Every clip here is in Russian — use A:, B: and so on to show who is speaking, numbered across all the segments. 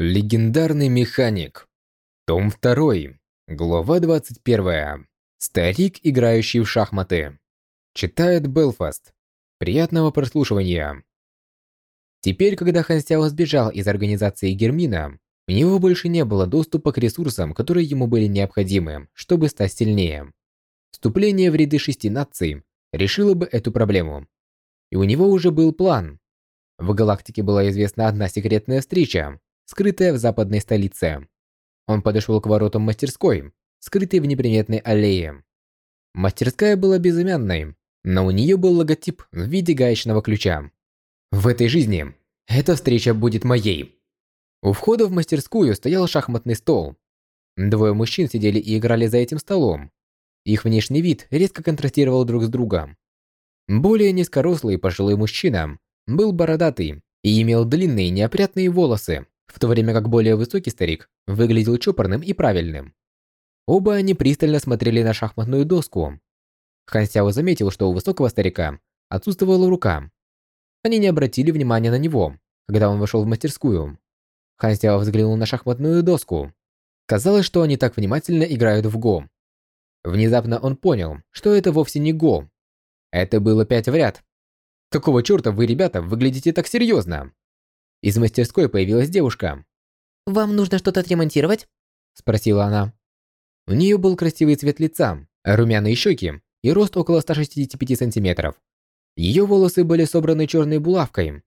A: Легендарный механик. Том 2. Глава 21. Старик, играющий в шахматы. Читает Белфаст. Приятного прослушивания. Теперь, когда Хан Сяо сбежал из организации Гермина, у него больше не было доступа к ресурсам, которые ему были необходимы, чтобы стать сильнее. Вступление в ряды шести наций решило бы эту проблему. И у него уже был план. В галактике была известна одна секретная встреча, скрытая в западной столице. Он подошел к воротам мастерской, скрытой в неприметной аллее. Мастерская была безымянной, но у нее был логотип в виде гаечного ключа. В этой жизни эта встреча будет моей. У входа в мастерскую стоял шахматный стол. Двое мужчин сидели и играли за этим столом. Их внешний вид резко контрастировал друг с другом. Более низкорослый пожилой мужчина был бородатый и имел длинные неопрятные волосы, в то время как более высокий старик выглядел чопорным и правильным. Оба они пристально смотрели на шахматную доску. Хан Сяо заметил, что у высокого старика отсутствовала рука. Они не обратили внимания на него, когда он вошел в мастерскую. Хан Сяо взглянул на шахматную доску. Казалось, что они так внимательно играют в го. Внезапно он понял, что это вовсе не го. Это было пять в ряд. Какого черта вы, ребята, выглядите так серьезно? Из мастерской появилась девушка.
B: «Вам нужно что-то отремонтировать?»
A: Спросила она. У нее был красивый цвет лица, румяные щеки и рост около 165 сантиметров. Ее волосы были собраны черной булавкой,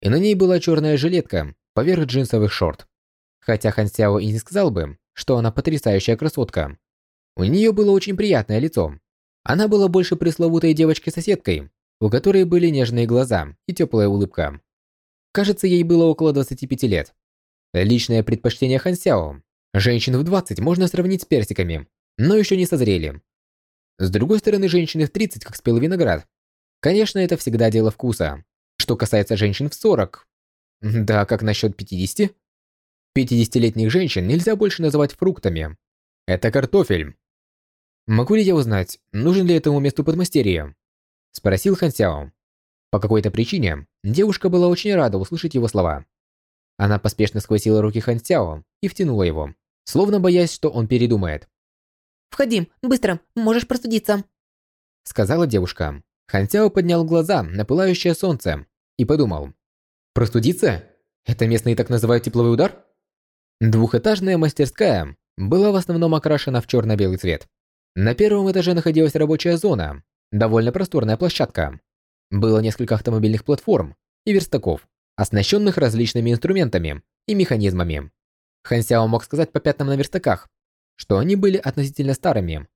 A: и на ней была черная жилетка поверх джинсовых шорт. Хотя Хан Сяо и не сказал бы, что она потрясающая красотка. У нее было очень приятное лицо. Она была больше пресловутой девочкой-соседкой, у которой были нежные глаза и теплая улыбка. Кажется, ей было около 25 лет. Личное предпочтение Хан Сяо. Женщин в 20 можно сравнить с персиками, но еще не созрели. С другой стороны, женщины в 30 как спелый виноград. Конечно, это всегда дело вкуса. Что касается женщин в 40. Да, как насчет 50? 50-летних женщин нельзя больше называть фруктами. Это картофель. Могу ли я узнать, нужен ли этому месту подмастерье? Спросил Хан Сяо. По какой-то причине девушка была очень рада услышать его слова. Она поспешно схватила руки Хан Сяо и втянула его, словно боясь, что он передумает.
B: «Входи, быстро, можешь простудиться», —
A: сказала девушка. Хан Сяо поднял глаза на пылающее солнце и подумал. «Простудиться? Это местные так называют тепловой удар?» Двухэтажная мастерская была в основном окрашена в черно-белый цвет. На первом этаже находилась рабочая зона, довольно просторная площадка, было несколько автомобильных платформ и верстаков, оснащенных различными инструментами и механизмами. Хан Сяо мог сказать по пятнам на верстаках, что они были относительно старыми.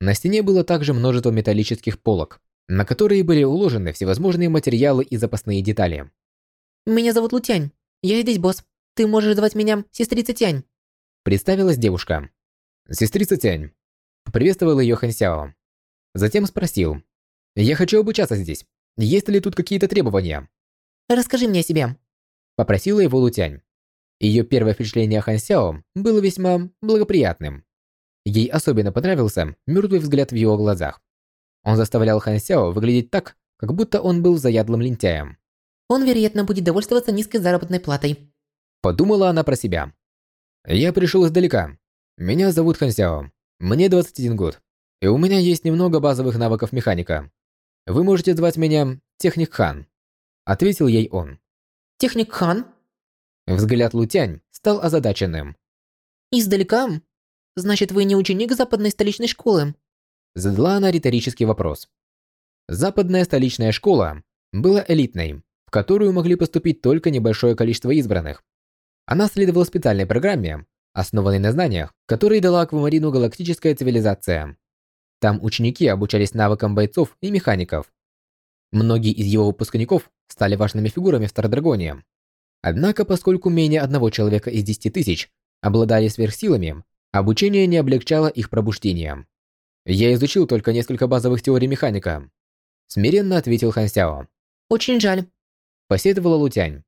A: На стене было также множество металлических полок, на которые были уложены всевозможные материалы и запасные детали.
B: «Меня зовут Лутянь. Я здесь босс. Ты можешь звать меня Сестрица Тянь»,
A: представилась девушка. «Сестрица Тянь», — поприветствовал ее Хан Сяо. Затем спросил. «Я хочу обучаться здесь. Есть ли тут какие-то требования?
B: Расскажи мне о себе.
A: Попросила его Лутянь. Ее первое впечатление о Хан Сяо было весьма благоприятным. Ей особенно понравился мертвый взгляд в его глазах. Он заставлял Хан Сяо выглядеть так, как будто он был заядлым лентяем.
B: Он, вероятно, будет довольствоваться низкой заработной платой.
A: Подумала она про себя. Я пришел издалека. Меня зовут Хан Сяо. Мне 21 год. И у меня есть немного базовых навыков механика. Вы можете звать меня Техник Хан», — ответил ей он.
B: «Техник Хан?»
A: Взгляд Лутянь стал озадаченным.
B: «Издалека? Значит, вы не ученик западной столичной школы?»
A: Задала она риторический вопрос. Западная столичная школа была элитной, в которую могли поступить только небольшое количество избранных. Она следовала специальной программе, основанной на знаниях, которые дала Аквамарину галактическая цивилизация. Там ученики обучались навыкам бойцов и механиков. Многие из его выпускников стали важными фигурами в Стардрагоне. Однако, поскольку менее одного человека из 10 тысяч обладали сверхсилами, обучение не облегчало их пробуждение. «Я изучил только несколько базовых теорий механика», – смиренно ответил Хан Сяо.
B: «Очень жаль», –
A: посетовала Лутянь.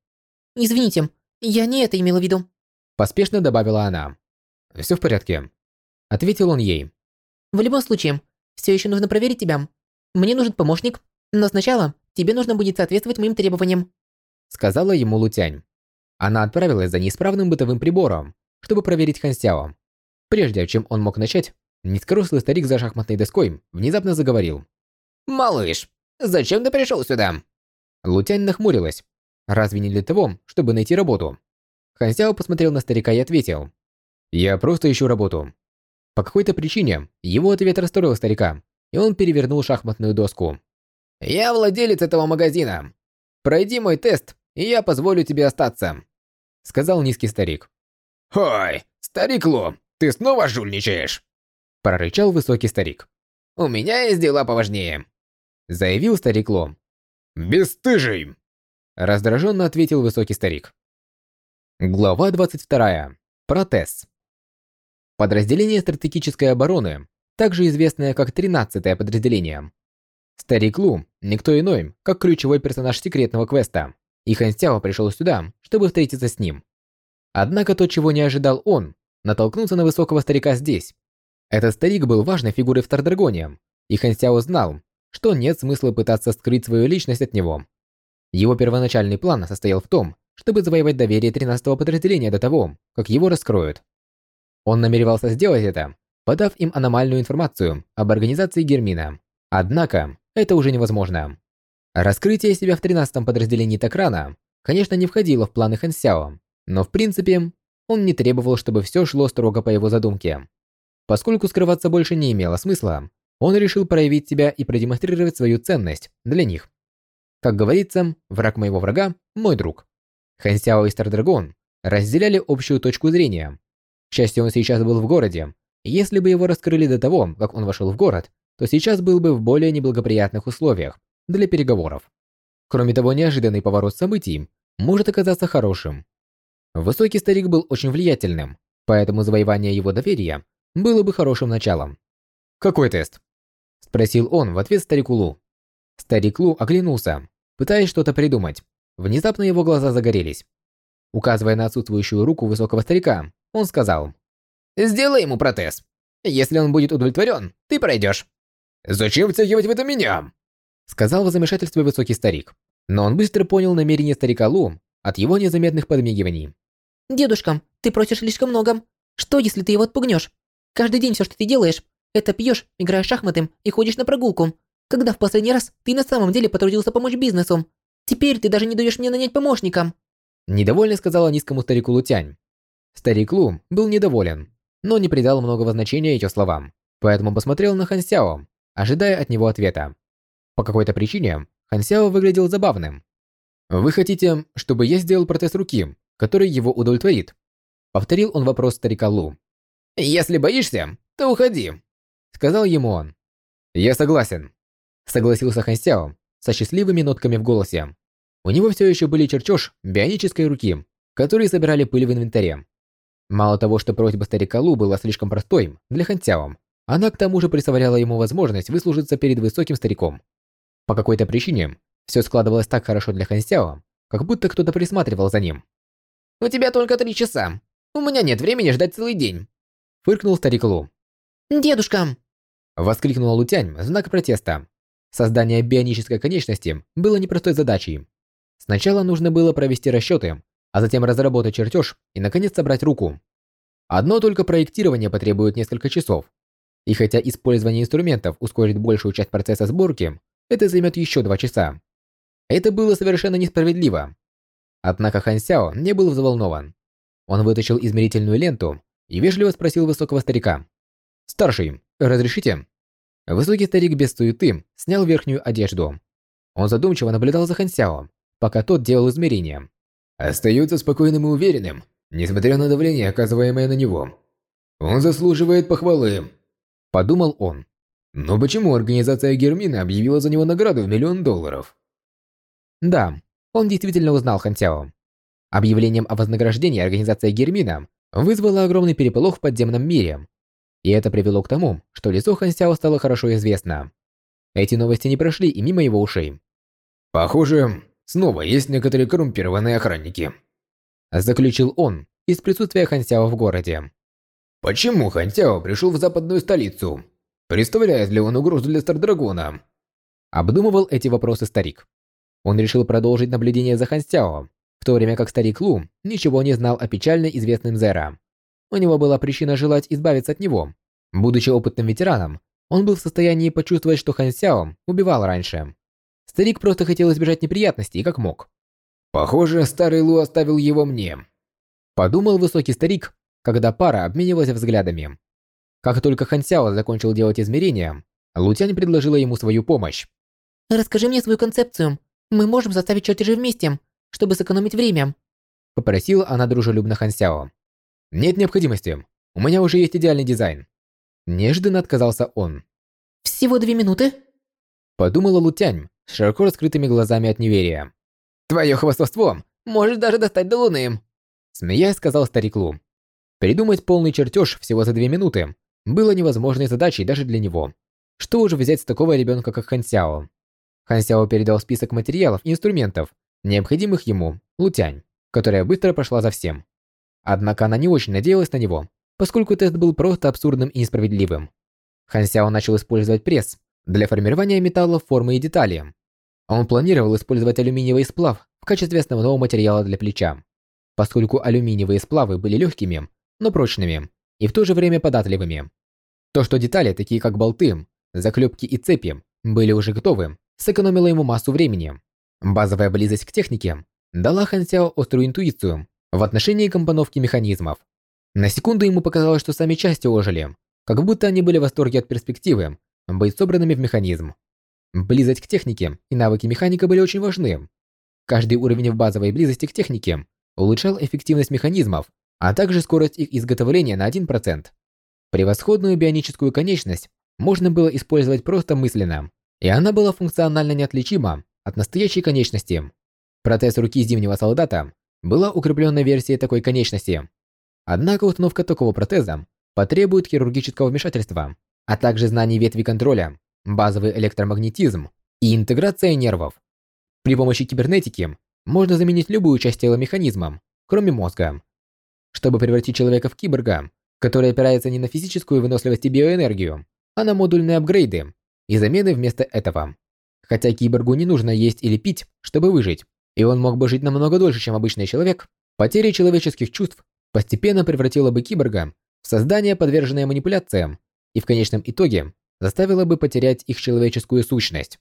B: «Извините, я не это имела в виду», –
A: поспешно добавила она. «Все в порядке», – ответил он ей.
B: В любом случае, все еще нужно проверить тебя. Мне нужен помощник, но сначала тебе нужно будет соответствовать моим требованиям»,
A: сказала ему Лутянь. Она отправилась за неисправным бытовым прибором, чтобы проверить Хан Сяо. Прежде чем он мог начать, низкорослый старик за шахматной доской внезапно заговорил.
C: «Малыш, зачем ты пришел сюда?»
A: Лутянь нахмурилась. Разве не для того, чтобы найти работу? Хан Сяо посмотрел на старика и ответил. «Я просто ищу работу». По какой-то причине его ответ расстроил старика, и он перевернул шахматную доску.
C: «Я владелец этого магазина. Пройди мой тест, и я позволю тебе остаться», —
A: сказал низкий старик.
C: «Ой, старик Ло, ты снова жульничаешь?»
A: — прорычал высокий старик.
C: «У меня есть дела поважнее», —
A: заявил старик Ло.
C: «Бесстыжий!»
A: — раздраженно ответил высокий старик. Глава 22. Протез. Подразделение стратегической обороны, также известное как 13-е подразделение. Старик Лу – никто иной, как ключевой персонаж секретного квеста, и Хан Сяо пришел сюда, чтобы встретиться с ним. Однако то, чего не ожидал он, натолкнуться на высокого старика здесь. Этот старик был важной фигурой в Тардрагоне, и Хан Сяо знал, что нет смысла пытаться скрыть свою личность от него. Его первоначальный план состоял в том, чтобы завоевать доверие 13-го подразделения до того, как его раскроют. Он намеревался сделать это, подав им аномальную информацию об организации Гермина. Однако, это уже невозможно. Раскрытие себя в 13-м подразделении так рано, конечно, не входило в планы Хэн Сяо, но в принципе, он не требовал, чтобы все шло строго по его задумке. Поскольку скрываться больше не имело смысла, он решил проявить себя и продемонстрировать свою ценность для них. Как говорится, враг моего врага – мой друг. Хэн Сяо и Стардрагон разделяли общую точку зрения. К счастью, он сейчас был в городе. Если бы его раскрыли до того, как он вошел в город, то сейчас был бы в более неблагоприятных условиях для переговоров. Кроме того, неожиданный поворот событий может оказаться хорошим. Высокий старик был очень влиятельным, поэтому завоевание его доверия было бы хорошим началом. «Какой тест?» – спросил он в ответ старику Лу. Старик Лу оглянулся, пытаясь что-то придумать. Внезапно его глаза загорелись. Указывая на отсутствующую руку высокого старика, он сказал.
C: «Сделай ему протез. Если он будет удовлетворен, ты пройдешь».
D: «Зачем втягивать в это меня?»
A: Сказал в замешательстве высокий старик. Но он быстро понял намерение старика Лу от его незаметных подмигиваний.
B: «Дедушка, ты просишь слишком много. Что, если ты его отпугнешь? Каждый день все, что ты делаешь, это пьешь, играешь шахматы и ходишь на прогулку. Когда в последний раз ты на самом деле потрудился помочь бизнесу? Теперь ты даже не даешь мне нанять помощника!»
A: Недовольно сказала низкому старику Лутянь. Старик Лу был недоволен, но не придал многого значения ее словам, поэтому посмотрел на Хан Сяо, ожидая от него ответа. По какой-то причине Хан Сяо выглядел забавным. «Вы хотите, чтобы я сделал протез руки, который его удовлетворит?» Повторил он вопрос старика Лу.
C: «Если боишься, то уходи», — сказал ему он.
A: «Я согласен», Согласился Хан Сяо со счастливыми нотками в голосе. У него все еще были чертеж бионической руки, которые собирали пыль в инвентаре. Мало того, что просьба старика Лу была слишком простой для Хан Сяо, она к тому же представляла ему возможность выслужиться перед высоким стариком. По какой-то причине все складывалось так хорошо для Хан Сяо, как будто кто-то присматривал за ним.
C: «У тебя только три часа. У меня нет времени ждать целый день», —
A: фыркнул старик Лу.
B: «Дедушка!»
A: — воскликнула Лутянь в знак протеста. Создание бионической конечности было непростой задачей. Сначала нужно было провести расчеты, а затем разработать чертеж и, наконец, собрать руку. Одно только проектирование потребует несколько часов. И хотя использование инструментов ускорит большую часть процесса сборки, это займет еще два часа. Это было совершенно несправедливо. Однако Хан Сяо не был взволнован. Он вытащил измерительную ленту и вежливо спросил высокого старика. «Старший, разрешите?» Высокий старик без суеты снял верхнюю одежду. Он задумчиво наблюдал за Хансяо, пока тот делал измерения.
D: Остается спокойным и уверенным, несмотря на давление, оказываемое на него. Он заслуживает похвалы.
A: Подумал он.
D: Но почему организация Гермина объявила за него награду в миллион долларов?
A: Да, он действительно узнал Хансяо. Объявлением о вознаграждении организация Гермина вызвала огромный переполох в подземном мире, и это привело к тому, что лицо Хан Сяо стало хорошо известно. Эти новости не прошли и мимо его ушей.
D: «Похоже, снова есть некоторые коррумпированные охранники»,
A: заключил он из присутствия Хан Сяо в городе.
D: «Почему Хан Сяо пришел в западную столицу? Представляет ли он угрозу для Стардрагона?»
A: Обдумывал эти вопросы старик. Он решил продолжить наблюдение за Хан Сяо. в то время как старик Лу ничего не знал о печально известном Зера. У него была причина желать избавиться от него. Будучи опытным ветераном, он был в состоянии почувствовать, что Хан убивал раньше. Старик просто хотел избежать неприятностей, как мог.
D: Похоже, старый Лу оставил его мне.
A: Подумал высокий старик, когда пара обменивалась взглядами. Как только Хан Сяо закончил делать измерения, Лутянь предложила ему свою помощь.
B: Расскажи мне свою концепцию. Мы можем составить чертежи вместе, чтобы сэкономить время.
A: Попросила она дружелюбно Хан Сяо. Нет необходимости. У меня уже есть идеальный дизайн. Неожиданно отказался он.
B: Всего две минуты?
A: Подумала Лутянь с широко раскрытыми глазами от неверия.
C: Твое хвастовство может даже достать до луны.
A: Смеясь, сказал старик Лу. Придумать полный чертеж всего за две минуты было невозможной задачей даже для него. Что уже взять с такого ребенка, как Хан Сяо? Хан Сяо передал список материалов и инструментов, необходимых ему, Лутянь, которая быстро прошла за всем. Однако она не очень надеялась на него, поскольку тест был просто абсурдным и несправедливым. Хан Сяо начал использовать пресс для формирования металлов, формы и детали. Он планировал использовать алюминиевый сплав в качестве основного материала для плеча, поскольку алюминиевые сплавы были легкими, но прочными и в то же время податливыми. То, что детали, такие как болты, заклепки и цепи, были уже готовы, сэкономило ему массу времени. Базовая близость к технике дала Хан Сяо острую интуицию в отношении компоновки механизмов. На секунду ему показалось, что сами части ожили, как будто они были в восторге от перспективы быть собранными в механизм. Близость к технике и навыки механика были очень важны. Каждый уровень в базовой близости к технике улучшал эффективность механизмов, а также скорость их изготовления на 1%. Превосходную бионическую конечность можно было использовать просто мысленно, и она была функционально неотличима от настоящей конечности. Протез руки зимнего солдата была укрепленной версией такой конечности. Однако установка такого протеза потребует хирургического вмешательства, а также знаний ветви контроля, базовый электромагнетизм и интеграция нервов. При помощи кибернетики можно заменить любую часть тела механизмом, кроме мозга. Чтобы превратить человека в киборга, который опирается не на физическую выносливость и биоэнергию, а на модульные апгрейды и замены вместо этого. Хотя киборгу не нужно есть или пить, чтобы выжить, и он мог бы жить намного дольше, чем обычный человек, потеря человеческих чувств постепенно превратила бы киборга в создание, подверженное манипуляциям, и в конечном итоге заставила бы потерять их человеческую сущность.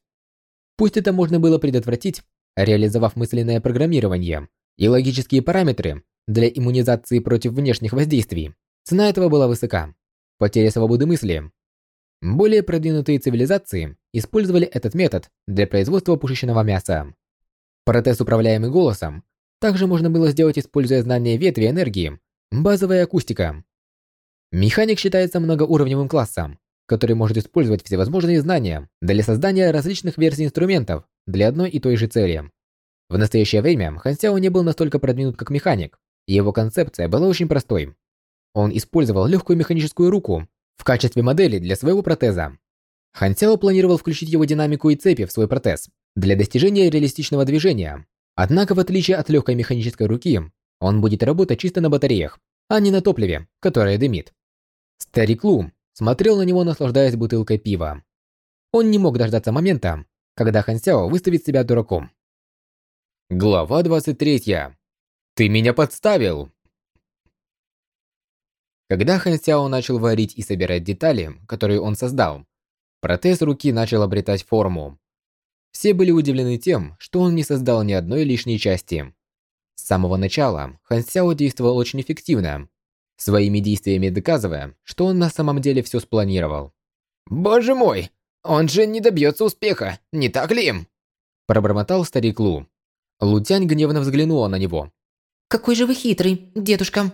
A: Пусть это можно было предотвратить, реализовав мысленное программирование и логические параметры для иммунизации против внешних воздействий, цена этого была высока. Потеря свободы мысли. Более продвинутые цивилизации использовали этот метод для производства пушечного мяса. Протез, управляемый голосом, также можно было сделать, используя знания ветви энергии, базовая акустика. Механик считается многоуровневым классом, который может использовать всевозможные знания для создания различных версий инструментов для одной и той же цели. В настоящее время Хан Сяо не был настолько продвинут как механик, и его концепция была очень простой. Он использовал легкую механическую руку в качестве модели для своего протеза. Хан Сяо планировал включить его динамику и цепи в свой протез, для достижения реалистичного движения. Однако, в отличие от легкой механической руки, он будет работать чисто на батареях, а не на топливе, которое дымит. Старик Лу смотрел на него, наслаждаясь бутылкой пива. Он не мог дождаться момента, когда Хан Сяо выставит себя дураком. Глава 23. Ты меня подставил. Когда Хан Сяо начал варить и собирать детали, которые он создал, протез руки начал обретать форму. Все были удивлены тем, что он не создал ни одной лишней части. С самого начала Хан Сяо действовал очень эффективно, своими действиями доказывая, что он на самом деле все спланировал.
C: «Боже мой, он же не добьется успеха, не так ли?»
A: Пробормотал старик Лу. Лутянь гневно взглянула на него.
B: Какой же вы хитрый, дедушка.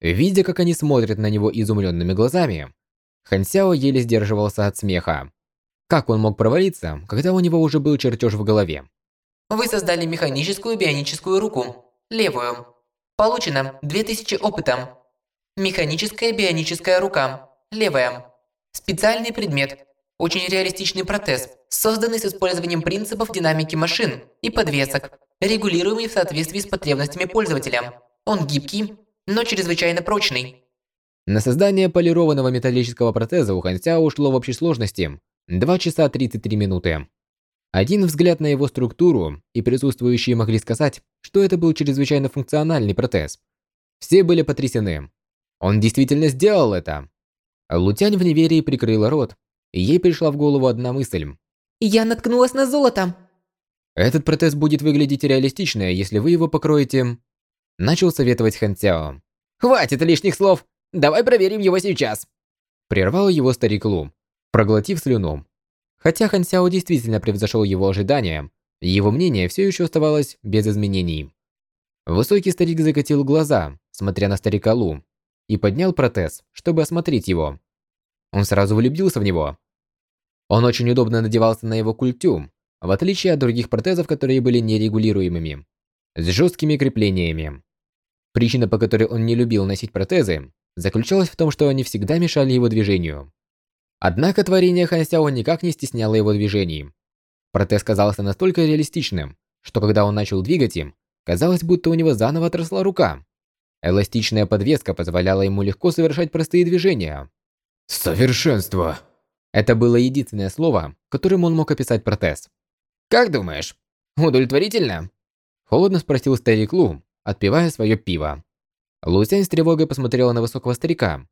A: Видя, как они смотрят на него изумленными глазами, Хан Сяо еле сдерживался от смеха. Как он мог провалиться, когда у него уже был чертеж в голове?
B: Вы создали механическую бионическую руку, левую. Получено 2000 опыта. Механическая бионическая рука, левая. Специальный предмет. Очень реалистичный протез, созданный с использованием принципов динамики машин и подвесок, регулируемый в соответствии с потребностями пользователя. Он гибкий, но чрезвычайно прочный.
A: На создание полированного металлического протеза у Хан Сяо ушло в общей сложности 2 часа 33 минуты. Один взгляд на его структуру, и присутствующие могли сказать, что это был чрезвычайно функциональный протез. Все были потрясены. Он действительно сделал это. Лутянь в неверии прикрыла рот, и ей пришла в голову одна мысль.
B: Я наткнулась на золото.
A: Этот протез будет выглядеть реалистично, если вы его покроете. Начал советовать Хэн Цяо.
C: Хватит лишних слов. Давай проверим его сейчас.
A: Прервал его старик Лу, проглотив слюну. Хотя Хан Сяо действительно превзошел его ожидания, его мнение все еще оставалось без изменений. Высокий старик закатил глаза, смотря на старика Лу, и поднял протез, чтобы осмотреть его. Он сразу влюбился в него. Он очень удобно надевался на его культю, в отличие от других протезов, которые были нерегулируемыми, с жесткими креплениями. Причина, по которой он не любил носить протезы, заключалась в том, что они всегда мешали его движению. Однако творение Хан Сяо никак не стесняло его движений. Протез казался настолько реалистичным, что когда он начал двигать им, казалось, будто у него заново отросла рука. Эластичная подвеска позволяла ему легко совершать простые движения.
D: Совершенство.
A: Это было единственное слово, которым он мог описать протез.
C: Как думаешь, удовлетворительно?
A: Холодно спросил старик Лу, отпивая свое пиво. Лусянь с тревогой посмотрела на высокого старика,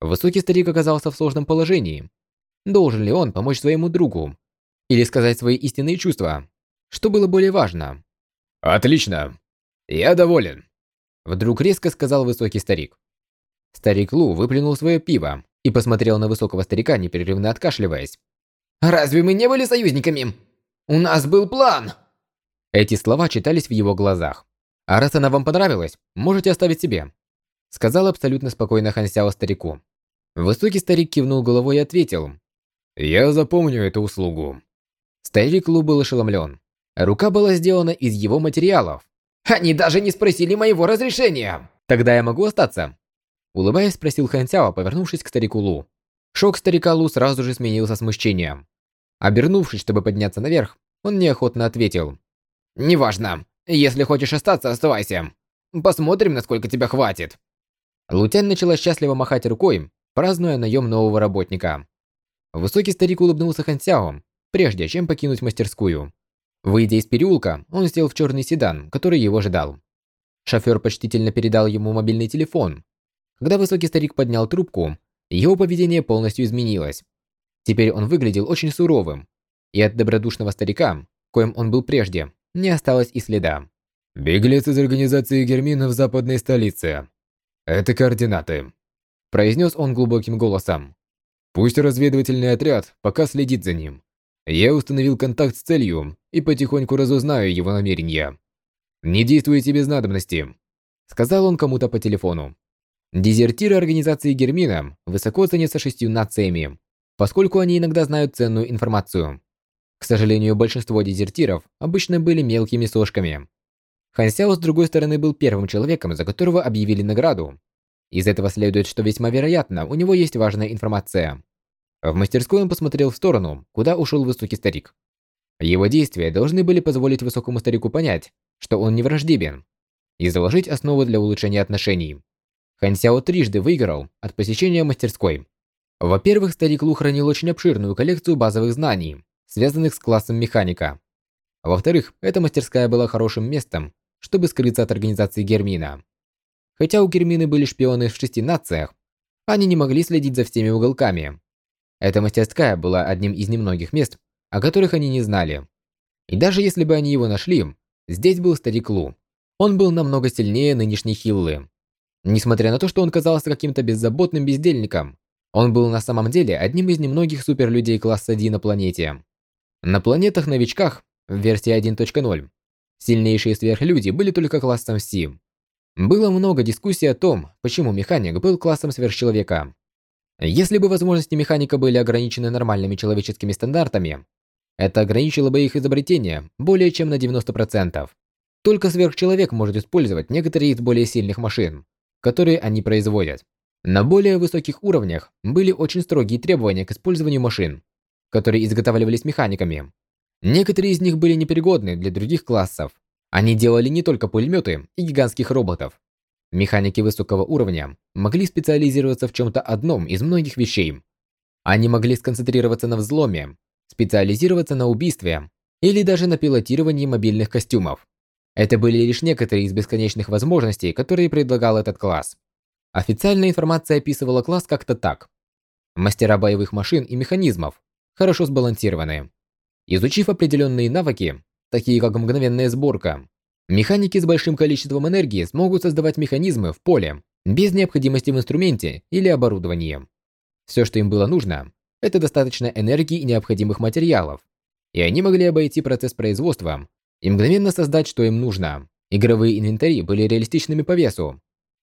A: Высокий старик оказался в сложном положении. Должен ли он помочь своему другу? Или сказать свои истинные чувства? Что было более важно?
D: Отлично. Я доволен.
A: Вдруг резко сказал высокий старик. Старик Лу выплюнул свое пиво и посмотрел на высокого старика, непрерывно откашливаясь.
C: «Разве мы не были союзниками? У нас был план!»
A: Эти слова читались в его глазах. «А раз она вам понравилась, можете оставить себе сказал абсолютно спокойно Хан Сяо старику. Высокий старик кивнул головой и ответил.
D: «Я запомню эту услугу».
A: Старик Лу был ошеломлен. Рука была сделана из его материалов.
C: «Они даже не спросили моего разрешения!»
A: «Тогда я могу остаться?» Улыбаясь, спросил Хан Сяо, повернувшись к старику Лу. Шок старика Лу сразу же сменился смущением. Обернувшись, чтобы подняться наверх, он неохотно ответил.
C: «Неважно. Если хочешь остаться, оставайся. Посмотрим, насколько тебя хватит».
A: Лутянь начала счастливо махать рукой, празднуя наем нового работника. Высокий старик улыбнулся Хансяо, прежде чем покинуть мастерскую. Выйдя из переулка, он сел в черный седан, который его ждал. Шофер почтительно передал ему мобильный телефон. Когда высокий старик поднял трубку, его поведение полностью изменилось. Теперь он выглядел очень суровым, и от добродушного старика, коим он был прежде, не осталось и следа.
D: «Беглец из организации Гермина в западной столице. «Это координаты», – произнес он глубоким голосом. «Пусть разведывательный отряд пока следит за ним. Я установил контакт с целью и потихоньку разузнаю его намерения. Не действуйте без надобности», – сказал он кому-то по телефону.
A: Дезертиры организации Гермина высоко ценятся шестью нациями, поскольку они иногда знают ценную информацию. К сожалению, большинство дезертиров обычно были мелкими сошками. Хан Сяо, с другой стороны, был первым человеком, за которого объявили награду. Из этого следует, что весьма вероятно, у него есть важная информация. В мастерской он посмотрел в сторону, куда ушел высокий старик. Его действия должны были позволить высокому старику понять, что он не враждебен, и заложить основу для улучшения отношений. Хан Сяо трижды выиграл от посещения мастерской. Во-первых, старик Лу хранил очень обширную коллекцию базовых знаний, связанных с классом механика. Во-вторых, эта мастерская была хорошим местом, чтобы скрыться от организации Гермина. Хотя у Гермины были шпионы в шести нациях, они не могли следить за всеми уголками. Эта мастерская была одним из немногих мест, о которых они не знали. И даже если бы они его нашли, здесь был старик Лу. Он был намного сильнее нынешней Хиллы. Несмотря на то, что он казался каким-то беззаботным бездельником, он был на самом деле одним из немногих суперлюдей класса D на планете. На планетах-новичках в версии 1.0 Сильнейшие сверхлюди были только классом Си. Было много дискуссий о том, почему механик был классом сверхчеловека. Если бы возможности механика были ограничены нормальными человеческими стандартами, это ограничило бы их изобретение более чем на 90%. Только сверхчеловек может использовать некоторые из более сильных машин, которые они производят. На более высоких уровнях были очень строгие требования к использованию машин, которые изготавливались механиками. Некоторые из них были непригодны для других классов. Они делали не только пулеметы и гигантских роботов. Механики высокого уровня могли специализироваться в чем-то одном из многих вещей. Они могли сконцентрироваться на взломе, специализироваться на убийстве или даже на пилотировании мобильных костюмов. Это были лишь некоторые из бесконечных возможностей, которые предлагал этот класс. Официальная информация описывала класс как-то так. Мастера боевых машин и механизмов, хорошо сбалансированные. Изучив определенные навыки, такие как мгновенная сборка, механики с большим количеством энергии смогут создавать механизмы в поле, без необходимости в инструменте или оборудовании. Все, что им было нужно, это достаточно энергии и необходимых материалов, и они могли обойти процесс производства и мгновенно создать, что им нужно. Игровые инвентари были реалистичными по весу,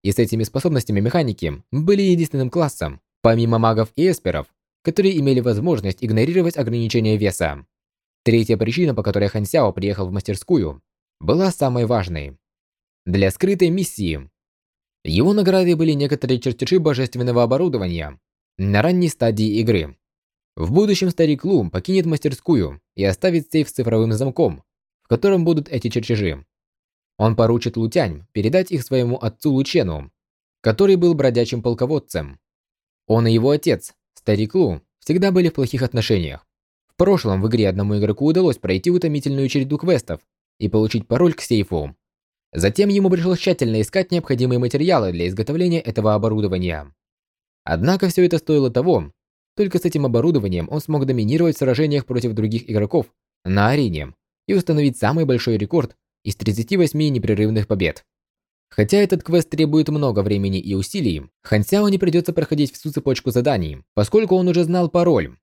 A: и с этими способностями механики были единственным классом, помимо магов и эсперов, которые имели возможность игнорировать ограничения веса. Третья причина, по которой Хан Сяо приехал в мастерскую, была самой важной. Для скрытой миссии. Его наградой были некоторые чертежи божественного оборудования на ранней стадии игры. В будущем старик Лу покинет мастерскую и оставит сейф с цифровым замком, в котором будут эти чертежи. Он поручит Лутянь передать их своему отцу Лучену, который был бродячим полководцем. Он и его отец, старик Лу, всегда были в плохих отношениях. В прошлом в игре одному игроку удалось пройти утомительную череду квестов и получить пароль к сейфу. Затем ему пришлось тщательно искать необходимые материалы для изготовления этого оборудования. Однако все это стоило того, только с этим оборудованием он смог доминировать в сражениях против других игроков на арене и установить самый большой рекорд из 38 непрерывных побед. Хотя этот квест требует много времени и усилий, Хан Сяо не придется проходить всю цепочку заданий, поскольку он уже знал пароль.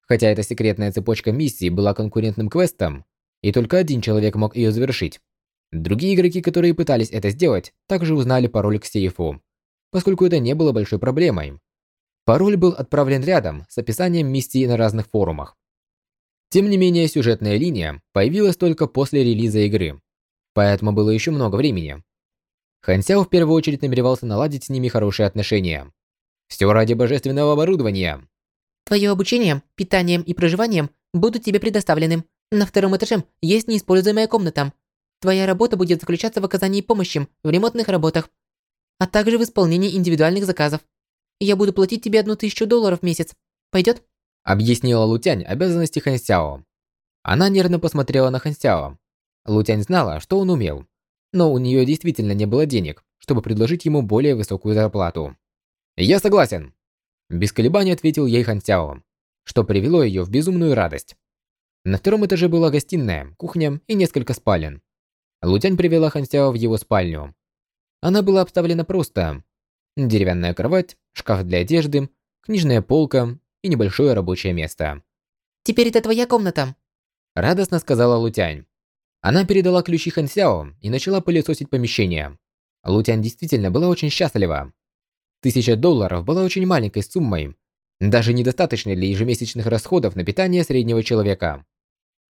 A: Хотя эта секретная цепочка миссий была конкурентным квестом, и только один человек мог ее завершить. Другие игроки, которые пытались это сделать, также узнали пароль к сейфу, поскольку это не было большой проблемой. Пароль был отправлен рядом с описанием миссии на разных форумах. Тем не менее, сюжетная линия появилась только после релиза игры, поэтому было еще много времени. Хан Сяо в первую очередь намеревался наладить с ними хорошие отношения. Все ради божественного оборудования.
B: Твое обучение, питанием и проживанием будут тебе предоставлены. На втором этаже есть неиспользуемая комната. Твоя работа будет заключаться в оказании помощи в ремонтных работах, а также в исполнении индивидуальных заказов. Я буду платить тебе одну тысячу долларов в месяц. Пойдет?
A: Объяснила Лутянь обязанности Хан Сяо. Она нервно посмотрела на Хан Сяо. Лутянь знала, что он умел, но у нее действительно не было денег, чтобы предложить ему более высокую зарплату. «Я согласен!» Без колебаний ответил ей Хан Сяо, что привело ее в безумную радость. На втором этаже была гостиная, кухня и несколько спален. Лутянь привела Хан Сяо в его спальню. Она была обставлена просто. Деревянная кровать, шкаф для одежды, книжная полка и небольшое рабочее место.
B: «Теперь это твоя комната», –
A: радостно сказала Лутянь. Она передала ключи Хан Сяо и начала пылесосить помещение. Лутянь действительно была очень счастлива. Тысяча долларов была очень маленькой суммой, даже недостаточной для ежемесячных расходов на питание среднего человека.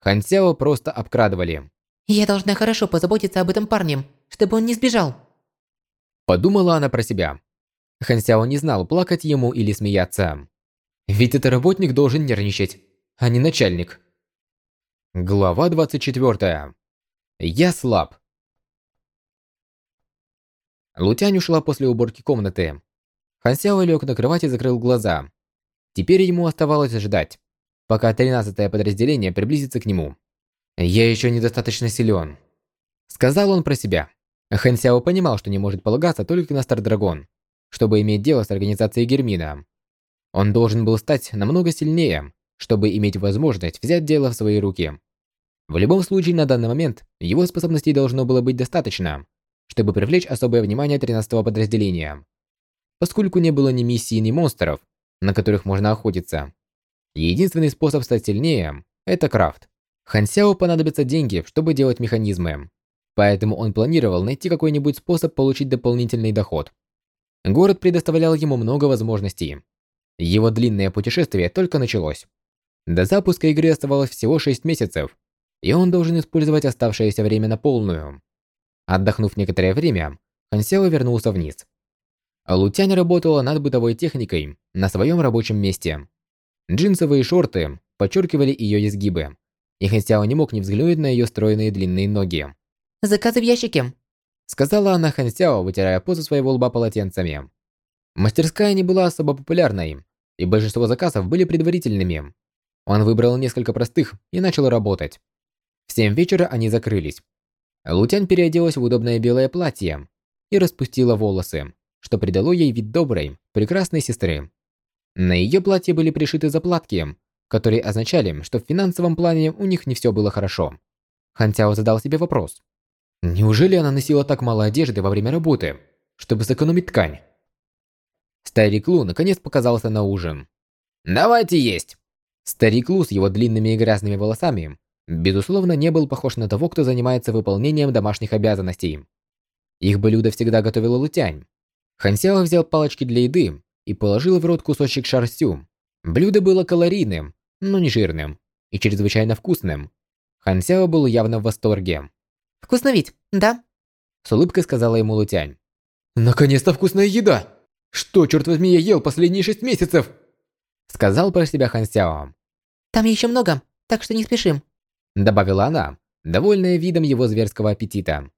A: Хан Сяо просто обкрадывали.
B: «Я должна хорошо позаботиться об этом парне, чтобы он не сбежал».
A: Подумала она про себя. Хан Сяо не знал, плакать ему или смеяться. Ведь это работник должен нервничать, а не начальник. Глава 24. Я слаб. Лутянь ушла после уборки комнаты. Хан Сяо лег на кровати и закрыл глаза. Теперь ему оставалось ждать, пока 13-е подразделение приблизится к нему. «Я еще недостаточно силен», — сказал он про себя. Хан Сяо понимал, что не может полагаться только на Стар Драгон, чтобы иметь дело с организацией Гермина. Он должен был стать намного сильнее, чтобы иметь возможность взять дело в свои руки. В любом случае, на данный момент его способностей должно было быть достаточно, чтобы привлечь особое внимание 13-го подразделения. Поскольку не было ни миссий, ни монстров, на которых можно охотиться. Единственный способ стать сильнее – это крафт. Хан Сяо понадобятся деньги, чтобы делать механизмы. Поэтому он планировал найти какой-нибудь способ получить дополнительный доход. Город предоставлял ему много возможностей. Его длинное путешествие только началось. До запуска игры оставалось всего 6 месяцев, и он должен использовать оставшееся время на полную. Отдохнув некоторое время, Хан Сяо вернулся вниз. Лутянь работала над бытовой техникой на своем рабочем месте. Джинсовые шорты подчеркивали ее изгибы, и Хан Сяо не мог не взглянуть на ее стройные длинные ноги.
B: «Заказы в ящике», —
A: сказала она Хан Сяо, вытирая позу своего лба полотенцами. Мастерская не была особо популярной, и большинство заказов были предварительными. Он выбрал несколько простых и начал работать. В семь вечера они закрылись. Лутянь переоделась в удобное белое платье и распустила волосы, что придало ей вид доброй, прекрасной сестры. На ее платье были пришиты заплатки, которые означали, что в финансовом плане у них не все было хорошо. Хан Цяо задал себе вопрос. Неужели она носила так мало одежды во время работы, чтобы сэкономить ткань? Старик Лу наконец показался на ужин.
C: Давайте есть.
A: Старик Лу с его длинными и грязными волосами, безусловно, не был похож на того, кто занимается выполнением домашних обязанностей. Их блюдо всегда готовила Лутянь. Хансяо взял палочки для еды и положил в рот кусочек шарсю. Блюдо было калорийным, но не жирным, и чрезвычайно вкусным. Хансяо был явно в восторге.
B: Вкусно ведь, да?
A: С улыбкой сказала ему Лутянь.
D: Наконец-то вкусная еда! Что, черт возьми, я ел последние шесть месяцев?
A: Сказал про себя Хан Сяо.
B: Там еще много, так что не спешим.
A: Добавила она, довольная видом его зверского аппетита.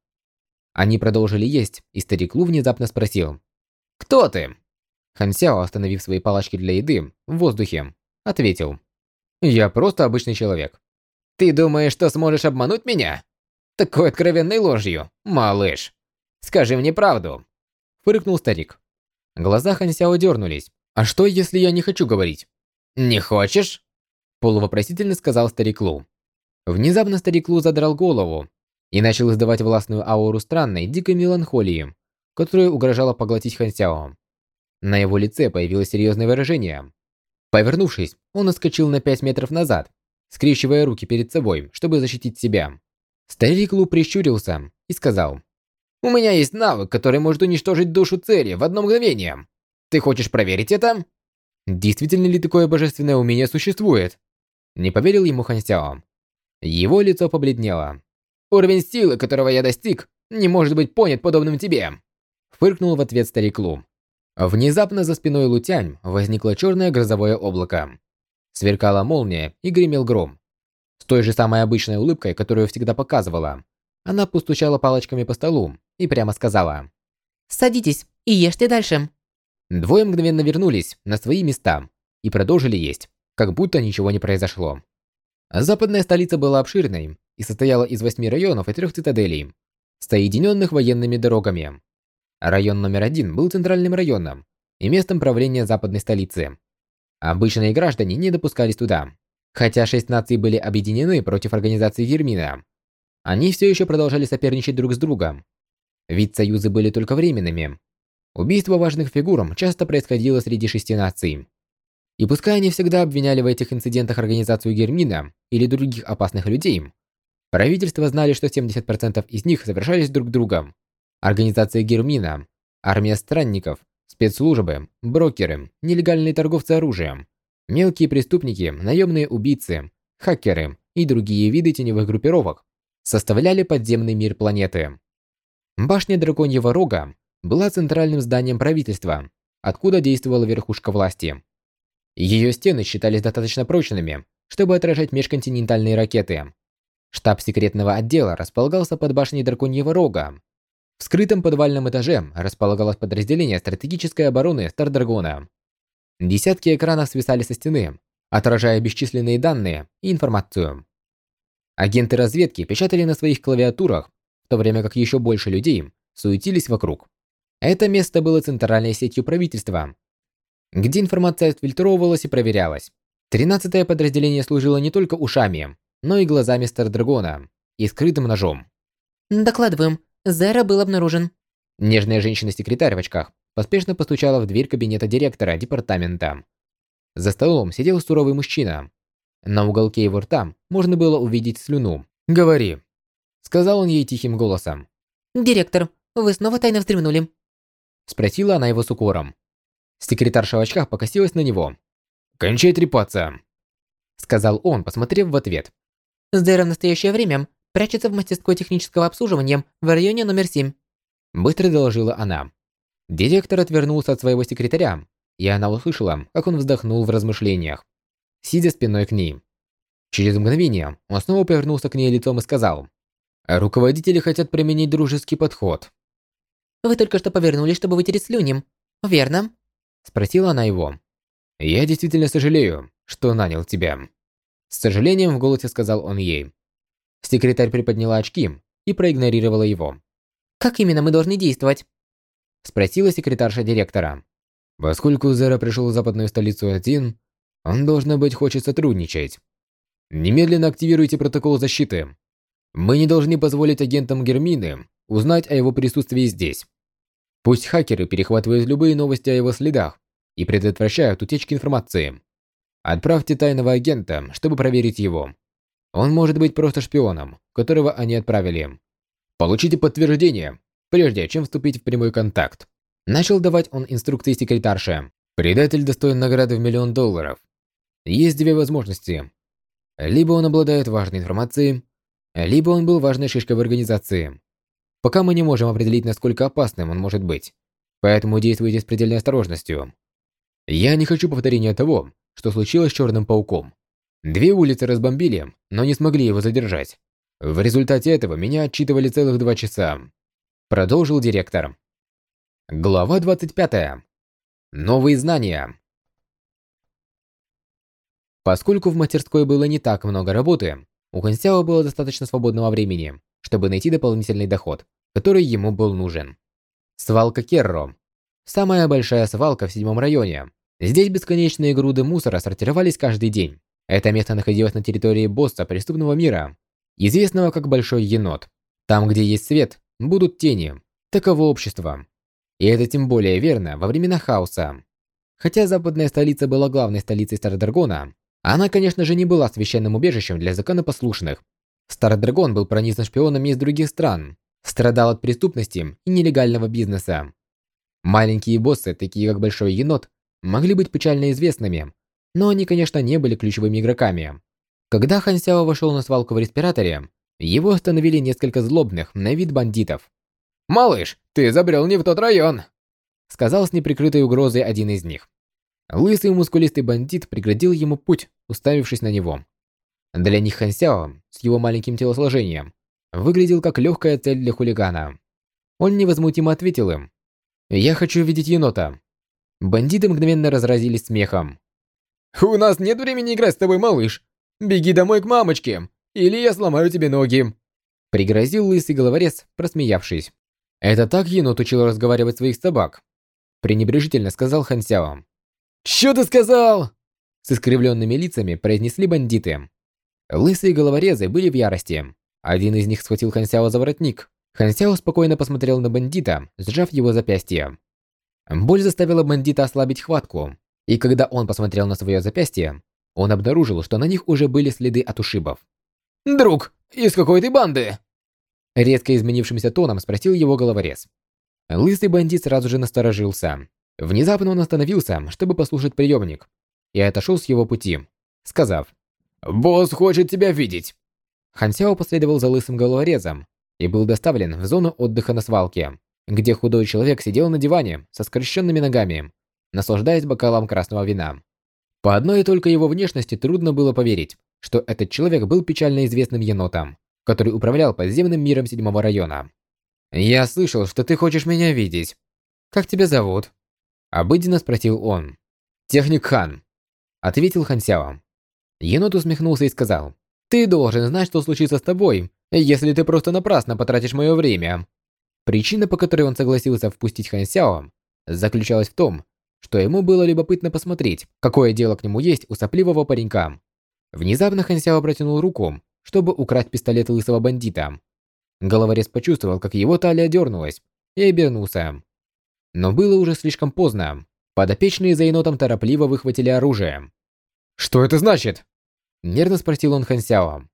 A: Они продолжили есть, и старик Лу внезапно спросил.
C: «Кто ты?»
A: Хан Сяо, остановив свои палочки для еды в воздухе, ответил. «Я просто обычный человек».
C: «Ты думаешь, что сможешь обмануть меня? Такой откровенной ложью, малыш. Скажи мне правду».
A: Фыркнул старик. Глаза Хан Сяо дернулись. «А что, если я не хочу говорить?»
C: «Не хочешь?»
A: Полувопросительно сказал старик Лу. Внезапно старик Лу задрал голову и начал издавать властную ауру странной, дикой меланхолии, которая угрожала поглотить Хан Сяо. На его лице появилось серьезное выражение. Повернувшись, он отскочил на 5 метров назад, скрещивая руки перед собой, чтобы защитить себя. Старик Лу прищурился и сказал.
C: «У меня есть навык, который может уничтожить душу цели в одно мгновение. Ты хочешь проверить это?»
A: Действительно ли такое божественное умение существует? Не поверил ему Хан Сяо. Его лицо побледнело.
C: «Уровень силы, которого я достиг, не может быть понят подобным тебе!»
A: Фыркнул в ответ старик Лу. Внезапно за спиной Лутянь возникло черное грозовое облако. Сверкала молния и гремел гром. С той же самой обычной улыбкой, которую всегда показывала, она постучала палочками по столу и прямо сказала.
B: «Садитесь и ешьте дальше».
A: Двое мгновенно вернулись на свои места и продолжили есть, как будто ничего не произошло. Западная столица была обширной и состояла из восьми районов и трех цитаделей, соединенных военными дорогами. Район номер один был центральным районом и местом правления западной столицы. Обычные граждане не допускались туда. Хотя шесть наций были объединены против организации Гермина, они все еще продолжали соперничать друг с другом. Ведь союзы были только временными. Убийство важных фигур часто происходило среди шести наций. И пускай они всегда обвиняли в этих инцидентах организацию Гермина или других опасных людей, правительства знали, что 70% из них совершались друг другом. Организация Гермина, армия странников, спецслужбы, брокеры, нелегальные торговцы оружием, мелкие преступники, наемные убийцы, хакеры и другие виды теневых группировок составляли подземный мир планеты. Башня Драконьего Рога была центральным зданием правительства, откуда действовала верхушка власти. Ее стены считались достаточно прочными, чтобы отражать межконтинентальные ракеты. Штаб секретного отдела располагался под башней Драконьего Рога, в скрытом подвальном этаже располагалось подразделение стратегической обороны Стардрагона. Десятки экранов свисали со стены, отражая бесчисленные данные и информацию. Агенты разведки печатали на своих клавиатурах, в то время как еще больше людей суетились вокруг. Это место было центральной сетью правительства, где информация отфильтровывалась и проверялась. Тринадцатое подразделение служило не только ушами, но и глазами Стардрагона и скрытым ножом.
B: «Докладываем. Зера был обнаружен.
A: Нежная женщина-секретарь в очках поспешно постучала в дверь кабинета директора департамента. За столом сидел суровый мужчина. На уголке его рта можно было увидеть слюну. «Говори», — сказал он ей тихим голосом.
B: «Директор, вы снова тайно вздремнули?»
A: Спросила она его с укором. Секретарша в очках покосилась на него. «Кончай трепаться», — сказал он, посмотрев в ответ.
B: Зера в настоящее время прячется в мастерской технического обслуживания в районе номер 7.
A: Быстро доложила она. Директор отвернулся от своего секретаря, и она услышала, как он вздохнул в размышлениях, сидя спиной к ней. Через мгновение он снова повернулся к ней лицом и сказал, «Руководители хотят применить дружеский подход».
B: «Вы только что повернулись, чтобы вытереть слюни, верно?»
A: Спросила она его. «Я действительно сожалею, что нанял тебя». С сожалением в голосе сказал он ей. Секретарь приподняла очки и проигнорировала его.
B: Как именно мы должны действовать?
A: Спросила секретарша директора. Поскольку Зера пришел в западную столицу один, он, должно быть, хочет сотрудничать. Немедленно активируйте протокол защиты. Мы не должны позволить агентам Гермины узнать о его присутствии здесь. Пусть хакеры перехватывают любые новости о его следах и предотвращают утечки информации. Отправьте тайного агента, чтобы проверить его. Он может быть просто шпионом, которого они отправили. Получите подтверждение, прежде чем вступить в прямой контакт. Начал давать он инструкции секретарше. Предатель достоин награды в миллион долларов. Есть две возможности. Либо он обладает важной информацией, либо он был важной шишкой в организации. Пока мы не можем определить, насколько опасным он может быть. Поэтому действуйте с предельной осторожностью. Я не хочу повторения того, что случилось с Черным Пауком. Две улицы разбомбили, но не смогли его задержать. В результате этого меня отчитывали целых два часа. Продолжил директор. Глава 25. Новые знания. Поскольку в мастерской было не так много работы, у Хансяо было достаточно свободного времени, чтобы найти дополнительный доход, который ему был нужен. Свалка Керро. Самая большая свалка в седьмом районе. Здесь бесконечные груды мусора сортировались каждый день. Это место находилось на территории босса преступного мира, известного как Большой Енот. Там, где есть свет, будут тени. Таково общество. И это тем более верно во времена хаоса. Хотя западная столица была главной столицей Стародрагона, она, конечно же, не была священным убежищем для законопослушных. Стародрагон был пронизан шпионами из других стран, страдал от преступности и нелегального бизнеса. Маленькие боссы, такие как Большой Енот, могли быть печально известными, но они, конечно, не были ключевыми игроками. Когда Хан Сяо вошел на свалку в респираторе, его остановили несколько злобных на вид бандитов. «Малыш, ты забрел не в тот район!» Сказал с неприкрытой угрозой один из них. Лысый мускулистый бандит преградил ему путь, уставившись на него. Для них Хан Сяо, с его маленьким телосложением, выглядел как легкая цель для хулигана. Он невозмутимо ответил им. «Я хочу видеть енота». Бандиты мгновенно разразились смехом. «У нас нет времени играть с тобой, малыш. Беги домой к мамочке, или я сломаю тебе ноги!» Пригрозил лысый головорез, просмеявшись. «Это так енот учил разговаривать своих собак?» Пренебрежительно сказал Хан Сяо. «Чё ты сказал?» С искривленными лицами произнесли бандиты. Лысые головорезы были в ярости. Один из них схватил Хансяо за воротник. Хансяо спокойно посмотрел на бандита, сжав его запястье. Боль заставила бандита ослабить хватку, и когда он посмотрел на свое запястье, он обнаружил, что на них уже были следы от ушибов. «Друг, из какой ты банды?» Резко изменившимся тоном спросил его головорез. Лысый бандит сразу же насторожился. Внезапно он остановился, чтобы послушать приемник, и отошел с его пути, сказав «Босс хочет тебя видеть!» Хансяо последовал за лысым головорезом и был доставлен в зону отдыха на свалке, где худой человек сидел на диване со скрещенными ногами, наслаждаясь бокалом красного вина. По одной только его внешности трудно было поверить, что этот человек был печально известным енотом, который управлял подземным миром седьмого района. «Я слышал, что ты хочешь меня видеть. Как тебя зовут?» Обыденно спросил он. «Техник Хан», — ответил Хан Сяо. Енот усмехнулся и сказал, «Ты должен знать, что случится с тобой, если ты просто напрасно потратишь мое время». Причина, по которой он согласился впустить Хан Сяо, заключалась в том, что ему было любопытно посмотреть, какое дело к нему есть у сопливого паренька. Внезапно Хан Сяо протянул руку, чтобы украсть пистолет лысого бандита. Головорез почувствовал, как его талия дернулась, и обернулся. Но было уже слишком поздно. Подопечные за енотом торопливо выхватили оружие. «Что это значит?» Нервно спросил он Хан Сяо.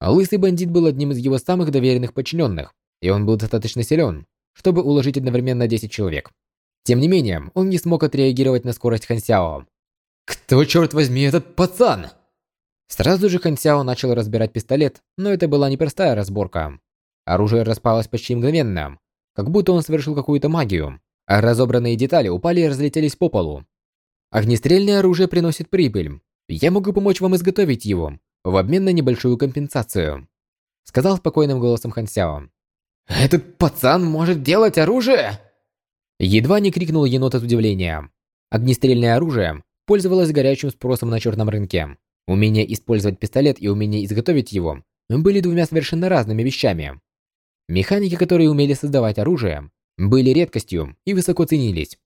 A: Лысый бандит был одним из его самых доверенных подчиненных, и он был достаточно силен, чтобы уложить одновременно 10 человек. Тем не менее, он не смог отреагировать на скорость Хан Сяо. «Кто, черт возьми, этот пацан?» Сразу же Хан Сяо начал разбирать пистолет, но это была непростая разборка. Оружие распалось почти мгновенно, как будто он совершил какую-то магию, а разобранные детали упали и разлетелись по полу. Огнестрельное оружие приносит прибыль, я могу помочь вам изготовить его в обмен на небольшую компенсацию», сказал спокойным голосом Хан Сяо. «Этот пацан может делать оружие?» Едва не крикнул енот от удивления. Огнестрельное оружие пользовалось горячим спросом на черном рынке. Умение использовать пистолет и умение изготовить его были двумя совершенно разными вещами. Механики, которые умели создавать оружие, были редкостью и высоко ценились.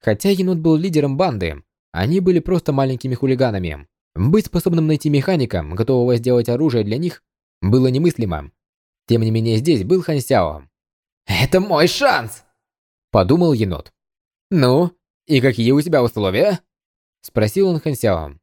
A: Хотя енот был лидером банды, они были просто маленькими хулиганами. Быть способным найти механика, готового сделать оружие для них, было немыслимо. Тем не менее, здесь был Хан Сяо.
C: «Это мой шанс!»
A: – подумал енот. «Ну, и какие у тебя условия?» – спросил он Хан Сяо.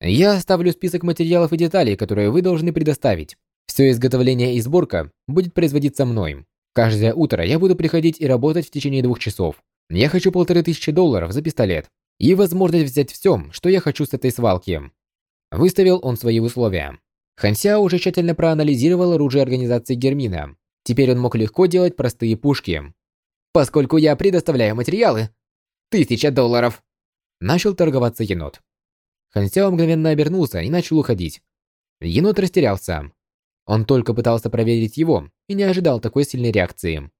A: «Я оставлю список материалов и деталей, которые вы должны предоставить. Все изготовление и сборка будет производиться мной. Каждое утро я буду приходить и работать в течение двух часов. Я хочу полторы тысячи долларов за пистолет и возможность взять все, что я хочу с этой свалки. Выставил он свои условия. Ханся уже тщательно проанализировал оружие организации Гермина. Теперь он мог легко делать простые пушки. Поскольку я предоставляю материалы, тысяча долларов. Начал торговаться енот. Хансяо мгновенно обернулся и начал уходить. Енот растерялся. Он только пытался проверить его и не ожидал такой сильной реакции.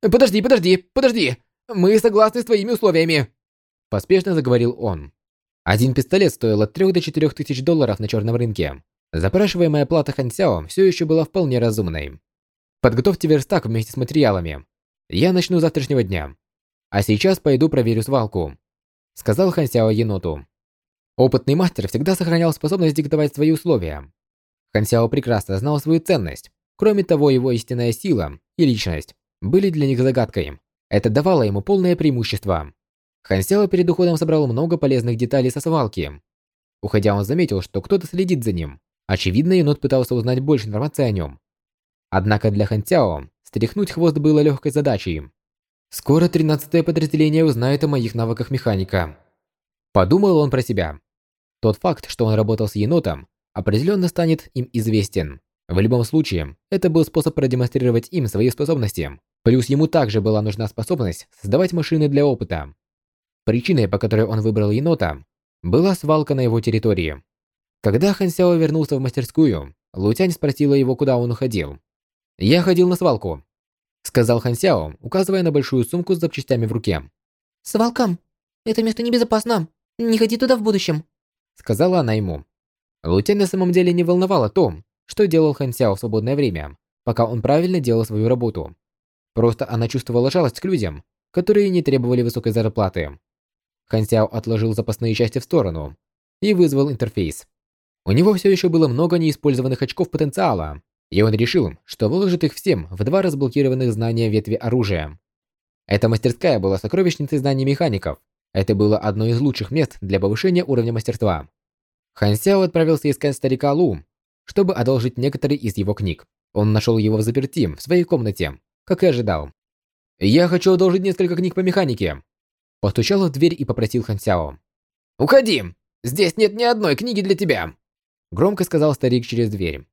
C: «Подожди, подожди, подожди! Мы согласны с твоими условиями!»
A: Поспешно заговорил он. Один пистолет стоил от 3 до 4 тысяч долларов на черном рынке. Запрашиваемая плата Хансяо все еще была вполне разумной. Подготовьте верстак вместе с материалами. Я начну с завтрашнего дня. А сейчас пойду проверю свалку. Сказал Хансяо еноту. Опытный мастер всегда сохранял способность диктовать свои условия. Хансяо прекрасно знал свою ценность. Кроме того, его истинная сила и личность были для них загадкой. Это давало ему полное преимущество. Хансяо перед уходом собрал много полезных деталей со свалки. Уходя, он заметил, что кто-то следит за ним. Очевидно, енот пытался узнать больше информации о нем. Однако для Хансяо стряхнуть хвост было легкой задачей. Скоро 13-е подразделение узнает о моих навыках механика. Подумал он про себя. Тот факт, что он работал с енотом, определенно станет им известен. В любом случае, это был способ продемонстрировать им свои способности. Плюс ему также была нужна способность создавать машины для опыта. Причиной, по которой он выбрал енота, была свалка на его территории. Когда Хан Сяо вернулся в мастерскую, Лутянь спросила его, куда он уходил. «Я ходил на свалку», — сказал Хан Сяо, указывая на большую сумку с запчастями в руке.
B: «Свалкам? Это место небезопасно. Не ходи туда в будущем», —
A: сказала она ему. Лутянь на самом деле не волновало то, что делал Хан Сяо в свободное время, пока он правильно делал свою работу. Просто она чувствовала жалость к людям, которые не требовали высокой зарплаты. Хан Сяо отложил запасные части в сторону и вызвал интерфейс. У него все еще было много неиспользованных очков потенциала, и он решил, что выложит их всем в два разблокированных знания ветви оружия. Эта мастерская была сокровищницей знаний механиков. Это было одно из лучших мест для повышения уровня мастерства. Хан Сяо отправился искать старика Лу, чтобы одолжить некоторые из его книг. Он нашел его в заперти в своей комнате, как и ожидал. «Я хочу одолжить несколько книг по механике», постучал в дверь и попросил Хан Сяо.
C: «Уходи! Здесь нет ни одной книги для тебя!»
A: Громко сказал старик через дверь.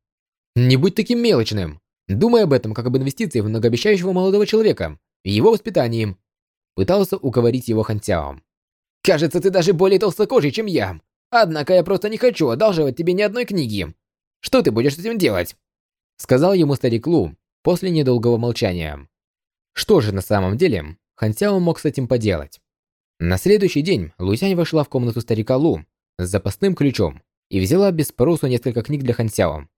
A: «Не будь таким мелочным. Думай об этом как об инвестиции в многообещающего молодого человека и его воспитании». Пытался уговорить его Хан Сяо.
C: «Кажется, ты даже более толстокожий, чем я. Однако я просто не хочу одалживать тебе ни одной книги. Что ты будешь с этим делать?»
A: Сказал ему старик Лу после недолгого молчания. Что же на самом деле Хан Сяо мог с этим поделать? На следующий день Лусянь вошла в комнату старика Лу с запасным ключом и взяла без спросу несколько книг для Хан Сяо.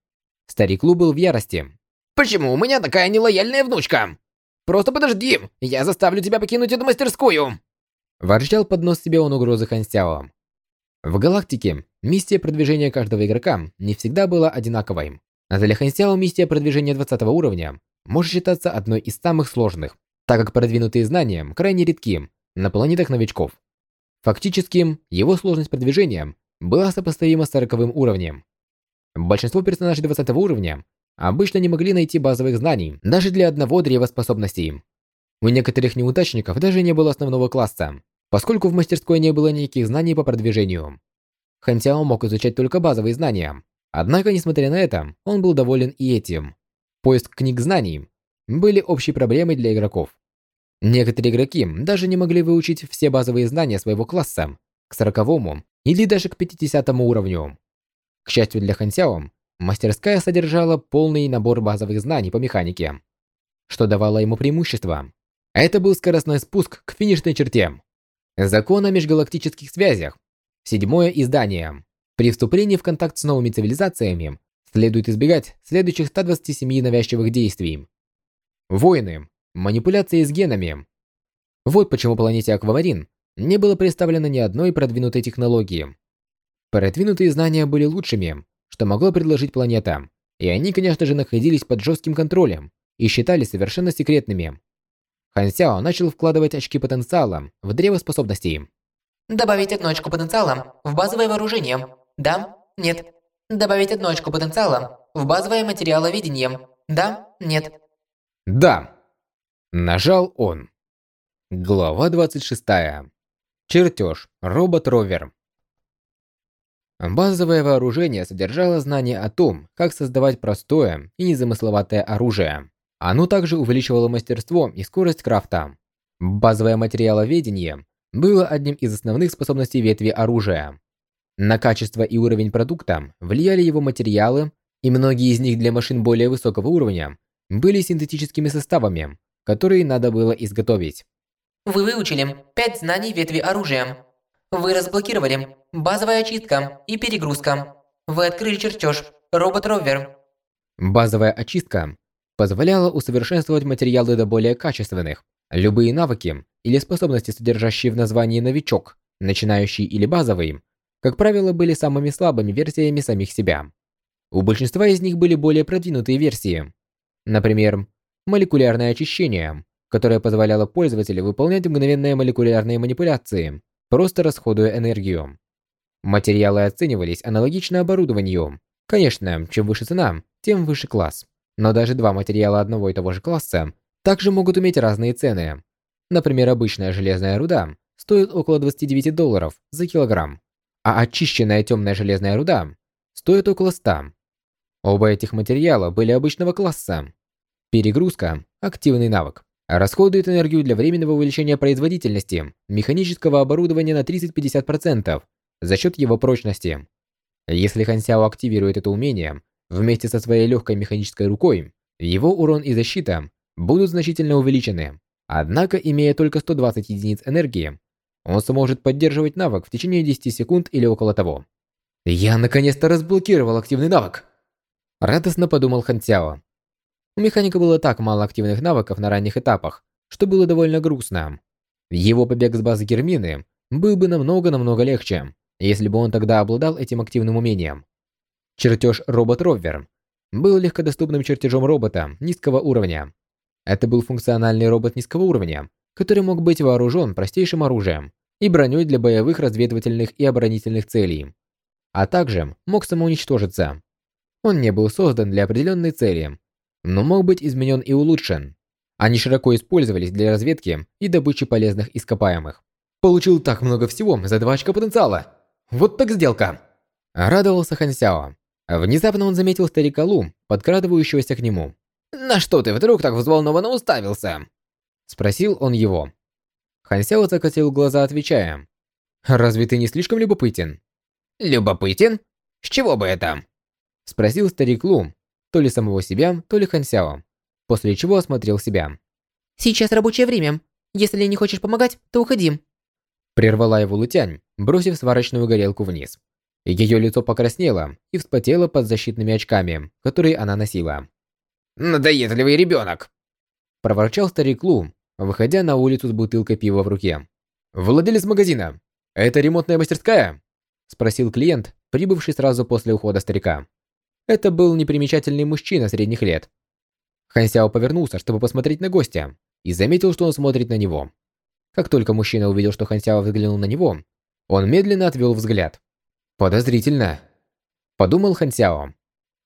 A: Старик Лу был в ярости.
C: «Почему у меня такая нелояльная внучка? Просто подожди, я заставлю тебя покинуть эту мастерскую!»
A: Ворчал под нос себе он угрозы Хан Сяо. В галактике миссия продвижения каждого игрока не всегда была одинаковой. А для Хансяо миссия продвижения 20 уровня может считаться одной из самых сложных, так как продвинутые знания крайне редки на планетах новичков. Фактически, его сложность продвижения была сопоставима с 40 уровнем. Большинство персонажей 20 уровня обычно не могли найти базовых знаний даже для одного древа способностей. У некоторых неудачников даже не было основного класса, поскольку в мастерской не было никаких знаний по продвижению. Хантяо мог изучать только базовые знания, однако, несмотря на это, он был доволен и этим. Поиск книг знаний были общей проблемой для игроков. Некоторые игроки даже не могли выучить все базовые знания своего класса к 40 или даже к 50 уровню. К счастью для Хансяо, мастерская содержала полный набор базовых знаний по механике, что давало ему преимущество. Это был скоростной спуск к финишной черте. Закон о межгалактических связях. Седьмое издание. При вступлении в контакт с новыми цивилизациями Следует избегать следующих 127 навязчивых действий. Войны, манипуляции с генами. Вот почему планете Аквамарин не было представлено ни одной продвинутой технологии. Продвинутые знания были лучшими, что могло предложить планета, и они, конечно же, находились под жестким контролем и считались совершенно секретными. Хан Сяо начал вкладывать очки потенциала в древо способностей.
B: Добавить одну очку потенциала в базовое вооружение. Да? Нет. Добавить одну очку потенциала в базовое материаловедение. Да? Нет.
A: Да. Нажал он. Глава 26. Чертеж. Робот-ровер. Базовое вооружение содержало знания о том, как создавать простое и незамысловатое оружие. Оно также увеличивало мастерство и скорость крафта. Базовое материаловедение было одним из основных способностей ветви оружия. На качество и уровень продукта влияли его материалы, и многие из них для машин более высокого уровня были синтетическими составами, которые надо было изготовить.
B: Вы выучили 5 знаний ветви оружия. Вы разблокировали базовая очистка и перегрузка. Вы открыли чертеж робот-ровер.
A: Базовая очистка позволяла усовершенствовать материалы до более качественных. Любые навыки или способности, содержащие в названии «новичок», начинающий или базовый, как правило, были самыми слабыми версиями самих себя. У большинства из них были более продвинутые версии. Например, молекулярное очищение, которое позволяло пользователю выполнять мгновенные молекулярные манипуляции, просто расходуя энергию. Материалы оценивались аналогично оборудованию. Конечно, чем выше цена, тем выше класс. Но даже два материала одного и того же класса также могут иметь разные цены. Например, обычная железная руда стоит около 29 долларов за килограмм, а очищенная темная железная руда стоит около 100. Оба этих материала были обычного класса. Перегрузка – активный навык. Расходует энергию для временного увеличения производительности механического оборудования на 30-50% за счет его прочности. Если Хан Сяо активирует это умение вместе со своей легкой механической рукой, его урон и защита будут значительно увеличены. Однако, имея только 120 единиц энергии, он сможет поддерживать навык в течение 10 секунд или около того. «Я наконец-то разблокировал активный навык!» Радостно подумал Хан Цяо. У механика было так мало активных навыков на ранних этапах, что было довольно грустно. Его побег с базы Гермины был бы намного-намного легче, если бы он тогда обладал этим активным умением. Чертеж робот-ровер был легкодоступным чертежом робота низкого уровня. Это был функциональный робот низкого уровня, который мог быть вооружен простейшим оружием и броней для боевых разведывательных и оборонительных целей, а также мог самоуничтожиться. Он не был создан для определенной цели, но мог быть изменен и улучшен. Они широко использовались для разведки и добычи полезных ископаемых. Получил так много всего за два очка потенциала. Вот так сделка. Радовался Хан Сяо. Внезапно он заметил старика Лу, подкрадывающегося к нему. «На что ты вдруг так взволнованно уставился?» Спросил он его. Хан Сяо закатил глаза, отвечая. «Разве ты не слишком любопытен?»
C: «Любопытен? С чего бы это?»
A: Спросил старик Лу, то ли самого себя, то ли Хан Сяо, после чего осмотрел себя.
B: Сейчас рабочее время. Если не хочешь помогать, то уходи.
A: Прервала его Лутянь, бросив сварочную горелку вниз. Ее лицо покраснело и вспотело под защитными очками, которые она носила.
C: «Надоедливый ребенок!»
A: Проворчал старик Лу, выходя на улицу с бутылкой пива в руке. «Владелец магазина, это ремонтная мастерская?» Спросил клиент, прибывший сразу после ухода старика. Это был непримечательный мужчина средних лет. Хан Сяо повернулся, чтобы посмотреть на гостя, и заметил, что он смотрит на него. Как только мужчина увидел, что Хан Сяо взглянул на него, он медленно отвел взгляд. «Подозрительно», – подумал Хан Сяо.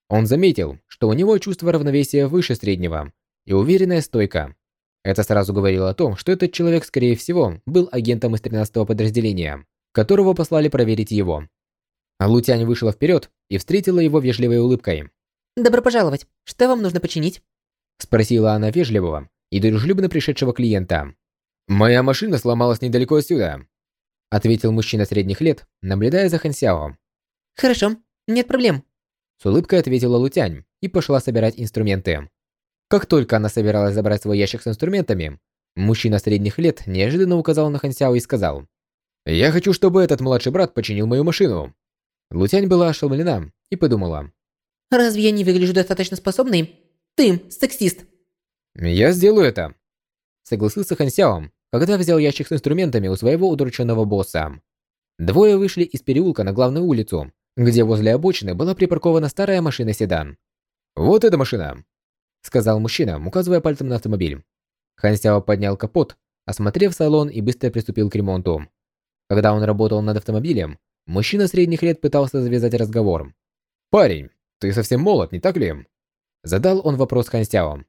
A: Он заметил, что у него чувство равновесия выше среднего и уверенная стойка. Это сразу говорило о том, что этот человек, скорее всего, был агентом из 13-го подразделения, которого послали проверить его. Лутянь вышла вперед и встретила его вежливой улыбкой.
B: «Добро пожаловать. Что вам нужно починить?»
A: Спросила она вежливого и дружелюбно пришедшего клиента. «Моя машина сломалась недалеко отсюда», ответил мужчина средних лет, наблюдая за Хансяо.
B: «Хорошо, нет проблем»,
A: с улыбкой ответила Лутянь и пошла собирать инструменты. Как только она собиралась забрать свой ящик с инструментами, мужчина средних лет неожиданно указал на Хансяо и сказал, «Я хочу, чтобы этот младший брат починил мою машину». Лутянь была ошеломлена и подумала,
B: Разве я не выгляжу достаточно способной? Ты, сексист.
A: Я сделаю это. Согласился Хан Сяо, когда взял ящик с инструментами у своего удрученного босса. Двое вышли из переулка на главную улицу, где возле обочины была припаркована старая машина-седан. «Вот эта машина», — сказал мужчина, указывая пальцем на автомобиль. Хан Сяо поднял капот, осмотрев салон и быстро приступил к ремонту. Когда он работал над автомобилем, мужчина средних лет пытался завязать разговор. «Парень, ты совсем молод, не так ли?» Задал он вопрос Хан Сяо.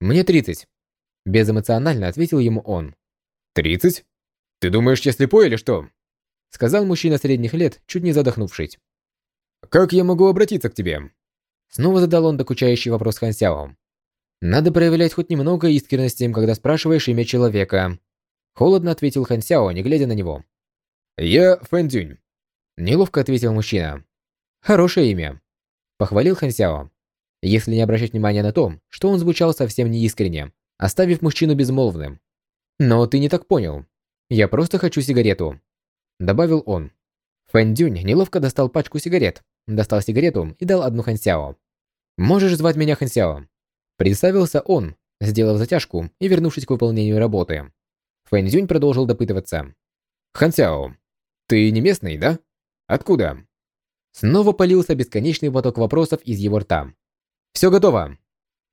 A: «Мне 30». Безэмоционально ответил ему он. «Тридцать? Ты думаешь, я слепой или что?» Сказал мужчина средних лет, чуть не задохнувшись. «Как я могу обратиться к тебе?» Снова задал он докучающий вопрос Хан Сяо. «Надо проявлять хоть немного искренности, когда спрашиваешь имя человека». Холодно ответил Хан Сяо, не глядя на него. «Я Фэн Дюнь», – неловко ответил мужчина. «Хорошее имя», – похвалил Хан Сяо. Если не обращать внимания на то, что он звучал совсем неискренне, оставив мужчину безмолвным. «Но ты не так понял. Я просто хочу сигарету», – добавил он. Фэн Дюнь неловко достал пачку сигарет, достал сигарету и дал одну Хан Сяо. «Можешь звать меня Хан Сяо», – представился он, сделав затяжку и вернувшись к выполнению работы. Фэн Дюнь продолжил допытываться. «Хан Сяо, ты не местный, да? Откуда?» Снова полился бесконечный поток вопросов из его рта. «Все готово!»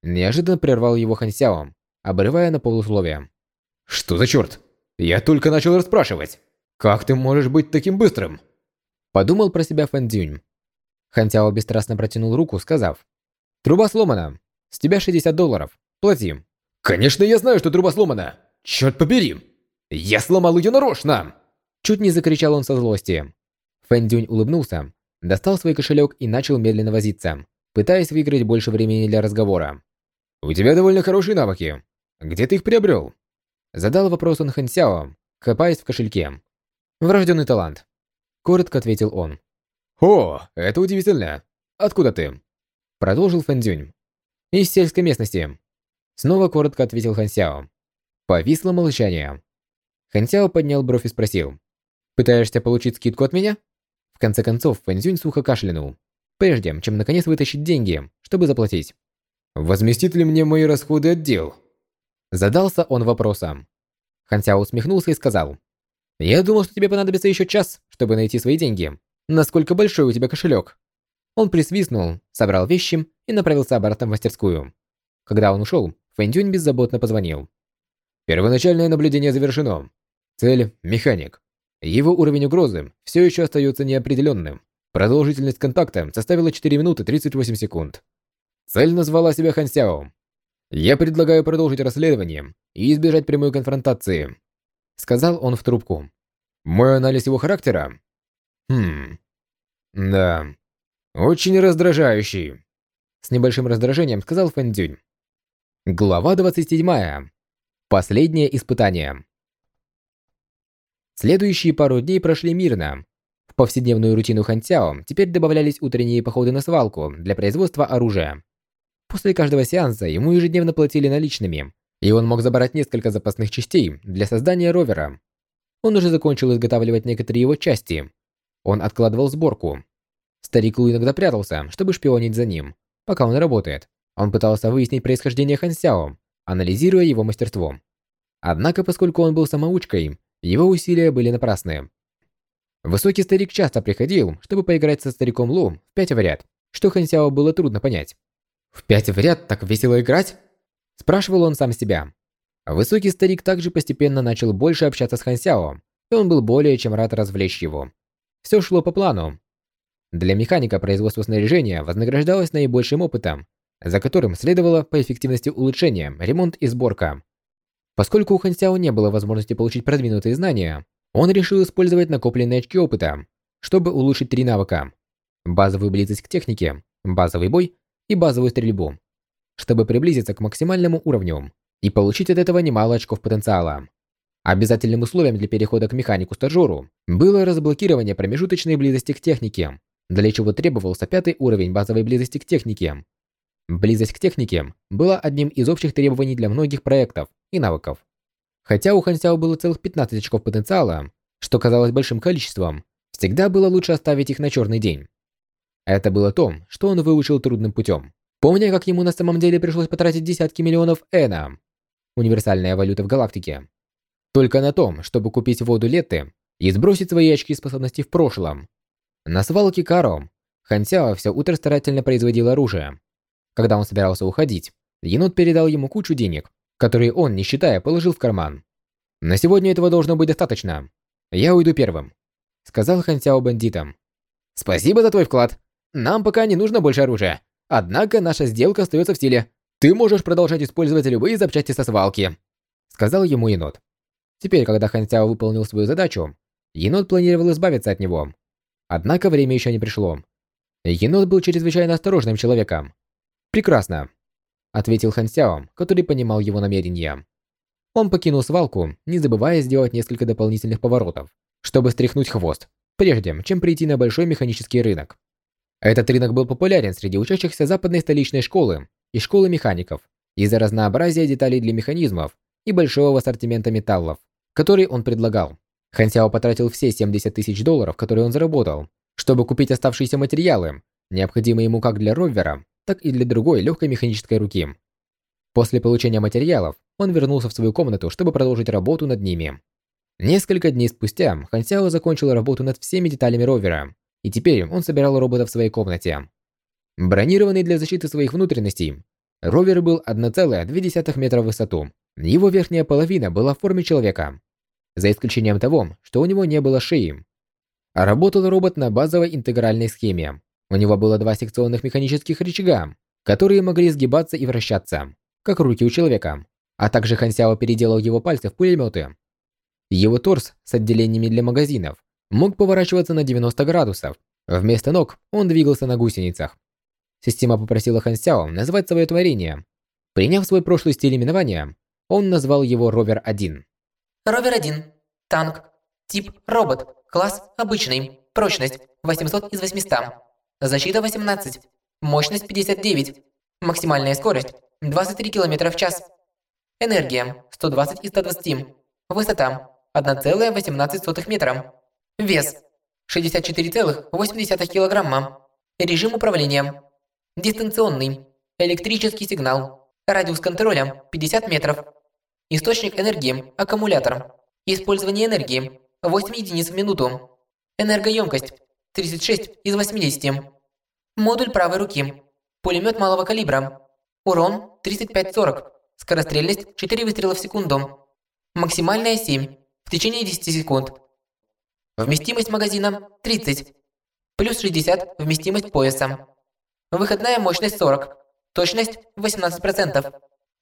A: Неожиданно прервал его Хан Сяо, обрывая на полусловие. «Что за черт? Я только начал расспрашивать. Как ты можешь быть таким быстрым?» Подумал про себя Фэн Дюнь. Хан Сяо бесстрастно протянул руку, сказав. «Труба сломана. С тебя 60 долларов. Плати». «Конечно, я знаю, что труба сломана. Черт побери! Я сломал ее нарочно!» Чуть не закричал он со злости. Фэн Дюнь улыбнулся, достал свой кошелек и начал медленно возиться, пытаясь выиграть больше времени для разговора. «У тебя довольно хорошие навыки. Где ты их приобрел?» Задал вопрос он Хэн копаясь в кошельке. «Врожденный талант», — коротко ответил он. «О, это удивительно. Откуда ты?» Продолжил Фэн Цзюнь. «Из сельской местности». Снова коротко ответил Хэн. Повисло молчание. Хэн поднял бровь и спросил. «Пытаешься получить скидку от меня?» В конце концов, Фэн Цзюнь сухо кашлянул, прежде чем наконец вытащить деньги, чтобы заплатить. «Возместит ли мне мои расходы отдел?» Задался он вопросом. Хансяо усмехнулся и сказал. «Я думал, что тебе понадобится еще час, чтобы найти свои деньги. Насколько большой у тебя кошелек?» Он присвистнул, собрал вещи и направился обратно в мастерскую. Когда он ушел, Фэндюнь беззаботно позвонил. Первоначальное наблюдение завершено. Цель – механик. Его уровень угрозы все еще остается неопределенным. Продолжительность контакта составила 4 минуты 38 секунд. Цель назвала себя Хансяо. «Я предлагаю продолжить расследование и избежать прямой конфронтации», сказал он в трубку. «Мой анализ его характера?» «Хм... Да... Очень раздражающий», с небольшим раздражением сказал Фэн Дюнь. Глава 27. Последнее испытание. Следующие пару дней прошли мирно. В повседневную рутину Хан Цяо теперь добавлялись утренние походы на свалку для производства оружия. После каждого сеанса ему ежедневно платили наличными, и он мог забрать несколько запасных частей для создания ровера. Он уже закончил изготавливать некоторые его части. Он откладывал сборку. Старик Лу иногда прятался, чтобы шпионить за ним, пока он работает. Он пытался выяснить происхождение Хан Сяо, анализируя его мастерство. Однако, поскольку он был самоучкой, его усилия были напрасны. Высокий старик часто приходил, чтобы поиграть со стариком Лу в пять в ряд, что Хан Сяо было трудно понять. «В пять в ряд так весело играть?» Спрашивал он сам себя. Высокий старик также постепенно начал больше общаться с Хан Сяо, и он был более чем рад развлечь его. Все шло по плану. Для механика производство снаряжения вознаграждалось наибольшим опытом, за которым следовало по эффективности улучшения, ремонт и сборка. Поскольку у Хан Сяо не было возможности получить продвинутые знания, он решил использовать накопленные очки опыта, чтобы улучшить три навыка. Базовую близость к технике, базовый бой и базовую стрельбу, чтобы приблизиться к максимальному уровню и получить от этого немало очков потенциала. Обязательным условием для перехода к механику-стажеру было разблокирование промежуточной близости к технике, для чего требовался пятый уровень базовой близости к технике. Близость к технике была одним из общих требований для многих проектов и навыков. Хотя у Хансяо было целых 15 очков потенциала, что казалось большим количеством, всегда было лучше оставить их на черный день. Это было то, что он выучил трудным путем. Помня, как ему на самом деле пришлось потратить десятки миллионов эна, универсальная валюта в галактике, только на том, чтобы купить воду Летты и сбросить свои очки способностей в прошлом. На свалке Каро Хан Сяо все утро старательно производил оружие. Когда он собирался уходить, енот передал ему кучу денег, которые он, не считая, положил в карман. «На сегодня этого должно быть достаточно. Я уйду первым», — сказал Хан Сяо бандитам. «Спасибо за твой вклад. Нам пока не нужно больше оружия. Однако наша сделка остается в силе. Ты можешь продолжать использовать любые запчасти со свалки», — сказал ему енот. Теперь, когда Хан Сяо выполнил свою задачу, енот планировал избавиться от него. Однако время еще не пришло. Енот был чрезвычайно осторожным человеком. «Прекрасно», — ответил Хан Сяо, который понимал его намерения. Он покинул свалку, не забывая сделать несколько дополнительных поворотов, чтобы стряхнуть хвост, прежде чем прийти на большой механический рынок. Этот рынок был популярен среди учащихся западной столичной школы и школы механиков из-за разнообразия деталей для механизмов и большого ассортимента металлов, которые он предлагал. Хан Сяо потратил все 70 тысяч долларов, которые он заработал, чтобы купить оставшиеся материалы, необходимые ему как для ровера, так и для другой легкой механической руки. После получения материалов, он вернулся в свою комнату, чтобы продолжить работу над ними. Несколько дней спустя Хан Сяо закончил работу над всеми деталями ровера, и теперь он собирал робота в своей комнате. Бронированный для защиты своих внутренностей, ровер был 1,2 метра в высоту. Его верхняя половина была в форме человека, за исключением того, что у него не было шеи. Работал робот на базовой интегральной схеме. У него было два секционных механических рычага, которые могли сгибаться и вращаться, как руки у человека. А также Хансяо переделал его пальцы в пулеметы. Его торс с отделениями для магазинов мог поворачиваться на 90 градусов. Вместо ног он двигался на гусеницах. Система попросила Хансяо назвать свое творение. Приняв свой прошлый стиль именования, он назвал его Ровер-1.
B: Ровер-1. Танк. Тип робот. Класс обычный. Прочность 800 из 800. Защита 18. Мощность 59. Максимальная скорость 23 км в час. Энергия 120 из 120. Высота 1,18 метра. Вес 64,8 килограмма. Режим управления. Дистанционный. Электрический сигнал. Радиус контроля 50 метров. Источник энергии – аккумулятор. Использование энергии – 8 единиц в минуту. Энергоемкость – 36 из 80. Модуль правой руки. Пулемет малого калибра. Урон 35-40. Скорострельность 4 выстрела в секунду. Максимальная 7 в течение 10 секунд. Вместимость магазина 30. Плюс 60 вместимость пояса. Выходная мощность 40. Точность 18%.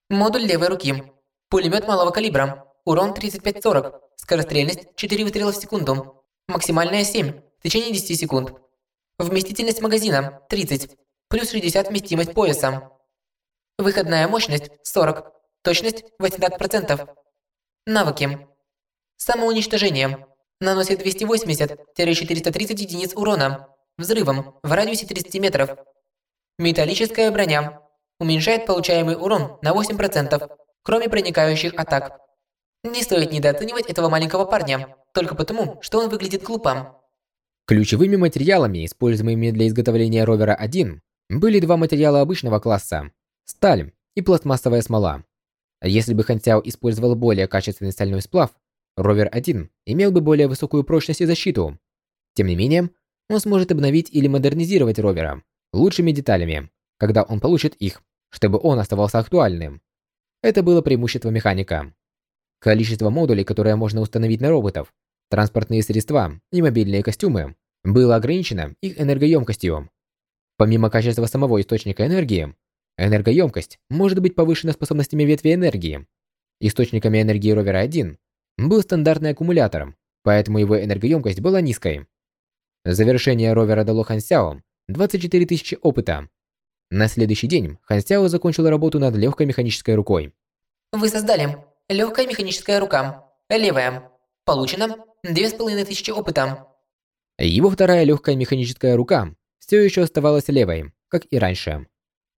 B: Модуль левой руки. Пулемет малого калибра. Урон 35-40. Скорострельность 4 выстрела в секунду. Максимальная 7 в течение 10 секунд. Вместительность магазина 30. Плюс 60 вместимость пояса. Выходная мощность 40. Точность 80%. Навыки. Самоуничтожение. Наносит 280-430 единиц урона. Взрывом в радиусе 30 метров. Металлическая броня. Уменьшает получаемый урон на 8%, кроме проникающих атак. Не стоит недооценивать этого маленького парня, только потому, что он выглядит глупо.
A: Ключевыми материалами, используемыми для изготовления ровера-1, были два материала обычного класса – сталь и пластмассовая смола. Если бы Хантяо использовал более качественный стальной сплав, Ровер-1 имел бы более высокую прочность и защиту. Тем не менее, он сможет обновить или модернизировать ровера лучшими деталями, когда он получит их, чтобы он оставался актуальным. Это было преимущество механика. Количество модулей, которые можно установить на роботов, транспортные средства и мобильные костюмы, было ограничено их энергоемкостью. Помимо качества самого источника энергии, энергоемкость может быть повышена способностями ветви энергии. Источниками энергии ровера 1 был стандартный аккумулятор, поэтому его энергоемкость была низкой. Завершение ровера дало Хан Сяо 24 тысячи опыта. На следующий день Хан Сяо закончил работу над легкой механической рукой.
B: Вы создали легкая механическая рука, левая. Получено 2500 опыта.
A: Его вторая легкая механическая рука все еще оставалась левой, как и раньше.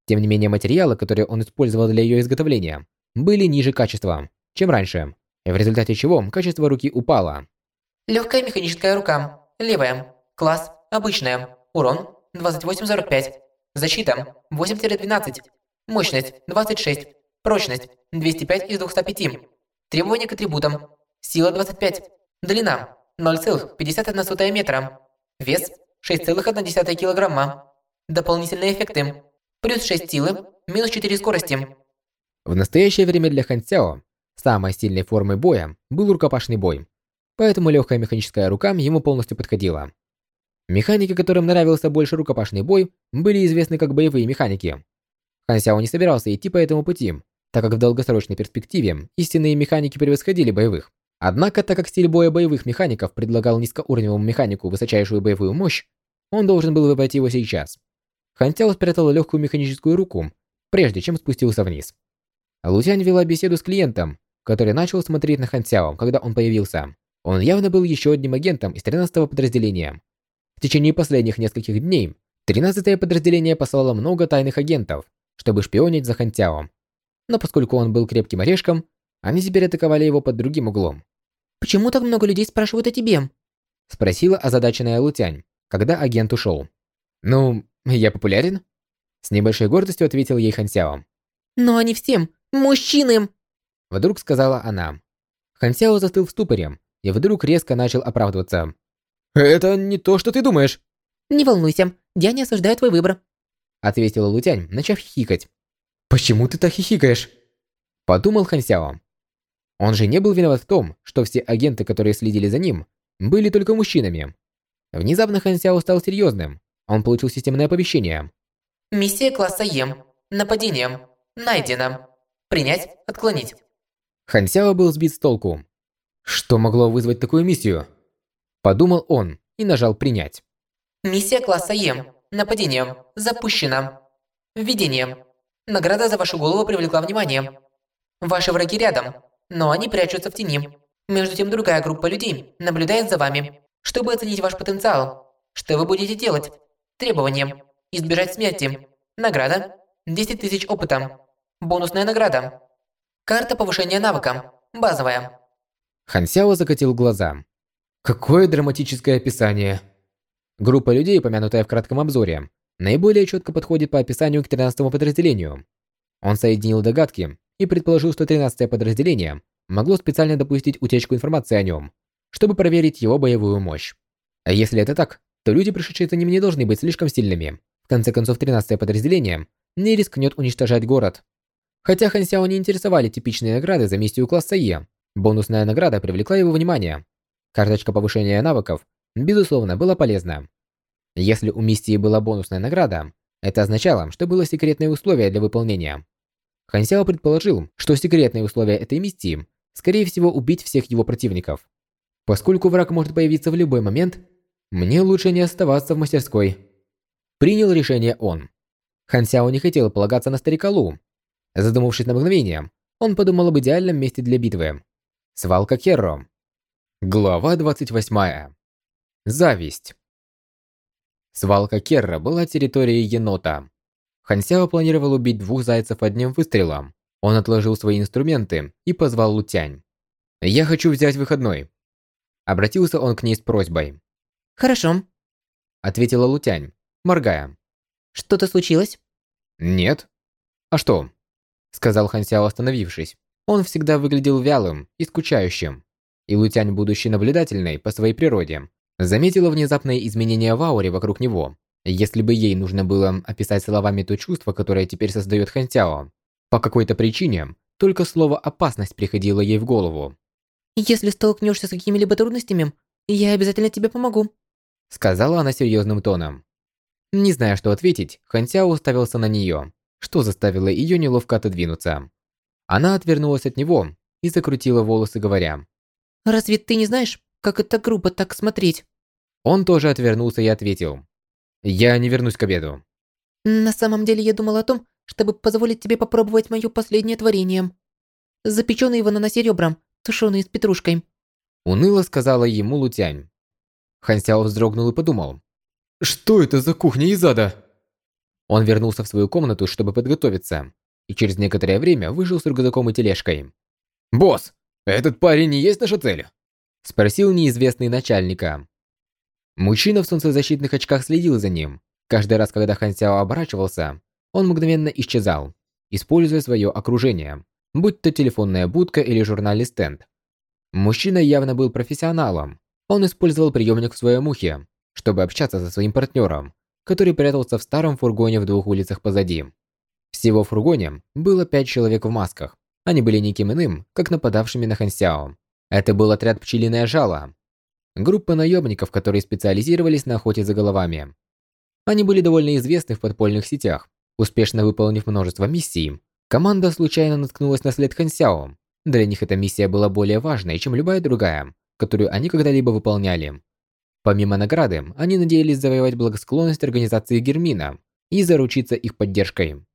A: Тем не менее, материалы, которые он использовал для ее изготовления, были ниже качества, чем раньше, в результате чего качество руки упало.
B: Легкая механическая рука. Левая. Класс. Обычная. Урон 28-45. Защита 8-12. Мощность 26. Прочность 205 из 205. Требования к атрибутам. Сила 25. Длина 0,51 метра. Вес 6,1 килограмма. Дополнительные эффекты. Плюс 6 силы, минус 4 скорости.
A: В настоящее время для Хан Цяо самой сильной формой боя был рукопашный бой, поэтому легкая механическая рука ему полностью подходила. Механики, которым нравился больше рукопашный бой, были известны как боевые механики. Хан Сяо не собирался идти по этому пути, так как в долгосрочной перспективе истинные механики превосходили боевых. Однако, так как стиль боя боевых механиков предлагал низкоуровневому механику высочайшую боевую мощь, он должен был выбрать его сейчас. Хан Сяо спрятал легкую механическую руку, прежде чем спустился вниз. Лутянь вела беседу с клиентом, который начал смотреть на Хан Сяо, когда он появился. Он явно был еще одним агентом из 13-го подразделения. В течение последних нескольких дней 13-е подразделение послало много тайных агентов, чтобы шпионить за Хан Сяо. Но поскольку он был крепким орешком, они теперь атаковали его под другим углом.
B: «Почему так много людей спрашивают о тебе?»
A: Спросила озадаченная Лутянь, когда агент ушел. «Ну, я популярен?» С небольшой гордостью ответил ей Хан Сяо.
B: «Но они всем мужчины!»
A: Вдруг сказала она. Хан Сяо застыл в ступоре и вдруг резко начал оправдываться. «Это не то, что ты думаешь!»
B: «Не волнуйся, я не осуждаю твой выбор»,
A: ответила Лутянь, начав хихикать. «Почему ты так хихикаешь?» Подумал Хан Сяо. Он же не был виноват в том, что все агенты, которые следили за ним, были только мужчинами. Внезапно Хан Сяо стал серьезным. Он получил системное оповещение.
B: «Миссия класса Ем. Нападение. Найдено. Принять, отклонить».
A: Хан Сяо был сбит с толку. Что могло вызвать такую миссию? Подумал он и нажал «Принять».
B: «Миссия класса Ем. Нападение. Запущено. Введение. Награда за вашу голову привлекла внимание. Ваши враги рядом, но они прячутся в тени. Между тем другая группа людей наблюдает за вами, чтобы оценить ваш потенциал. Что вы будете делать? Требования. Избежать смерти. Награда. 10 тысяч опыта. Бонусная награда. Карта повышения навыка. Базовая.
A: Хан Сяо закатил глаза. Какое драматическое описание. Группа людей, упомянутая в кратком обзоре, наиболее четко подходит по описанию к 13-му подразделению. Он соединил догадки и предположил, что 13-е подразделение могло специально допустить утечку информации о нем, чтобы проверить его боевую мощь. А если это так, то люди, пришедшие за ним, не должны быть слишком сильными. В конце концов, 13-е подразделение не рискнет уничтожать город. Хотя Хан Сяо не интересовали типичные награды за миссию класса Е, бонусная награда привлекла его внимание. Карточка повышения навыков, безусловно, была полезна. Если у миссии была бонусная награда, это означало, что было секретное условие для выполнения. Хан Сяо предположил, что секретное условие этой миссии, скорее всего, убить всех его противников. Поскольку враг может появиться в любой момент, мне лучше не оставаться в мастерской. Принял решение он. Хан Сяо не хотел полагаться на старика Лу. Задумавшись на мгновение, он подумал об идеальном месте для битвы. Свалка Керро. Глава 28. Зависть. Свалка Керра была территорией енота. Хансяо планировал убить двух зайцев одним выстрелом. Он отложил свои инструменты и позвал Лутянь. «Я хочу взять выходной». Обратился он к ней с просьбой.
B: «Хорошо», —
A: ответила Лутянь, моргая.
B: «Что-то случилось?»
A: «Нет». «А что?» — сказал Хансяо, остановившись. Он всегда выглядел вялым и скучающим. И Лутянь, будучи наблюдательной по своей природе, заметила внезапные изменения в ауре вокруг него если бы ей нужно было описать словами то чувство, которое теперь создает Хантяо, по какой-то причине только слово «опасность» приходило ей в голову.
B: «Если столкнешься с какими-либо трудностями, я обязательно тебе помогу»,
A: сказала она серьезным тоном. Не зная, что ответить, Хантяо уставился на нее, что заставило ее неловко отодвинуться. Она отвернулась от него и закрутила волосы, говоря.
B: «Разве ты не знаешь, как это грубо так смотреть?»
A: Он тоже отвернулся и ответил. Я не вернусь к обеду.
B: На самом деле я думал о том, чтобы позволить тебе попробовать мое последнее творение. Запеченные в ананасе ребра, тушеные с петрушкой.
A: Уныло сказала ему Лутянь. Хансяо вздрогнул и подумал. Что это за кухня из ада? Он вернулся в свою комнату, чтобы подготовиться, и через некоторое время вышел с рюкзаком и тележкой. «Босс, этот парень не есть наша цель?» Спросил неизвестный начальника. Мужчина в солнцезащитных очках следил за ним. Каждый раз, когда Хан Сяо оборачивался, он мгновенно исчезал, используя свое окружение, будь то телефонная будка или журнальный стенд. Мужчина явно был профессионалом. Он использовал приемник в своем ухе, чтобы общаться со своим партнером, который прятался в старом фургоне в двух улицах позади. Всего в фургоне было пять человек в масках. Они были никем иным, как нападавшими на Хансяо. Это был отряд «Пчелиное жало». Группа наемников, которые специализировались на охоте за головами. Они были довольно известны в подпольных сетях. Успешно выполнив множество миссий, команда случайно наткнулась на след Хансяо. Для них эта миссия была более важной, чем любая другая, которую они когда-либо выполняли. Помимо награды, они надеялись завоевать благосклонность организации Гермина и заручиться их поддержкой.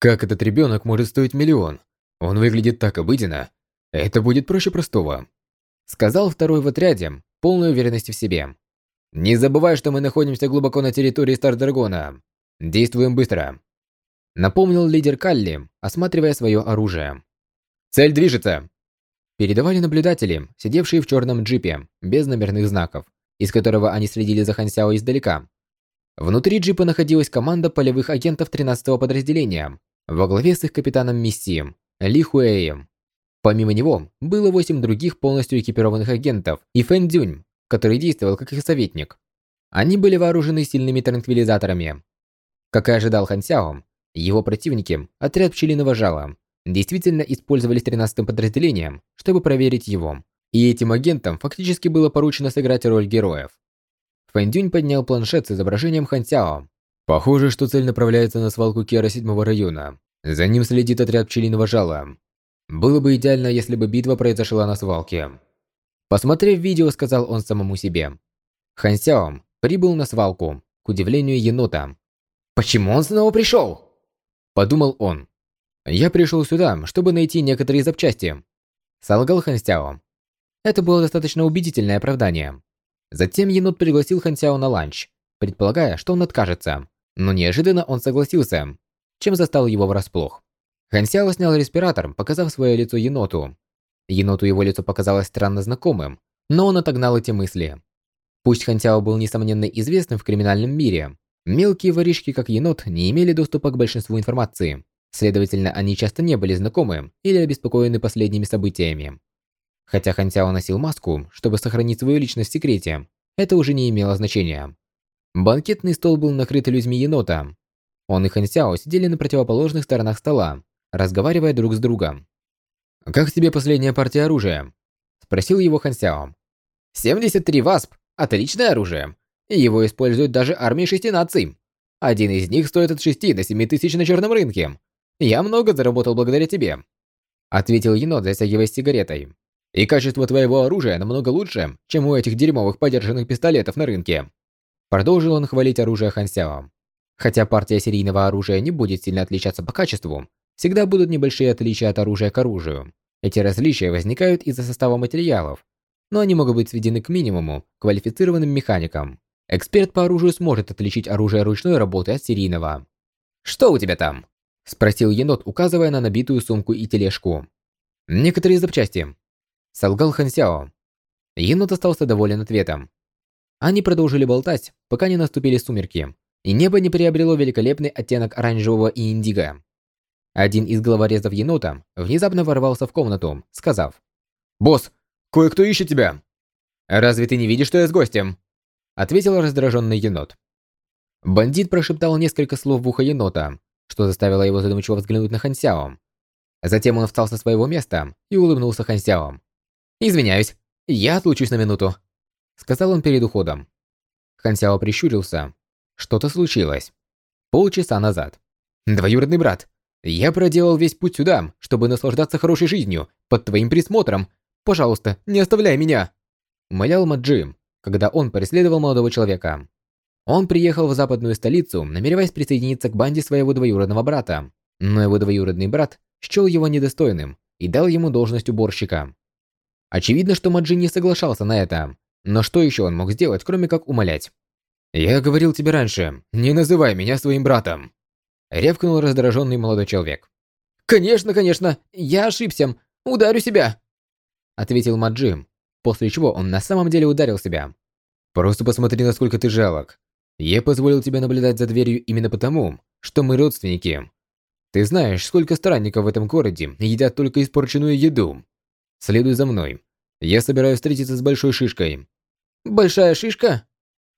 D: Как этот ребенок может стоить миллион? Он выглядит так обыденно. Это будет проще простого.
A: Сказал второй в отряде, полной уверенности в себе. Не забывай, что мы находимся глубоко на территории Стардрагона. Действуем быстро. Напомнил лидер Калли, осматривая свое оружие. Цель движется. Передавали наблюдатели, сидевшие в черном джипе, без номерных знаков из которого они следили за Хансяо издалека. Внутри джипа находилась команда полевых агентов 13-го подразделения, во главе с их капитаном миссии, Ли Хуэем. Помимо него, было восемь других полностью экипированных агентов и Фэн Дюнь, который действовал как их советник. Они были вооружены сильными транквилизаторами. Как и ожидал Хан Сяо, его противники, отряд пчелиного жала, действительно использовали 13-м подразделением, чтобы проверить его и этим агентам фактически было поручено сыграть роль героев. Фэндюнь поднял планшет с изображением Хан Цяо.
D: Похоже, что цель направляется на свалку Кера 7 района. За ним следит отряд пчелиного жала. Было бы идеально, если бы битва произошла на свалке.
A: Посмотрев видео, сказал он самому себе. Хан Сяо прибыл на свалку, к удивлению енота. «Почему он снова пришел?» Подумал он. «Я пришел сюда, чтобы найти некоторые запчасти», солгал Хан Сяо. Это было достаточно убедительное оправдание. Затем енот пригласил Хансяо на ланч, предполагая, что он откажется. Но неожиданно он согласился, чем застал его врасплох. Хансяо снял респиратор, показав свое лицо еноту. Еноту его лицо показалось странно знакомым, но он отогнал эти мысли. Пусть Хансяо был несомненно известным в криминальном мире, мелкие воришки, как енот, не имели доступа к большинству информации. Следовательно, они часто не были знакомы или обеспокоены последними событиями. Хотя Хантяо носил маску, чтобы сохранить свою личность в секрете, это уже не имело значения. Банкетный стол был накрыт людьми енота. Он и Хансяо сидели на противоположных сторонах стола, разговаривая друг с другом. «Как тебе последняя партия оружия?» – спросил его Хансяо. «73 ВАСП – отличное оружие. Его используют даже армии шести наций. Один из них стоит от 6 до 7 тысяч на черном рынке. Я много заработал благодаря тебе», – ответил енот, затягиваясь сигаретой. И качество твоего оружия намного лучше, чем у этих дерьмовых подержанных пистолетов на рынке. Продолжил он хвалить оружие Хансяо. Хотя партия серийного оружия не будет сильно отличаться по качеству, всегда будут небольшие отличия от оружия к оружию. Эти различия возникают из-за состава материалов, но они могут быть сведены к минимуму квалифицированным механикам. Эксперт по оружию сможет отличить оружие ручной работы от серийного. «Что у тебя там?» – спросил енот, указывая на набитую сумку и тележку. «Некоторые запчасти. Солгал Хан Сяо. Енот остался доволен ответом. Они продолжили болтать, пока не наступили сумерки, и небо не приобрело великолепный оттенок оранжевого и индиго. Один из главорезов енота внезапно ворвался в комнату, сказав. «Босс, кое-кто ищет тебя!» «Разве ты не видишь, что я с гостем?» Ответил раздраженный енот. Бандит прошептал несколько слов в ухо енота, что заставило его задумчиво взглянуть на Хансяо. Затем он встал со своего места и улыбнулся Хансяо. «Извиняюсь, я отлучусь на минуту», — сказал он перед уходом. Хансяо прищурился. Что-то случилось. Полчаса назад. «Двоюродный брат, я проделал весь путь сюда, чтобы наслаждаться хорошей жизнью, под твоим присмотром. Пожалуйста, не оставляй меня!» Молял Маджи, когда он преследовал молодого человека. Он приехал в западную столицу, намереваясь присоединиться к банде своего двоюродного брата, но его двоюродный брат счел его недостойным и дал ему должность уборщика. Очевидно, что Маджи не соглашался на это. Но что еще он мог сделать, кроме как умолять? «Я говорил тебе раньше, не называй меня своим братом!» Ревкнул раздраженный молодой человек. «Конечно, конечно, я ошибся. Ударю себя!» Ответил Маджи, после чего он на самом деле ударил себя. «Просто посмотри, насколько ты жалок. Я позволил тебе наблюдать за дверью именно потому, что мы родственники. Ты знаешь, сколько странников в этом городе едят только испорченную еду. Следуй за мной. Я собираюсь встретиться с большой шишкой.
C: Большая шишка?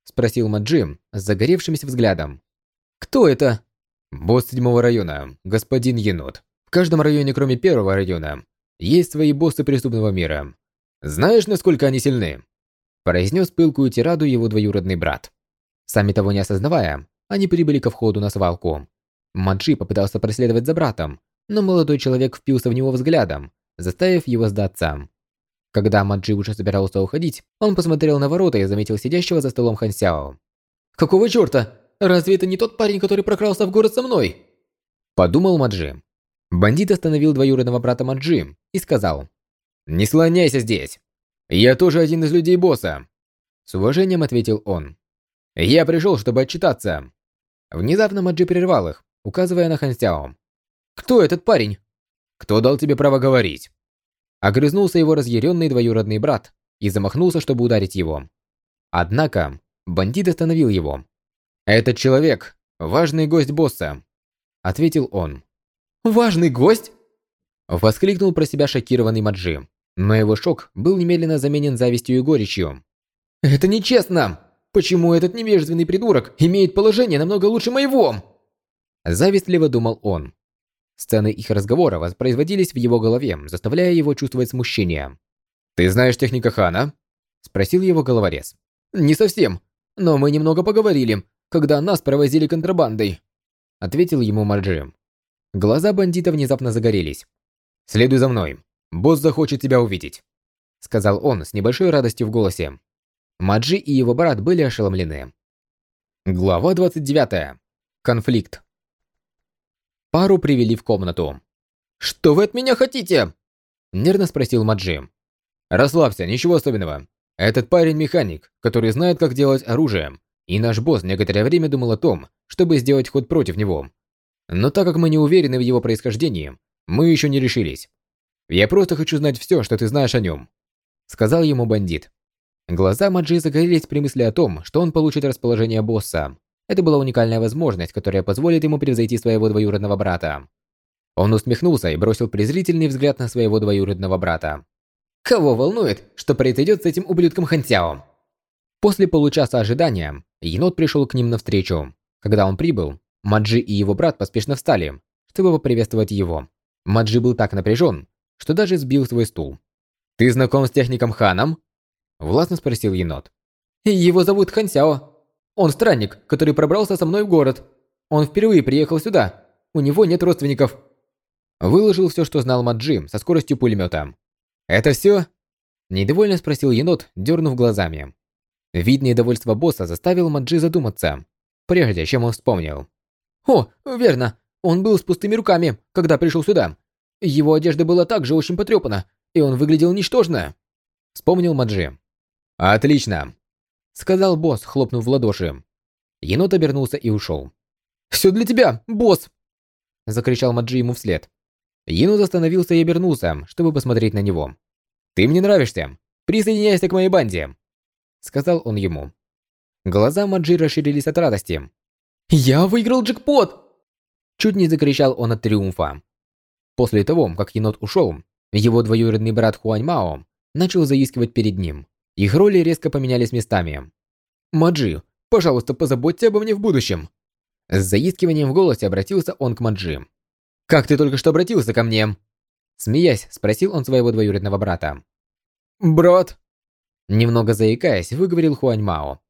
A: Спросил Маджим с загоревшимся взглядом.
C: Кто это?
A: Босс седьмого района, господин Енот. В каждом районе, кроме первого района, есть свои боссы преступного мира. Знаешь, насколько они сильны? Произнес пылкую тираду его двоюродный брат. Сами того не осознавая, они прибыли ко входу на свалку. Маджи попытался преследовать за братом, но молодой человек впился в него взглядом, заставив его сдаться. Когда Маджи уже собирался уходить, он посмотрел на ворота и заметил сидящего за столом Хансяо.
C: «Какого чёрта? Разве это не тот парень, который прокрался в город со мной?»
A: Подумал Маджи. Бандит остановил двоюродного брата Маджи и сказал. «Не слоняйся здесь. Я тоже один из людей босса». С уважением ответил он. «Я пришел, чтобы отчитаться». Внезапно Маджи прервал их, указывая на Хансяо.
C: «Кто этот парень?»
A: «Кто дал тебе право говорить?» Огрызнулся его разъяренный двоюродный брат и замахнулся, чтобы ударить его. Однако, бандит остановил его. «Этот человек – важный гость босса», – ответил он.
C: «Важный гость?»
A: Воскликнул про себя шокированный Маджи, но его шок был немедленно заменен завистью и горечью.
C: «Это нечестно! Почему этот невежественный придурок имеет положение намного лучше моего?»
A: Завистливо думал он. Сцены их разговора воспроизводились в его голове, заставляя его чувствовать смущение. «Ты знаешь техника Хана?» – спросил его головорез.
C: «Не совсем, но мы немного поговорили, когда нас провозили контрабандой», –
A: ответил ему Марджи. Глаза бандита внезапно загорелись. «Следуй за мной. Босс захочет тебя увидеть», – сказал он с небольшой радостью в голосе. Маджи и его брат были ошеломлены. Глава 29. Конфликт. Пару привели в комнату.
C: «Что вы от меня хотите?»
A: Нервно спросил Маджи. «Расслабься, ничего особенного. Этот парень механик, который знает, как делать оружие, и наш босс некоторое время думал о том, чтобы сделать ход против него. Но так как мы не уверены в его происхождении, мы еще не решились. Я просто хочу знать все, что ты знаешь о нем», — сказал ему бандит. Глаза Маджи загорелись при мысли о том, что он получит расположение босса. Это была уникальная возможность, которая позволит ему превзойти своего двоюродного брата. Он усмехнулся и бросил презрительный взгляд на своего двоюродного брата.
C: «Кого волнует, что произойдет с этим ублюдком Хантяо?»
A: После получаса ожидания, енот пришел к ним навстречу. Когда он прибыл, Маджи и его брат поспешно встали, чтобы поприветствовать его. Маджи был так напряжен, что даже сбил свой стул. «Ты знаком с техником Ханом?» Властно спросил енот.
C: «Его зовут Хансяо. Он странник, который пробрался со мной в город. Он впервые приехал сюда. У него нет родственников.
A: Выложил все, что знал Маджим со скоростью пулемета. «Это все?» Недовольно спросил енот, дернув глазами. Вид недовольства босса заставил Маджи задуматься, прежде чем он вспомнил.
C: «О, верно. Он был с пустыми руками, когда пришел сюда. Его одежда была также очень потрепана, и он выглядел ничтожно».
A: Вспомнил Маджи. «Отлично сказал босс, хлопнув в ладоши. Енот обернулся и ушел.
C: «Все для тебя, босс!»
A: Закричал Маджи ему вслед. Енот остановился и обернулся, чтобы посмотреть на него. «Ты мне нравишься! Присоединяйся к моей банде!» Сказал он ему. Глаза Маджи расширились от радости.
C: «Я выиграл джекпот!»
A: Чуть не закричал он от триумфа. После того, как енот ушел, его двоюродный брат Хуань Мао начал заискивать перед ним. Их роли резко поменялись местами.
C: «Маджи, пожалуйста, позаботься обо мне в будущем!»
A: С заискиванием в голосе обратился он к Маджи.
C: «Как ты только что обратился ко мне?»
A: Смеясь, спросил он своего двоюродного брата.
C: «Брат!»
A: Немного заикаясь, выговорил Хуань Мао.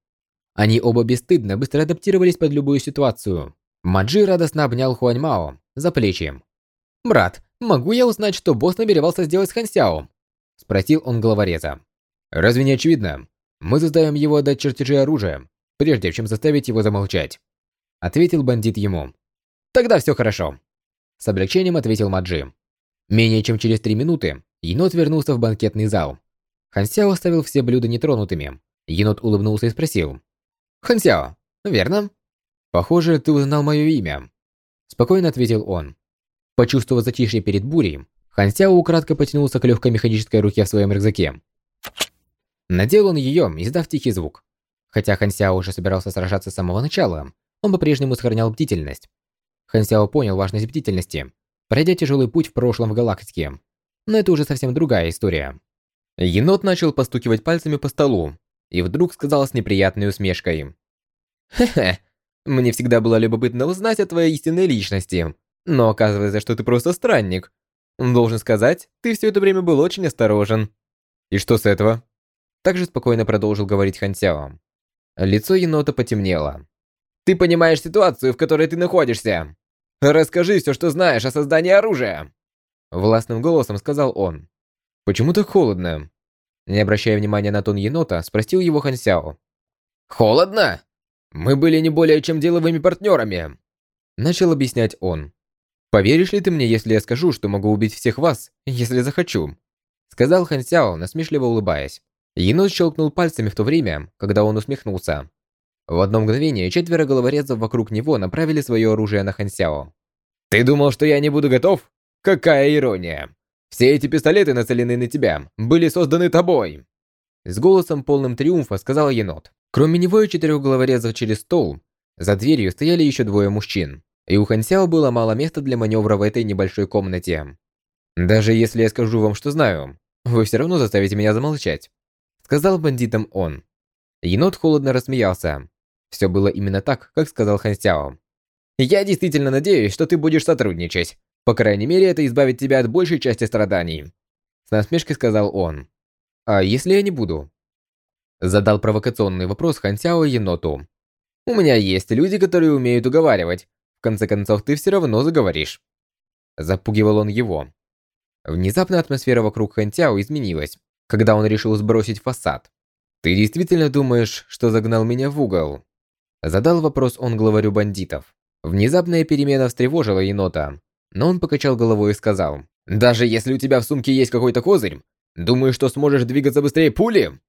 A: Они оба бесстыдно быстро адаптировались под любую ситуацию. Маджи радостно обнял Хуань Мао за плечи.
C: «Брат, могу я узнать, что босс намеревался сделать с Хан Сяо?»
A: Спросил он главореза. Разве не очевидно? Мы заставим его отдать чертежи оружия, прежде чем заставить его замолчать. Ответил бандит ему. Тогда все хорошо. С облегчением ответил Маджи. Менее чем через три минуты енот вернулся в банкетный зал. Хансяо оставил все блюда нетронутыми. Енот улыбнулся и спросил. «Хансяо, верно?» «Похоже, ты узнал мое имя», – спокойно ответил он. Почувствовав затишье перед бурей, Хансяо украдко потянулся к легкой механической руке в своем рюкзаке. Надел он ее, издав тихий звук. Хотя Хан Сяо уже собирался сражаться с самого начала, он по-прежнему сохранял бдительность. Хан Сяо понял важность бдительности, пройдя тяжелый путь в прошлом в галактике. Но это уже совсем другая история. Енот начал постукивать пальцами по столу и вдруг сказал с неприятной усмешкой. «Хе-хе, мне всегда было любопытно узнать о твоей истинной личности, но оказывается, что ты просто странник. Должен сказать, ты все это время был очень осторожен». «И что с этого?» Также спокойно продолжил говорить Хан Сяо. Лицо енота потемнело. «Ты понимаешь ситуацию, в которой ты находишься. Расскажи все, что знаешь о создании оружия!» Властным голосом сказал он. «Почему так холодно?» Не обращая внимания на тон енота, спросил его Хан Сяо. «Холодно? Мы были не более чем деловыми партнерами!» Начал объяснять он. «Поверишь ли ты мне, если я скажу, что могу убить всех вас, если захочу?» Сказал Хан Сяо, насмешливо улыбаясь. Енот щелкнул пальцами в то время, когда он усмехнулся. В одно мгновение четверо головорезов вокруг него направили свое оружие на Хан Сяо. «Ты думал, что я не буду готов? Какая ирония! Все эти пистолеты, нацеленные на тебя, были созданы тобой!» С голосом полным триумфа сказал енот. Кроме него и четырех головорезов через стол, за дверью стояли еще двое мужчин, и у Хансяо было мало места для маневра в этой небольшой комнате. «Даже если я скажу вам, что знаю, вы все равно заставите меня замолчать», сказал бандитам он. Енот холодно рассмеялся. Все было именно так, как сказал Хансяо. «Я действительно надеюсь, что ты будешь сотрудничать. По крайней мере, это избавит тебя от большей части страданий. С насмешкой сказал он. А если я не буду? Задал провокационный вопрос Хансяо еноту. У меня есть люди, которые умеют уговаривать. В конце концов, ты все равно заговоришь. Запугивал он его. Внезапно атмосфера вокруг Хантяо изменилась, когда он решил сбросить фасад. «Ты действительно думаешь, что загнал меня в угол?» Задал вопрос он главарю бандитов. Внезапная перемена встревожила енота, но он покачал головой и сказал, «Даже если у тебя в сумке есть какой-то козырь, думаешь, что сможешь двигаться быстрее пули?»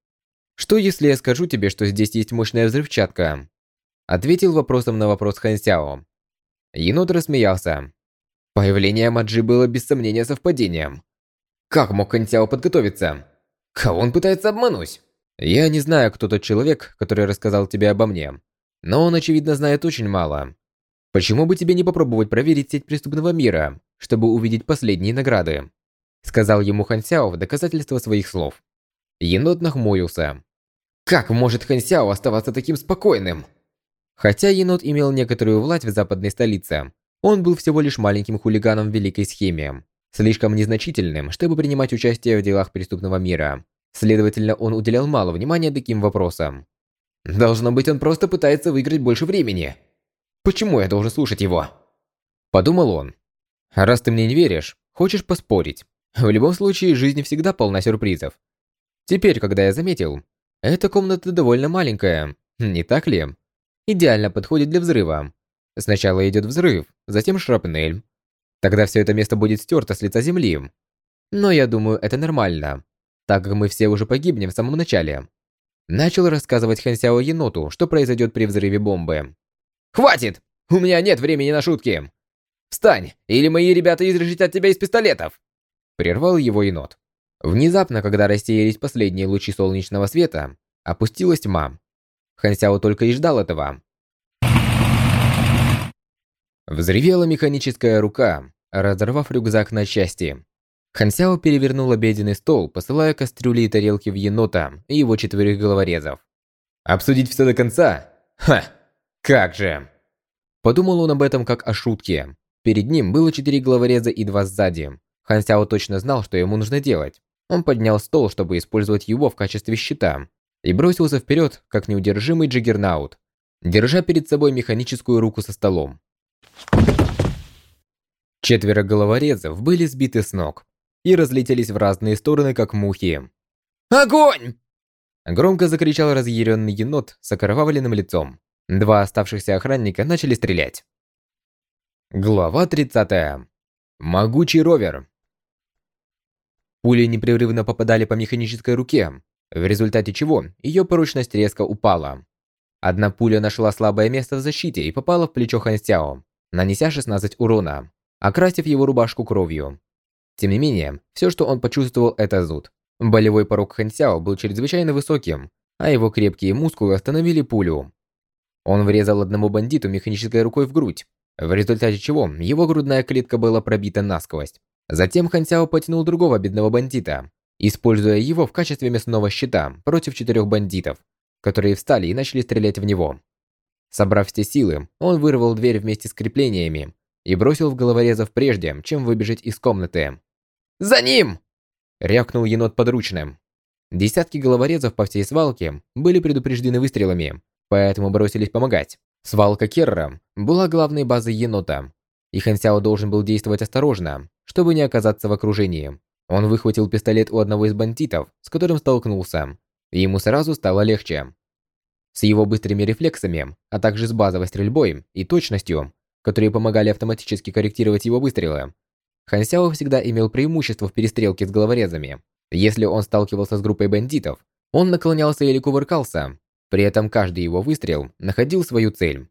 A: «Что, если я скажу тебе, что здесь есть мощная взрывчатка?» Ответил вопросом на вопрос Хан Сяо. Енот рассмеялся. Появление Маджи было без сомнения совпадением. Как мог Хан Сяо подготовиться? Кого он пытается обмануть? Я не знаю, кто тот человек, который рассказал тебе обо мне, но он, очевидно, знает очень мало. Почему бы тебе не попробовать проверить сеть преступного мира, чтобы увидеть последние награды? Сказал ему Хан Сяо в доказательство своих слов. Енот нахмурился. Как может Хан Сяо оставаться таким спокойным? Хотя енот имел некоторую власть в западной столице, он был всего лишь маленьким хулиганом в великой схеме, слишком незначительным, чтобы принимать участие в делах преступного мира. Следовательно, он уделял мало внимания таким вопросам. Должно быть, он просто пытается выиграть больше времени. Почему я должен слушать его? Подумал он. Раз ты мне не веришь, хочешь поспорить. В любом случае, жизнь всегда полна сюрпризов. Теперь, когда я заметил, эта комната довольно маленькая, не так ли? Идеально подходит для взрыва. Сначала идет взрыв, затем шрапнель. Тогда все это место будет стерто с лица земли. Но я думаю, это нормально, так как мы все уже погибнем в самом начале. Начал рассказывать Хансяо еноту, что произойдет при взрыве бомбы. Хватит! У меня нет времени на шутки! Встань, или мои ребята изрешетят тебя из пистолетов!» Прервал его енот. Внезапно, когда рассеялись последние лучи солнечного света, опустилась тьма. Хансяо только и ждал этого. Взревела механическая рука, разорвав рюкзак на части. Хансяо перевернул обеденный стол, посылая кастрюли и тарелки в енота и его четверых головорезов. «Обсудить все до конца? Ха! Как же? Подумал он об этом как о шутке. Перед ним было четыре головореза и два сзади. Хан Сяо точно знал, что ему нужно делать. Он поднял стол, чтобы использовать его в качестве щита, и бросился вперед, как неудержимый джиггернаут, держа перед собой механическую руку со столом. Четверо головорезов были сбиты с ног и разлетелись в разные стороны, как мухи. «Огонь!» Громко закричал разъяренный енот с окровавленным лицом. Два оставшихся охранника начали стрелять. Глава 30. Могучий ровер. Пули непрерывно попадали по механической руке, в результате чего ее прочность резко упала. Одна пуля нашла слабое место в защите и попала в плечо Хан Сяо, нанеся 16 урона, окрасив его рубашку кровью. Тем не менее, все, что он почувствовал, это зуд. Болевой порог Хан Сяо был чрезвычайно высоким, а его крепкие мускулы остановили пулю. Он врезал одному бандиту механической рукой в грудь, в результате чего его грудная клетка была пробита насквозь. Затем Хан Сяо потянул другого бедного бандита, используя его в качестве мясного щита против четырех бандитов, которые встали и начали стрелять в него. Собрав все силы, он вырвал дверь вместе с креплениями и бросил в головорезов прежде, чем выбежать из комнаты.
C: «За ним!»
A: – рявкнул енот подручным. Десятки головорезов по всей свалке были предупреждены выстрелами, поэтому бросились помогать. Свалка Керра была главной базой енота, и Хан должен был действовать осторожно, чтобы не оказаться в окружении. Он выхватил пистолет у одного из бандитов, с которым столкнулся, и ему сразу стало легче. С его быстрыми рефлексами, а также с базовой стрельбой и точностью, которые помогали автоматически корректировать его выстрелы, Хан Сяо всегда имел преимущество в перестрелке с головорезами. Если он сталкивался с группой бандитов, он наклонялся или кувыркался, при этом каждый его выстрел находил свою цель.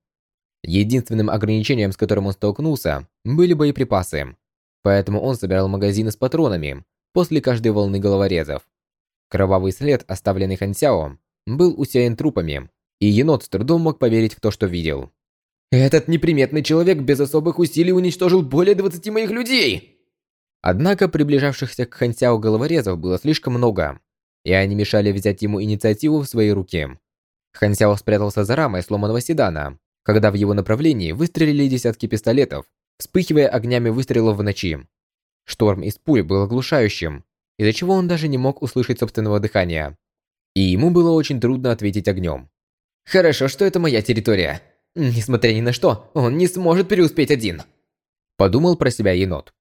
A: Единственным ограничением, с которым он столкнулся, были боеприпасы, поэтому он собирал магазины с патронами после каждой волны головорезов. Кровавый след, оставленный Хансяо, был усеян трупами, и енот с трудом мог поверить в то, что видел.
C: «Этот неприметный человек без особых усилий уничтожил более 20 моих людей!»
A: Однако приближавшихся к Хансяо головорезов было слишком много, и они мешали взять ему инициативу в свои руки. Хансяо спрятался за рамой сломанного седана, когда в его направлении выстрелили десятки пистолетов, вспыхивая огнями выстрелов в ночи. Шторм из пуль был оглушающим, из-за чего он даже не мог услышать собственного дыхания. И ему было очень трудно ответить огнем.
C: «Хорошо, что это моя территория. Несмотря ни на что, он не сможет преуспеть один»,
A: подумал про себя енот.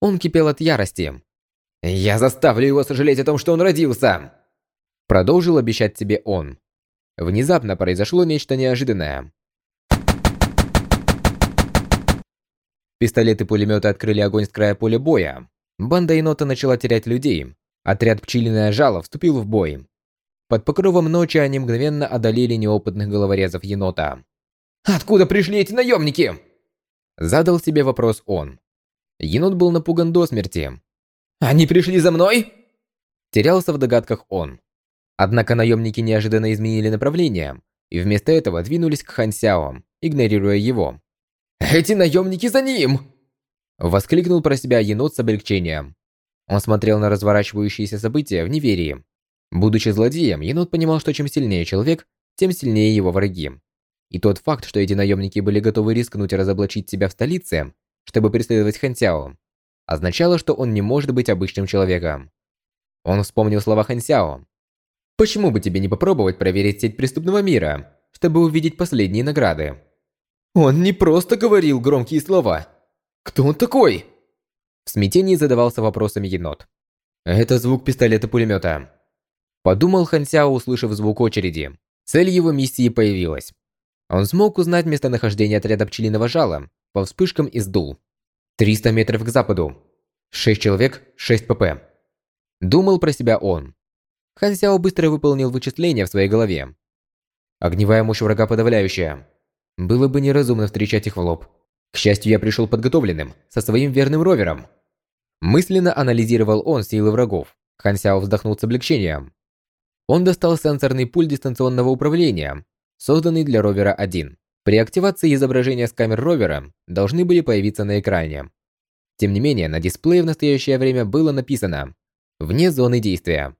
A: Он кипел от ярости.
C: «Я заставлю его сожалеть о том, что он родился!»
A: Продолжил обещать себе он. Внезапно произошло нечто неожиданное. Пистолеты-пулеметы открыли огонь с края поля боя. Банда енота начала терять людей. Отряд «Пчелиное жало» вступил в бой. Под покровом ночи они мгновенно одолели неопытных головорезов енота.
C: «Откуда пришли эти наемники?»
A: Задал себе вопрос он. Енот был напуган до смерти.
C: «Они пришли за мной?»
A: Терялся в догадках он. Однако наемники неожиданно изменили направление и вместо этого двинулись к Хан Сяо, игнорируя его.
C: «Эти наемники за ним!»
A: Воскликнул про себя енот с облегчением. Он смотрел на разворачивающиеся события в неверии. Будучи злодеем, енот понимал, что чем сильнее человек, тем сильнее его враги. И тот факт, что эти наемники были готовы рискнуть разоблачить себя в столице, чтобы преследовать Хансяо, означало, что он не может быть обычным человеком. Он вспомнил слова Хансяо. «Почему бы тебе не попробовать проверить сеть преступного мира, чтобы увидеть последние награды?»
C: Он не просто говорил громкие слова. Кто он такой?
A: В смятении задавался вопросами енот. Это звук пистолета-пулемета. Подумал Хансяо, услышав звук очереди. Цель его миссии появилась. Он смог узнать местонахождение отряда пчелиного жала по вспышкам из дул. 300 метров к западу. 6 человек, 6 ПП. Думал про себя он. Хансяо быстро выполнил вычисления в своей голове. Огневая мощь врага подавляющая. Было бы неразумно встречать их в лоб. К счастью, я пришел подготовленным, со своим верным ровером. Мысленно анализировал он силы врагов. Хан Сяо вздохнул с облегчением. Он достал сенсорный пульт дистанционного управления, созданный для ровера 1. При активации изображения с камер ровера должны были появиться на экране. Тем не менее, на дисплее в настоящее время было написано «Вне зоны действия».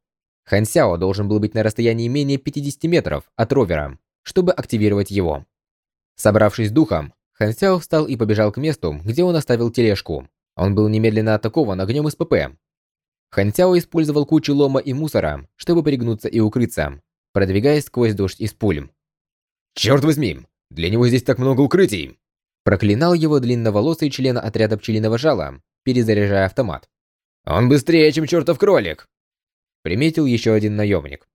A: Хан Сяо должен был быть на расстоянии менее 50 метров от ровера, чтобы активировать его. Собравшись духом, Хан Сяо встал и побежал к месту, где он оставил тележку. Он был немедленно атакован огнем из ПП. Хан Сяо использовал кучу лома и мусора, чтобы пригнуться и укрыться, продвигаясь сквозь дождь из пуль.
C: «Черт возьми! Для него здесь так много укрытий!»
A: Проклинал его длинноволосый член отряда пчелиного жала, перезаряжая автомат.
C: «Он быстрее, чем чертов кролик!»
A: Приметил еще один наемник.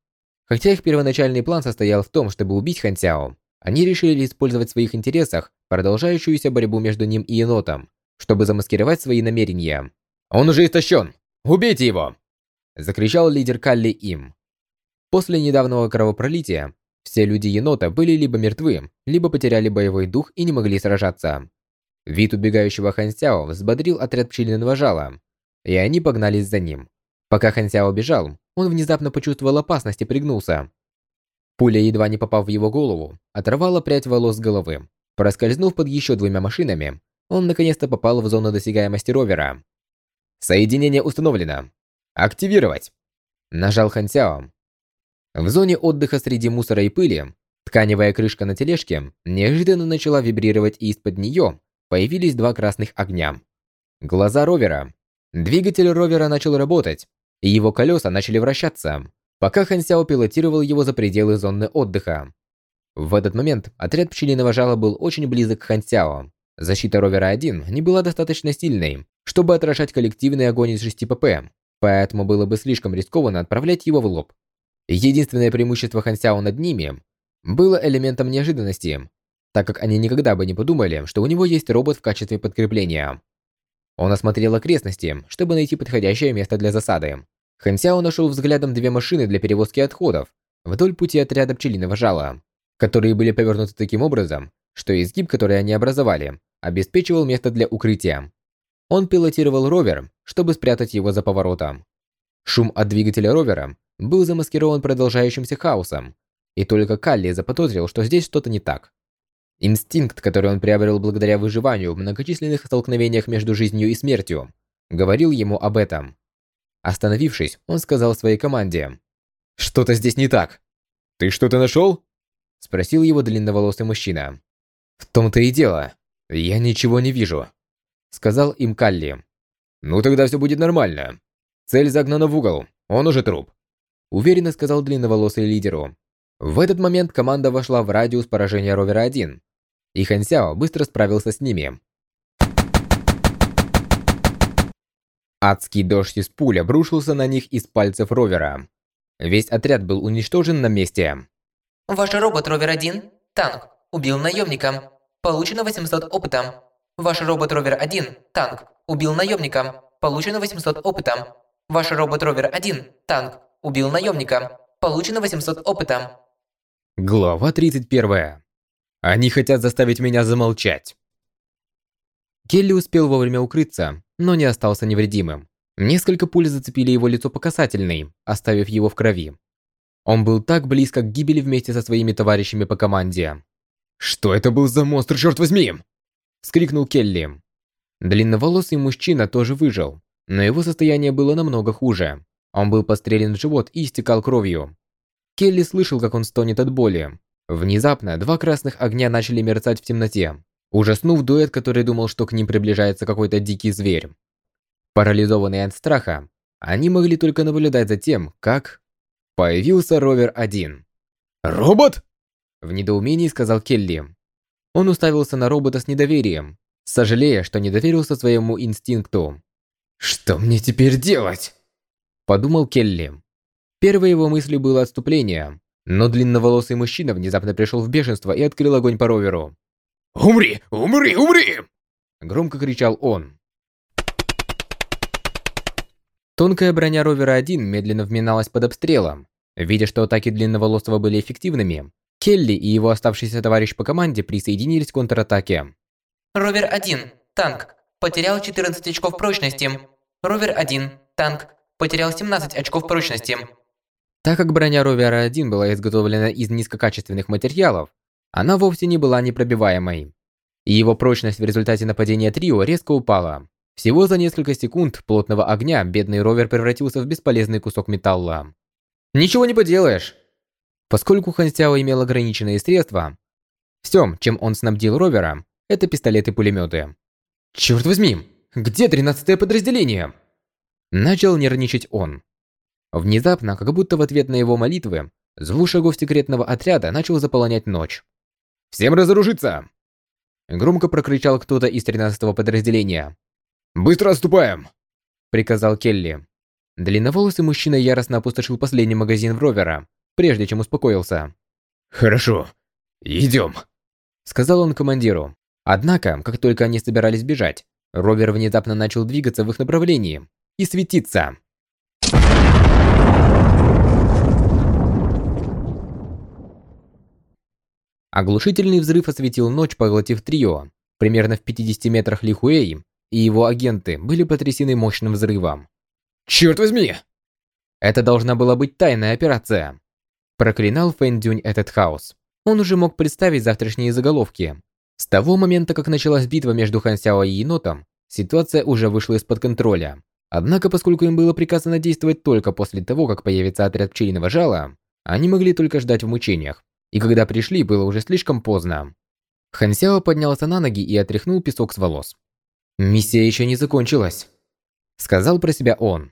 A: Хотя их первоначальный план состоял в том, чтобы убить Хан Сяо, они решили использовать в своих интересах продолжающуюся борьбу между ним и енотом, чтобы замаскировать свои намерения.
C: «Он уже истощен! Убейте его!»
A: Закричал лидер Калли им. После недавнего кровопролития, все люди енота были либо мертвы, либо потеряли боевой дух и не могли сражаться. Вид убегающего Хансяо взбодрил отряд пчелиного жала, и они погнались за ним. Пока Хансяо бежал, он внезапно почувствовал опасность и пригнулся. Пуля, едва не попав в его голову, оторвала прядь волос с головы. Проскользнув под еще двумя машинами, он наконец-то попал в зону досягаемости ровера. Соединение установлено. Активировать. Нажал Хан Сяо. В зоне отдыха среди мусора и пыли тканевая крышка на тележке неожиданно начала вибрировать, и из-под нее появились два красных огня. Глаза ровера. Двигатель ровера начал работать, и его колеса начали вращаться, пока Хан Сяо пилотировал его за пределы зоны отдыха. В этот момент отряд пчелиного жала был очень близок к Хан Сяо. Защита ровера-1 не была достаточно сильной, чтобы отражать коллективный огонь из 6 ПП, поэтому было бы слишком рискованно отправлять его в лоб. Единственное преимущество Хан Сяо над ними было элементом неожиданности, так как они никогда бы не подумали, что у него есть робот в качестве подкрепления. Он осмотрел окрестности, чтобы найти подходящее место для засады. Хан Сяо нашел взглядом две машины для перевозки отходов вдоль пути отряда пчелиного жала, которые были повернуты таким образом, что изгиб, который они образовали, обеспечивал место для укрытия. Он пилотировал ровер, чтобы спрятать его за поворотом. Шум от двигателя ровера был замаскирован продолжающимся хаосом, и только Калли заподозрил, что здесь что-то не так. Инстинкт, который он приобрел благодаря выживанию в многочисленных столкновениях между жизнью и смертью, говорил ему об этом. Остановившись, он сказал своей команде. «Что-то здесь не так». «Ты что-то нашел?» Спросил его длинноволосый мужчина. «В том-то и дело. Я ничего не вижу», сказал им Калли. «Ну тогда все будет нормально. Цель загнана в угол, он уже труп», уверенно сказал длинноволосый лидеру. В этот момент команда вошла в радиус поражения Ровера-1, и Хан Сяо быстро справился с ними. Адский дождь из пуль обрушился на них из пальцев Ровера. Весь отряд был уничтожен на месте.
B: Ваш робот Ровер-1, танк, убил наемника. Получено 800 опыта. Ваш робот Ровер-1, танк, убил наемника. Получено 800 опыта. Ваш робот Ровер-1, танк, убил наемника. Получено 800 опыта.
A: Глава 31. Они хотят заставить меня замолчать. Келли успел вовремя укрыться, но не остался невредимым. Несколько пуль зацепили его лицо по касательной, оставив его в крови. Он был так близко к гибели вместе со своими товарищами по команде. «Что это был за монстр, черт возьми?» Вскрикнул Келли. Длинноволосый мужчина тоже выжил, но его состояние было намного хуже. Он был пострелен в живот и истекал кровью. Келли слышал, как он стонет от боли, Внезапно два красных огня начали мерцать в темноте, ужаснув дуэт, который думал, что к ним приближается какой-то дикий зверь. Парализованные от страха, они могли только наблюдать за тем, как... Появился Ровер-1. «Робот?» В недоумении сказал Келли. Он уставился на робота с недоверием, сожалея, что не доверился своему инстинкту. «Что мне теперь делать?» Подумал Келли. Первой его мыслью было отступление, но длинноволосый мужчина внезапно пришел в бешенство и открыл огонь по роверу. «Умри! Умри! Умри!» Громко кричал он. Тонкая броня ровера-1 медленно вминалась под обстрелом. Видя, что атаки длинноволосого были эффективными, Келли и его оставшийся товарищ по команде присоединились к контратаке.
B: Ровер-1, танк, потерял 14 очков прочности. Ровер-1, танк, потерял 17 очков прочности.
A: Так как броня Ровера-1 была изготовлена из низкокачественных материалов, она вовсе не была непробиваемой. И его прочность в результате нападения трио резко упала. Всего за несколько секунд плотного огня бедный ровер превратился в бесполезный кусок металла. Ничего не поделаешь! Поскольку Хан Сяо имел ограниченные средства, всем, чем он снабдил ровера, это пистолеты-пулеметы. Черт возьми, где 13-е подразделение? Начал нервничать он. Внезапно, как будто в ответ на его молитвы, звук шагов секретного отряда начал заполонять ночь. «Всем разоружиться!» Громко прокричал кто-то из 13-го подразделения. «Быстро отступаем!» Приказал Келли. Длинноволосый мужчина яростно опустошил последний магазин в ровера, прежде чем успокоился. «Хорошо, идем!» Сказал он командиру. Однако, как только они собирались бежать, ровер внезапно начал двигаться в их направлении и светиться. Оглушительный взрыв осветил ночь, поглотив трио. Примерно в 50 метрах Лихуэй и его агенты были потрясены мощным взрывом. «Черт возьми!» Это должна была быть тайная операция. Проклинал Фэн Дюнь этот хаос. Он уже мог представить завтрашние заголовки. С того момента, как началась битва между Хан Сяо и енотом, ситуация уже вышла из-под контроля. Однако, поскольку им было приказано действовать только после того, как появится отряд пчелиного жала, они могли только ждать в мучениях. И когда пришли, было уже слишком поздно. Хан Сяо поднялся на ноги и отряхнул песок с волос. «Миссия еще не закончилась», — сказал про себя он.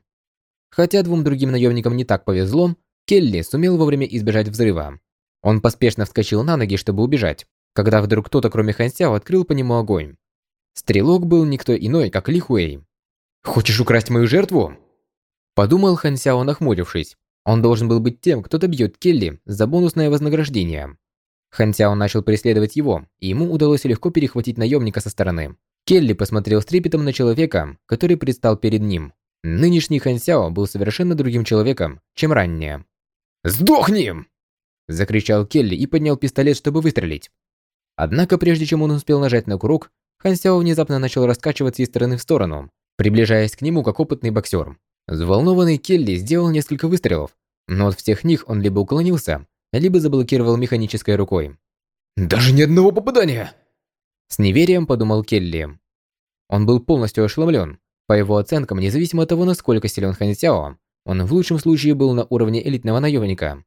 A: Хотя двум другим наемникам не так повезло, Келли сумел вовремя избежать взрыва. Он поспешно вскочил на ноги, чтобы убежать, когда вдруг кто-то, кроме Хансяо, открыл по нему огонь. Стрелок был никто иной, как Ли Хуэй. «Хочешь украсть мою жертву?» Подумал Хансяо, нахмурившись. Он должен был быть тем, кто добьет Келли за бонусное вознаграждение. Хансяо начал преследовать его, и ему удалось легко перехватить наемника со стороны. Келли посмотрел с трепетом на человека, который предстал перед ним. Нынешний Хансяо был совершенно другим человеком, чем ранее.
C: «Сдохни!»
A: Закричал Келли и поднял пистолет, чтобы выстрелить. Однако, прежде чем он успел нажать на курок, Хан Сяо внезапно начал раскачиваться из стороны в сторону, приближаясь к нему как опытный боксер. Взволнованный Келли сделал несколько выстрелов, но от всех них он либо уклонился, либо заблокировал механической рукой.
C: «Даже ни одного попадания!»
A: С неверием подумал Келли. Он был полностью ошеломлен. По его оценкам, независимо от того, насколько силен Хан Сяо, он в лучшем случае был на уровне элитного наемника.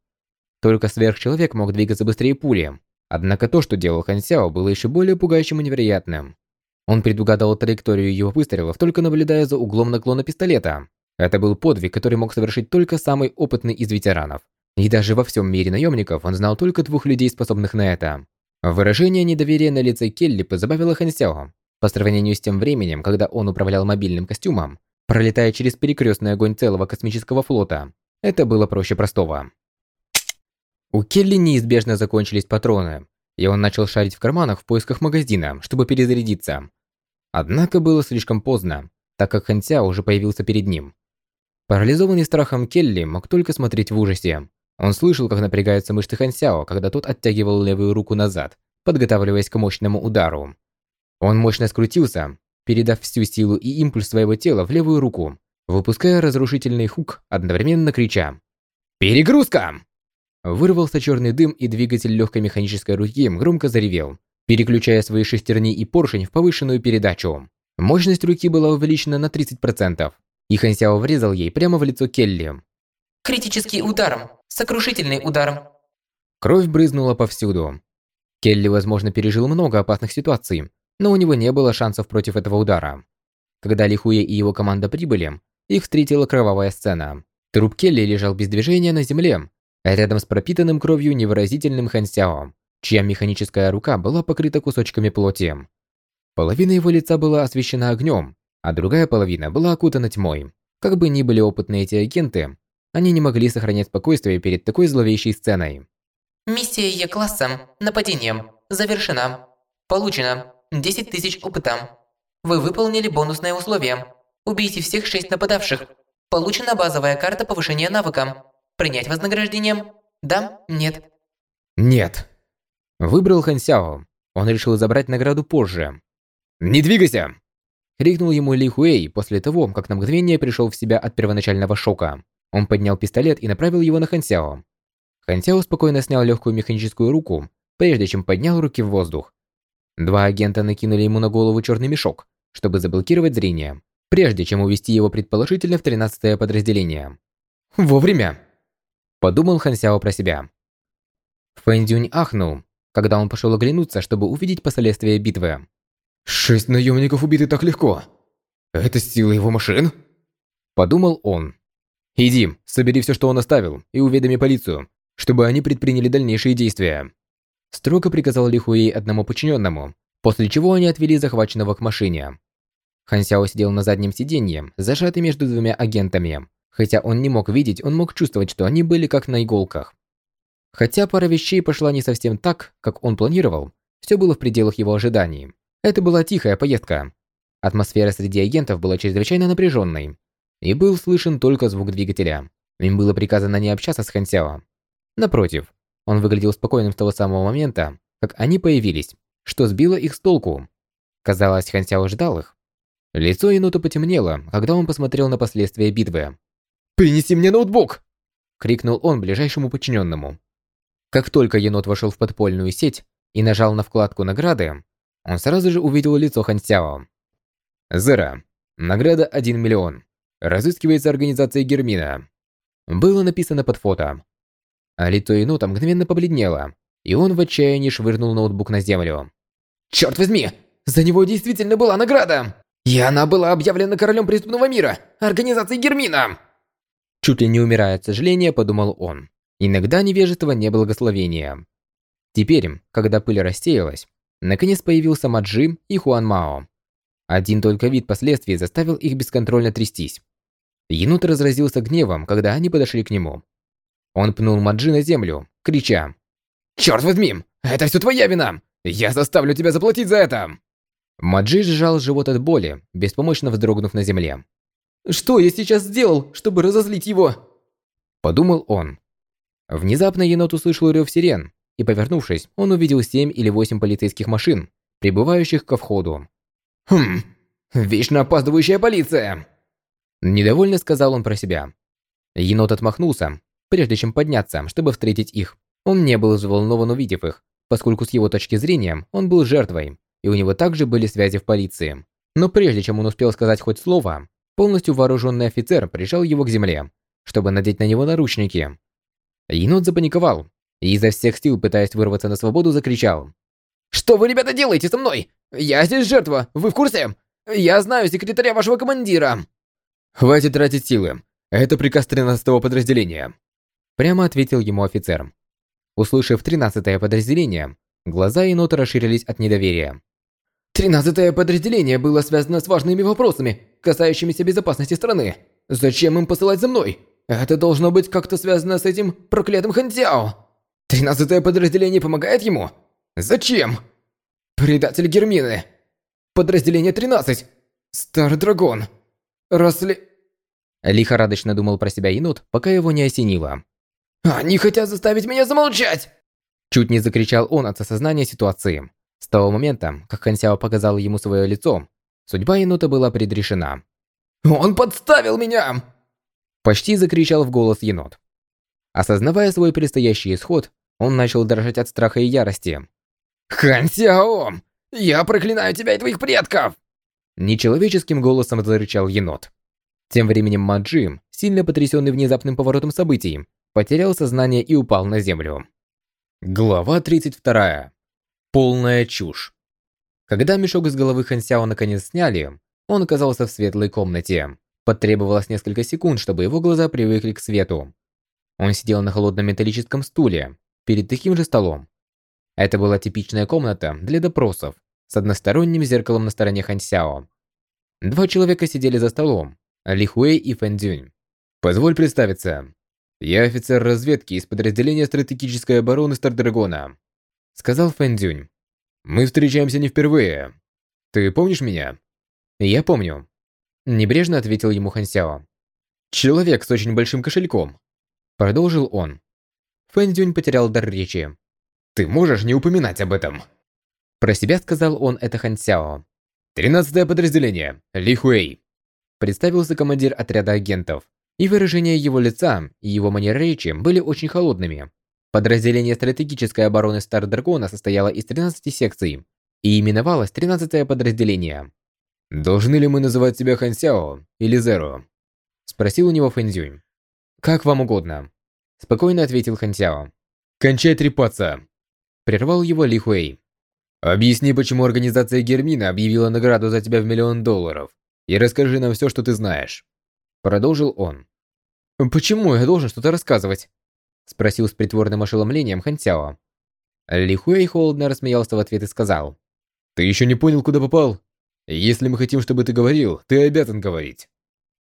A: Только сверхчеловек мог двигаться быстрее пули. Однако то, что делал Хан Сяо, было еще более пугающим и невероятным. Он предугадал траекторию его выстрелов, только наблюдая за углом наклона пистолета. Это был подвиг, который мог совершить только самый опытный из ветеранов. И даже во всем мире наемников он знал только двух людей, способных на это. Выражение недоверия на лице Келли позабавило Хан Сяо. По сравнению с тем временем, когда он управлял мобильным костюмом, пролетая через перекрестный огонь целого космического флота, это было проще простого. У Келли неизбежно закончились патроны, и он начал шарить в карманах в поисках магазина, чтобы перезарядиться. Однако было слишком поздно, так как Хэнся уже появился перед ним. Парализованный страхом Келли мог только смотреть в ужасе. Он слышал, как напрягаются мышцы Хансяо, когда тот оттягивал левую руку назад, подготавливаясь к мощному удару. Он мощно скрутился, передав всю силу и импульс своего тела в левую руку, выпуская разрушительный хук, одновременно крича «Перегрузка!». Вырвался черный дым, и двигатель легкой механической руки громко заревел, переключая свои шестерни и поршень в повышенную передачу. Мощность руки была увеличена на 30%, и Хансяо врезал ей прямо в лицо Келли.
B: Критический удар. Сокрушительный удар.
A: Кровь брызнула повсюду. Келли, возможно, пережил много опасных ситуаций, но у него не было шансов против этого удара. Когда Лихуя и его команда прибыли, их встретила кровавая сцена. Труп Келли лежал без движения на земле, рядом с пропитанным кровью невыразительным Хансяо, чья механическая рука была покрыта кусочками плоти. Половина его лица была освещена огнем, а другая половина была окутана тьмой. Как бы ни были опытны эти агенты, они не могли сохранять спокойствие перед такой зловещей сценой.
B: Миссия Е-класса «Нападением» завершена. Получено 10 тысяч опыта. Вы выполнили бонусное условие. Убейте всех шесть нападавших. Получена базовая карта повышения навыка. Принять вознаграждение? Да? Нет?
A: Нет. Выбрал Хан Сяо. Он решил забрать награду позже.
C: «Не двигайся!»
A: Крикнул ему Ли Хуэй после того, как на мгновение пришел в себя от первоначального шока. Он поднял пистолет и направил его на Хан Сяо. Хан Сяо спокойно снял легкую механическую руку, прежде чем поднял руки в воздух. Два агента накинули ему на голову черный мешок, чтобы заблокировать зрение, прежде чем увести его предположительно в 13-е подразделение. Вовремя! Подумал Хан Сяо про себя. Фэн Дюнь ахнул, когда он пошел оглянуться, чтобы увидеть последствия битвы.
C: «Шесть наемников убиты так легко. Это сила его машин?»
A: Подумал он. «Иди, собери все, что он оставил, и уведоми полицию, чтобы они предприняли дальнейшие действия». Строго приказал Ли Хуэй одному подчиненному, после чего они отвели захваченного к машине. Хан Сяо сидел на заднем сиденье, зажатый между двумя агентами. Хотя он не мог видеть, он мог чувствовать, что они были как на иголках. Хотя пара вещей пошла не совсем так, как он планировал, все было в пределах его ожиданий. Это была тихая поездка. Атмосфера среди агентов была чрезвычайно напряженной, и был слышен только звук двигателя. Им было приказано не общаться с Хансяо. Напротив, он выглядел спокойным с того самого момента, как они появились, что сбило их с толку. Казалось, Хансяо ждал их. Лицо енота потемнело, когда он посмотрел на последствия битвы.
C: «Принеси мне ноутбук!»
A: крикнул он ближайшему подчиненному. Как только енот вошел в подпольную сеть и нажал на вкладку «Награды», он сразу же увидел лицо Хан Сяо. Зера. Награда 1 миллион. Разыскивается организация Гермина. Было написано под фото. А лицо енота мгновенно побледнело, и он в отчаянии швырнул ноутбук на землю.
C: Черт возьми! За него действительно была награда! И она была объявлена королем преступного мира, организацией Гермина!
A: Чуть ли не умирая от сожаления, подумал он. Иногда невежество не благословением. Теперь, когда пыль рассеялась, наконец появился Маджи и Хуан Мао. Один только вид последствий заставил их бесконтрольно трястись. Енот разразился гневом, когда они подошли к нему. Он пнул Маджи на землю, крича.
C: «Черт возьми! Это все твоя вина! Я заставлю тебя заплатить за это!»
A: Маджи сжал живот от боли, беспомощно вздрогнув на земле.
C: «Что я сейчас сделал, чтобы разозлить его?»
A: Подумал он. Внезапно енот услышал рев сирен, и, повернувшись, он увидел семь или восемь полицейских машин, прибывающих ко входу.
C: «Хм, вечно опаздывающая полиция!»
A: Недовольно сказал он про себя. Енот отмахнулся, прежде чем подняться, чтобы встретить их. Он не был взволнован, увидев их, поскольку с его точки зрения он был жертвой, и у него также были связи в полиции. Но прежде чем он успел сказать хоть слово, полностью вооруженный офицер прижал его к земле, чтобы надеть на него наручники. Енот запаниковал и изо всех сил, пытаясь вырваться на свободу, закричал.
C: «Что вы, ребята, делаете со мной? Я здесь жертва, вы в курсе? Я знаю секретаря вашего командира!»
D: «Хватит тратить силы. Это приказ 13-го подразделения», —
A: прямо ответил ему офицер. Услышав 13-е подразделение, глаза енота расширились от недоверия.
C: «13-е подразделение было связано с важными вопросами, касающимися безопасности страны. Зачем им посылать за мной? Это должно быть как-то связано с этим проклятым Хантяо. Тринадцатое подразделение помогает ему? Зачем? Предатель Гермины. Подразделение 13. Старый дракон. Росли...
A: Лихорадочно думал про себя енот, пока его не осенило.
C: «Они хотят заставить меня замолчать!»
A: Чуть не закричал он от осознания ситуации. С того момента, как Хансяо показал ему свое лицо, судьба енота была предрешена.
C: «Он подставил меня!»
A: Почти закричал в голос енот. Осознавая свой предстоящий исход, он начал дрожать от страха и ярости.
C: «Хан Сяо! Я проклинаю тебя и твоих предков!»
A: Нечеловеческим голосом зарычал енот. Тем временем Маджи, сильно потрясенный внезапным поворотом событий, потерял сознание и упал на землю. Глава 32. Полная чушь. Когда мешок с головы Хансяо наконец сняли, он оказался в светлой комнате. Потребовалось несколько секунд, чтобы его глаза привыкли к свету. Он сидел на холодном металлическом стуле, перед таким же столом. Это была типичная комната для допросов, с односторонним зеркалом на стороне Хансяо. Два человека сидели за столом, Ли Хуэй и Фэн Цзюнь. «Позволь представиться. Я офицер разведки из подразделения стратегической обороны Стардрагона», сказал Фэн Цзюнь. «Мы встречаемся не впервые. Ты помнишь меня?» «Я помню», Небрежно ответил ему Хансяо. «Человек с очень большим кошельком», — продолжил он. Фэн потерял дар речи.
C: «Ты можешь не упоминать об этом?»
A: Про себя сказал он это Хансяо.
D: «Тринадцатое подразделение. Ли Хуэй», — представился командир отряда агентов.
A: И выражение его лица и его манеры речи были очень холодными. Подразделение стратегической обороны Стар Дракона состояло из 13 секций и именовалось 13 подразделение.
D: «Должны ли мы называть тебя Хансяо или Зеро?»
A: Спросил у него Фэнзюнь. «Как вам угодно», – спокойно ответил Хансяо.
D: «Кончай трепаться!»
A: Прервал его Ли Хуэй.
D: «Объясни, почему организация Гермина объявила награду за тебя в миллион долларов, и расскажи нам все, что ты знаешь».
A: Продолжил он.
C: «Почему я должен что-то рассказывать?»
A: Спросил с притворным ошеломлением Хансяо. Ли Хуэй холодно рассмеялся в ответ и сказал.
D: «Ты еще не понял, куда попал? Если мы хотим, чтобы ты говорил, ты обязан говорить.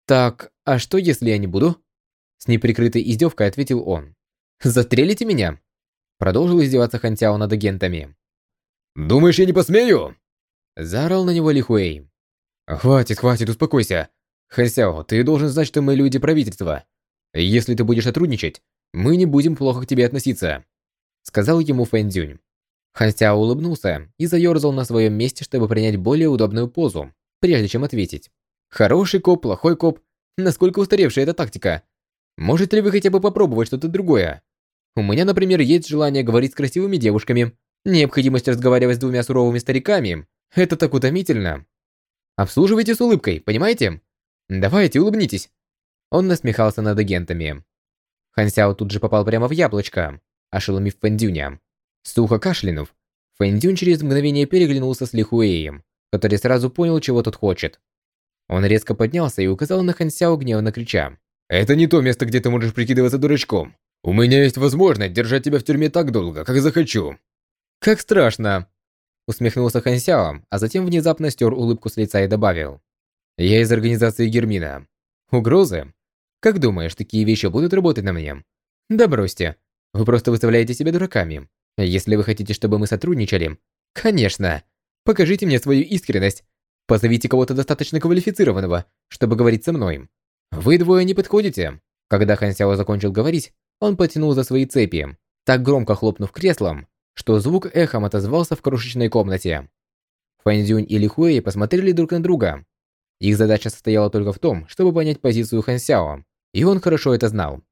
A: Так, а что, если я не буду? С неприкрытой издевкой ответил он. Застрелите меня? Продолжил издеваться Хантяо над агентами.
D: Думаешь, я не посмею?
A: Заорал на него Лихуэй.
D: Хватит, хватит, успокойся. Хансяо, ты должен знать, что мы люди правительства. Если ты будешь сотрудничать, мы не будем плохо к тебе относиться.
A: Сказал ему Фэндзюнь. Хансяо улыбнулся и заерзал на своем месте, чтобы принять более удобную позу, прежде чем ответить. «Хороший коп, плохой коп. Насколько устаревшая эта тактика? Можете ли вы хотя бы попробовать что-то другое? У меня, например, есть желание говорить с красивыми девушками. Необходимость разговаривать с двумя суровыми стариками – это так утомительно. Обслуживайте с улыбкой, понимаете? Давайте, улыбнитесь. Он насмехался над агентами. Хан Сяо тут же попал прямо в яблочко, ошеломив Фэндюня. Сухо кашлянув, Фэндюнь через мгновение переглянулся с Лихуэем, который сразу понял, чего тот хочет. Он резко поднялся и указал на Хан Сяо, гневно крича. «Это не то место, где ты можешь прикидываться дурачком. У меня есть возможность держать тебя в тюрьме так долго, как захочу». «Как страшно!» Усмехнулся Хан Сяо, а затем внезапно стер улыбку с лица и добавил. «Я из организации Гермина. Угрозы? Как думаешь, такие вещи будут работать на мне? Да бросьте. Вы просто выставляете себя дураками. Если вы хотите, чтобы мы сотрудничали, конечно. Покажите мне свою искренность. Позовите кого-то достаточно квалифицированного, чтобы говорить со мной. Вы двое не подходите. Когда Хан Сяо закончил говорить, он потянул за свои цепи, так громко хлопнув креслом, что звук эхом отозвался в крошечной комнате. Фэнзюнь и Ли Хуэй посмотрели друг на друга. Их задача состояла только в том, чтобы понять позицию Хан Сяо, и он хорошо это знал.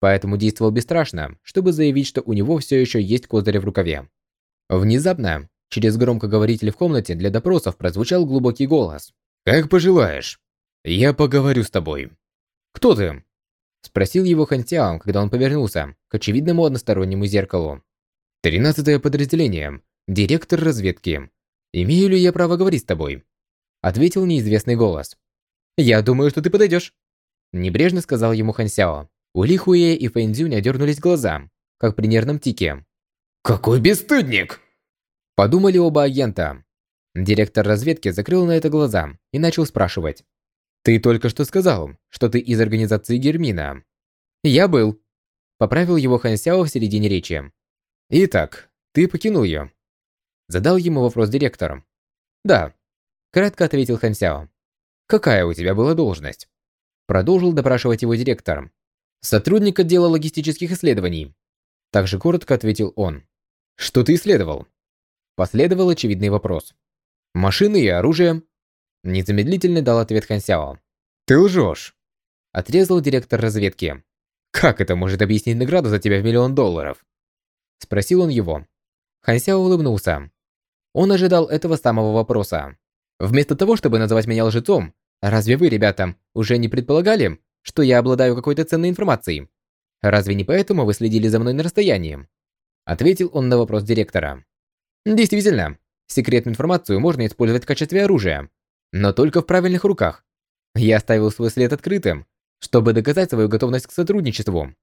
A: Поэтому действовал бесстрашно, чтобы заявить, что у него все еще есть козырь в рукаве. Внезапно, через громкоговоритель в комнате для допросов прозвучал глубокий голос. «Как пожелаешь. Я поговорю с тобой». «Кто ты?» Спросил его Хан Сяо, когда он повернулся к очевидному одностороннему зеркалу. «Тринадцатое подразделение. Директор разведки. Имею ли я право говорить с тобой?» Ответил неизвестный голос. «Я думаю, что ты подойдешь». Небрежно сказал ему Хан Сяо. У Ли Хуэ и Фэн Цзюня дернулись глаза, как при нервном тике.
C: «Какой бесстыдник!»
A: Подумали оба агента. Директор разведки закрыл на это глаза и начал спрашивать. «Ты только что сказал, что ты из организации Гермина». «Я был». Поправил его Хан Сяо в середине речи. «Итак, ты покинул ее?» Задал ему вопрос директор. «Да», – кратко ответил Хан Сяо. «Какая у тебя была должность?» Продолжил допрашивать его директор. «Сотрудник отдела логистических исследований». Также коротко ответил он. «Что ты исследовал?» Последовал очевидный вопрос. «Машины и оружие?» Незамедлительно дал ответ Хан Сяо. «Ты лжешь!» Отрезал директор разведки. «Как это может объяснить награду за тебя в миллион долларов?» Спросил он его. Хансяо улыбнулся. Он ожидал этого самого вопроса. Вместо того, чтобы называть меня лжецом, разве вы, ребята, уже не предполагали, что я обладаю какой-то ценной информацией? Разве не поэтому вы следили за мной на расстоянии? Ответил он на вопрос директора. Действительно, секретную информацию можно использовать в качестве оружия, но только в правильных руках. Я оставил свой след открытым, чтобы доказать свою готовность к сотрудничеству.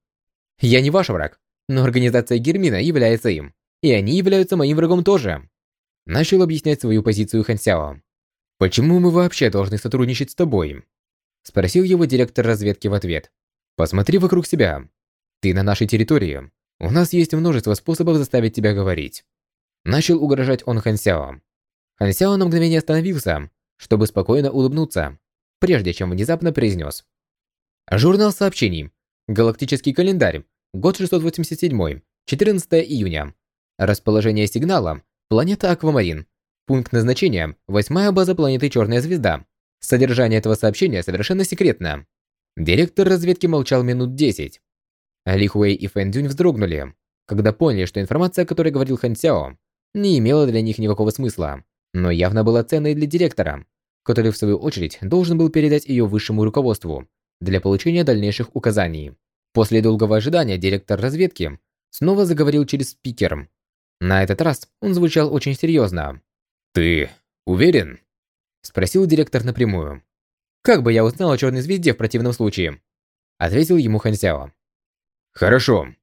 A: Я не ваш враг, но организация Гермина является им, и они являются моим врагом тоже. Начал объяснять свою позицию Хан Сяо. «Почему мы вообще должны сотрудничать с тобой?» Спросил его директор разведки в ответ. «Посмотри вокруг себя. Ты на нашей территории. У нас есть множество способов заставить тебя говорить». Начал угрожать он Хан Сяо. На мгновение остановился, чтобы спокойно улыбнуться, прежде чем внезапно произнес. Журнал сообщений. Галактический календарь. Год 687, 14 июня. Расположение сигнала – планета Аквамарин. Пункт назначения – восьмая база планеты Черная Звезда. Содержание этого сообщения совершенно секретно. Директор разведки молчал минут 10. Ли Хуэй и Фэн Дюнь вздрогнули, когда поняли, что информация, о которой говорил Хан Сяо, не имела для них никакого смысла, но явно была ценной для директора, который в свою очередь должен был передать ее высшему руководству для получения дальнейших указаний. После долгого ожидания директор разведки снова заговорил через спикер. На этот раз он звучал очень серьезно. «Ты уверен?» Спросил директор напрямую. «Как бы я узнал о черной звезде в противном случае?» Ответил ему Хансяо. «Хорошо»,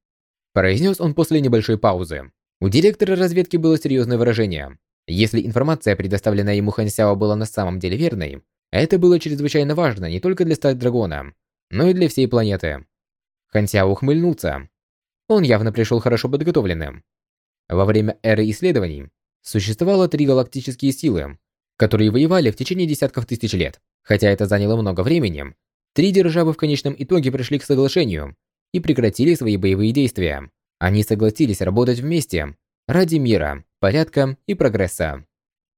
A: произнес он после небольшой паузы. У директора разведки было серьезное выражение. Если информация, предоставленная ему Хансяо, была на самом деле верной, это было чрезвычайно важно не только для Сталь Драгона, но и для всей планеты. Хансяо ухмыльнулся. Он явно пришел хорошо подготовленным. Во время эры исследований существовало три галактические силы, которые воевали в течение десятков тысяч лет. Хотя это заняло много времени, три державы в конечном итоге пришли к соглашению и прекратили свои боевые действия. Они согласились работать вместе ради мира, порядка и прогресса.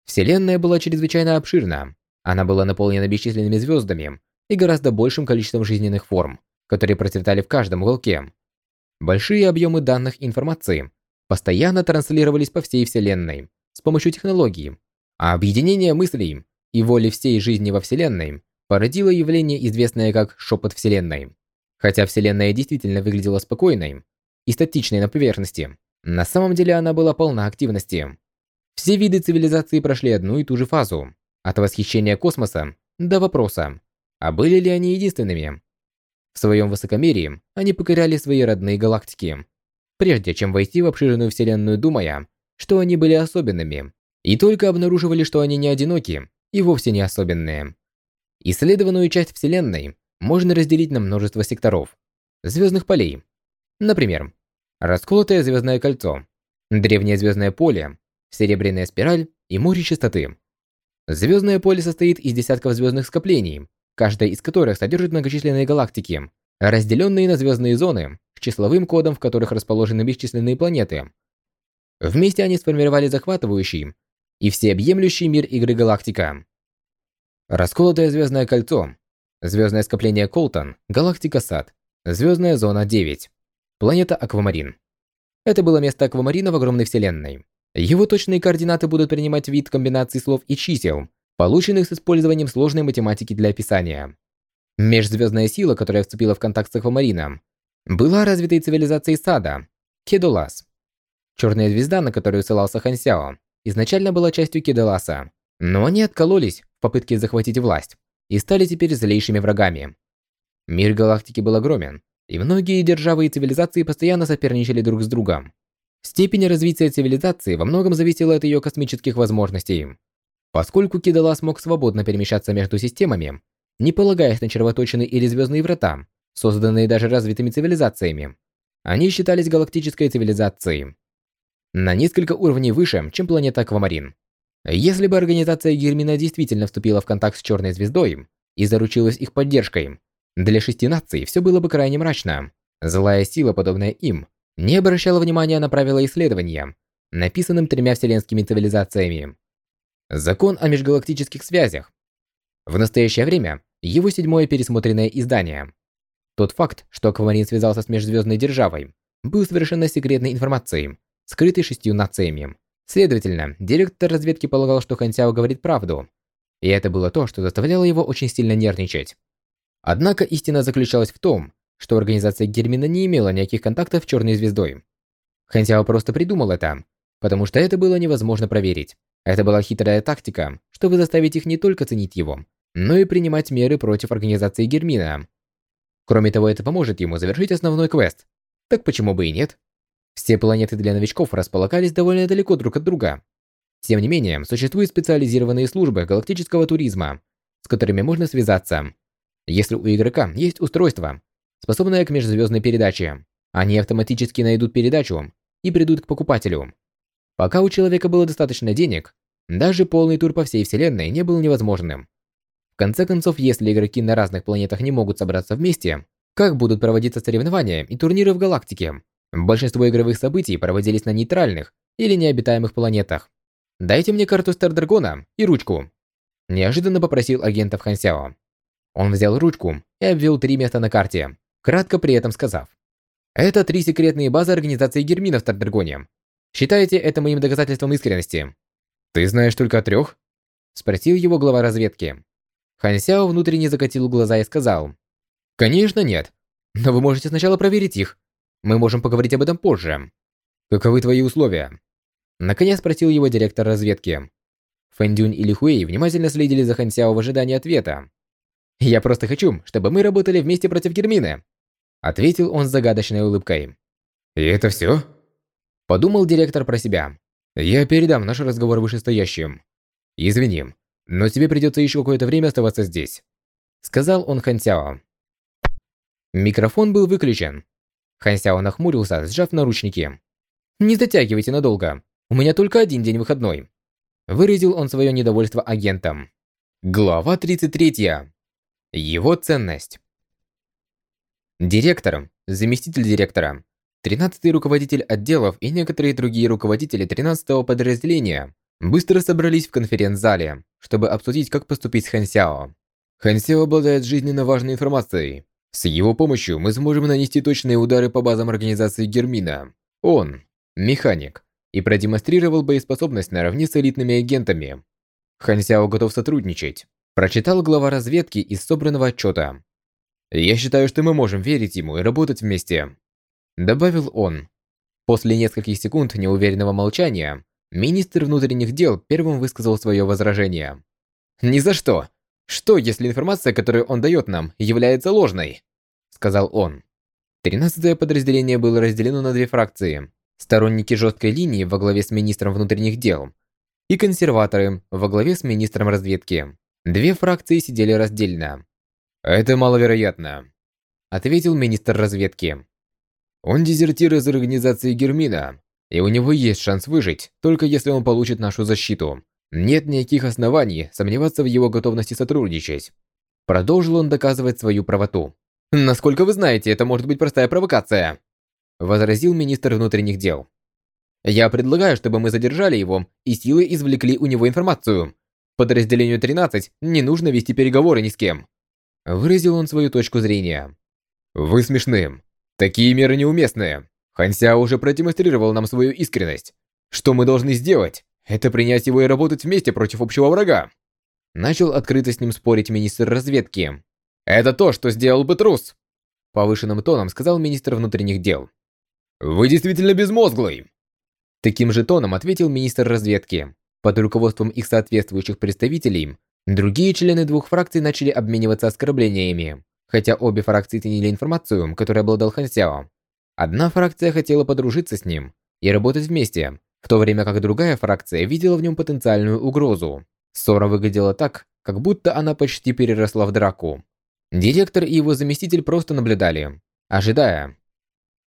A: Вселенная была чрезвычайно обширна. Она была наполнена бесчисленными звездами и гораздо большим количеством жизненных форм которые процветали в каждом уголке. Большие объемы данных и информации постоянно транслировались по всей Вселенной с помощью технологий, а объединение мыслей и воли всей жизни во Вселенной породило явление, известное как «шепот Вселенной». Хотя Вселенная действительно выглядела спокойной и статичной на поверхности, на самом деле она была полна активности. Все виды цивилизации прошли одну и ту же фазу, от восхищения космоса до вопроса, а были ли они единственными? В своем высокомерии они покоряли свои родные галактики, прежде чем войти в обширную Вселенную, думая, что они были особенными, и только обнаруживали, что они не одиноки и вовсе не особенные. Исследованную часть Вселенной можно разделить на множество секторов, звездных полей. Например, расколотое звездное кольцо, древнее звездное поле, серебряная спираль и море частоты. Звездное поле состоит из десятков звездных скоплений, каждая из которых содержит многочисленные галактики, разделенные на звездные зоны с числовым кодом, в которых расположены бесчисленные планеты. Вместе они сформировали захватывающий и всеобъемлющий мир игры Галактика. Расколотое звездное кольцо, звездное скопление Колтон, галактика Сад, звездная зона 9, планета Аквамарин. Это было место Аквамарина в огромной вселенной. Его точные координаты будут принимать вид комбинаций слов и чисел, полученных с использованием сложной математики для описания. Межзвездная сила, которая вступила в контакт с Аквамарином, была развитой цивилизацией Сада, Кедулас. Черная звезда, на которую ссылался Хан изначально была частью Кедуласа, но они откололись в попытке захватить власть и стали теперь злейшими врагами. Мир галактики был огромен, и многие державы и цивилизации постоянно соперничали друг с другом. Степень развития цивилизации во многом зависела от ее космических возможностей. Поскольку Кидала смог свободно перемещаться между системами, не полагаясь на червоточины или звездные врата, созданные даже развитыми цивилизациями, они считались галактической цивилизацией. На несколько уровней выше, чем планета Аквамарин. Если бы организация Гермина действительно вступила в контакт с Черной Звездой и заручилась их поддержкой, для шести наций все было бы крайне мрачно. Злая сила, подобная им, не обращала внимания на правила исследования, написанным тремя вселенскими цивилизациями. Закон о межгалактических связях. В настоящее время его седьмое пересмотренное издание. Тот факт, что Аквамарин связался с межзвездной державой, был совершенно секретной информацией, скрытой шестью нациями. Следовательно, директор разведки полагал, что Хансяо говорит правду, и это было то, что заставляло его очень сильно нервничать. Однако истина заключалась в том, что организация Гермина не имела никаких контактов с Черной Звездой. Хансяо просто придумал это, потому что это было невозможно проверить. Это была хитрая тактика, чтобы заставить их не только ценить его, но и принимать меры против организации Гермина. Кроме того, это поможет ему завершить основной квест. Так почему бы и нет? Все планеты для новичков располагались довольно далеко друг от друга. Тем не менее, существуют специализированные службы галактического туризма, с которыми можно связаться. Если у игрока есть устройство, способное к межзвездной передаче, они автоматически найдут передачу и придут к покупателю. Пока у человека было достаточно денег, даже полный тур по всей вселенной не был невозможным. В конце концов, если игроки на разных планетах не могут собраться вместе, как будут проводиться соревнования и турниры в галактике? Большинство игровых событий проводились на нейтральных или необитаемых планетах. «Дайте мне карту Стардрагона и ручку», – неожиданно попросил агентов Хансяо. Он взял ручку и обвел три места на карте, кратко при этом сказав. «Это три секретные базы организации Гермина в Стардрагоне. Считаете это моим доказательством искренности?» «Ты знаешь только о трех?» – спросил его глава разведки. Хансяо внутренне закатил глаза и сказал. «Конечно нет, но вы можете сначала проверить их. Мы можем поговорить об этом позже. Каковы твои условия? Наконец спросил его директор разведки. Фэндюнь и Лихуэй внимательно следили за Хансяо в ожидании ответа. «Я просто хочу, чтобы мы работали вместе против Гермины», ответил он с загадочной улыбкой. «И это все?» Подумал директор про себя. «Я передам наш разговор вышестоящим. Извини, но тебе придется еще какое-то время оставаться здесь», сказал он Хансяо. Микрофон был выключен, Хан Сяо нахмурился, сжав наручники. «Не затягивайте надолго. У меня только один день выходной». Выразил он свое недовольство агентам. Глава 33. Его ценность. Директор, заместитель директора, 13-й руководитель отделов и некоторые другие руководители 13-го подразделения быстро собрались в конференц-зале, чтобы обсудить, как поступить с Хан Сяо. Хан Сяо обладает жизненно важной информацией, С его помощью мы сможем нанести точные удары по базам организации Гермина. Он – механик, и продемонстрировал боеспособность наравне с элитными агентами. Хан Сяо готов сотрудничать. Прочитал глава разведки из собранного отчета. «Я считаю, что мы можем верить ему и работать вместе», – добавил он. После нескольких секунд неуверенного молчания, министр внутренних дел первым высказал свое возражение. «Ни за что! Что, если информация, которую он дает нам, является ложной?» – сказал он. Тринадцатое подразделение было разделено на две фракции. Сторонники жесткой линии во главе с министром внутренних дел и консерваторы во главе с министром разведки. Две фракции сидели раздельно. «Это маловероятно», — ответил министр разведки. «Он дезертир из организации Гермина, и у него есть шанс выжить, только если он получит нашу защиту. Нет никаких оснований сомневаться в его готовности сотрудничать». Продолжил он доказывать свою правоту. «Насколько вы знаете, это может быть простая провокация», — возразил министр внутренних дел. «Я предлагаю, чтобы мы задержали его и силой извлекли у него информацию. Подразделению 13 не нужно вести переговоры ни с кем. Выразил он свою точку зрения. Вы смешны. Такие меры неуместны. Ханся уже продемонстрировал нам свою искренность. Что мы должны сделать? Это принять его и работать вместе против общего врага. Начал открыто с ним спорить министр разведки. Это то, что сделал бы трус. Повышенным тоном сказал министр внутренних дел. Вы действительно безмозглый. Таким же тоном ответил министр разведки. Под руководством их соответствующих представителей, другие члены двух фракций начали обмениваться оскорблениями, хотя обе фракции ценили информацию, которой обладал Хан Сяо. Одна фракция хотела подружиться с ним и работать вместе, в то время как другая фракция видела в нем потенциальную угрозу. Ссора выглядела так, как будто она почти переросла в драку. Директор и его заместитель просто наблюдали, ожидая.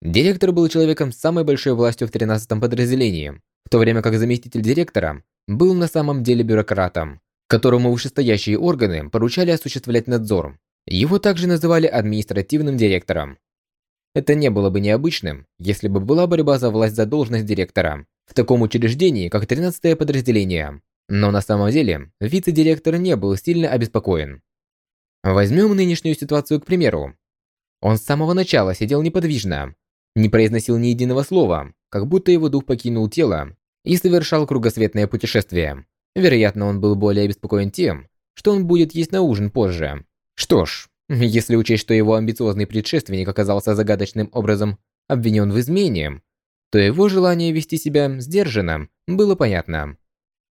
A: Директор был человеком с самой большой властью в 13-м подразделении, в то время как заместитель директора был на самом деле бюрократом, которому вышестоящие органы поручали осуществлять надзор. Его также называли административным директором. Это не было бы необычным, если бы была борьба за власть за должность директора в таком учреждении, как 13-е подразделение. Но на самом деле, вице-директор не был сильно обеспокоен. Возьмем нынешнюю ситуацию к примеру. Он с самого начала сидел неподвижно, не произносил ни единого слова, как будто его дух покинул тело и совершал кругосветное путешествие. Вероятно, он был более обеспокоен тем, что он будет есть на ужин позже. Что ж, если учесть, что его амбициозный предшественник оказался загадочным образом обвинен в измене, то его желание вести себя сдержанно было понятно.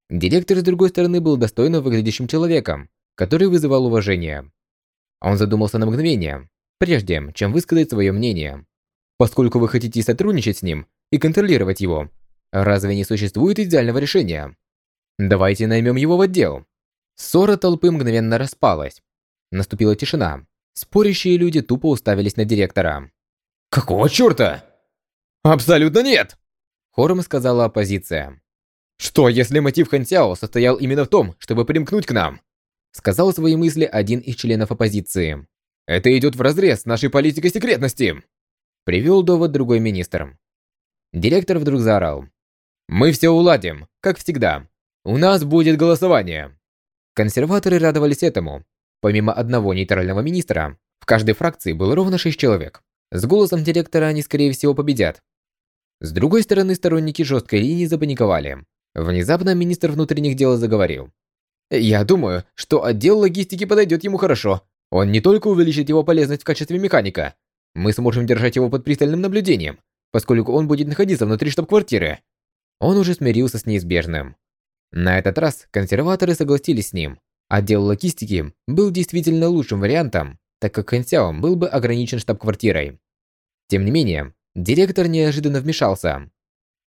A: Директор, с другой стороны, был достойно выглядящим человеком, который вызывал уважение. Он задумался на мгновение, прежде чем высказать свое мнение. Поскольку вы хотите сотрудничать с ним и контролировать его, Разве не существует идеального решения? Давайте наймем его в отдел. Ссора толпы мгновенно распалась. Наступила тишина. Спорящие люди тупо уставились на директора.
C: «Какого черта?» «Абсолютно нет!»
A: Хором сказала оппозиция.
C: «Что, если мотив Хансяо состоял именно в том, чтобы примкнуть к нам?»
A: Сказал свои мысли один из членов оппозиции.
C: «Это идет вразрез с нашей политикой секретности!»
A: Привел довод другой министр. Директор вдруг заорал.
C: Мы все уладим, как всегда. У нас будет голосование.
A: Консерваторы радовались этому. Помимо одного нейтрального министра, в каждой фракции было ровно шесть человек. С голосом директора они, скорее всего, победят. С другой стороны, сторонники жесткой линии запаниковали. Внезапно министр внутренних дел заговорил.
C: «Я думаю, что отдел логистики подойдет ему хорошо. Он не только увеличит его полезность в качестве механика. Мы сможем держать его под пристальным наблюдением, поскольку он будет находиться внутри штаб-квартиры.
A: Он уже смирился с неизбежным. На этот раз консерваторы согласились с ним. Отдел логистики был действительно лучшим вариантом, так как Хэнсяо был бы ограничен штаб-квартирой. Тем не менее, директор неожиданно вмешался.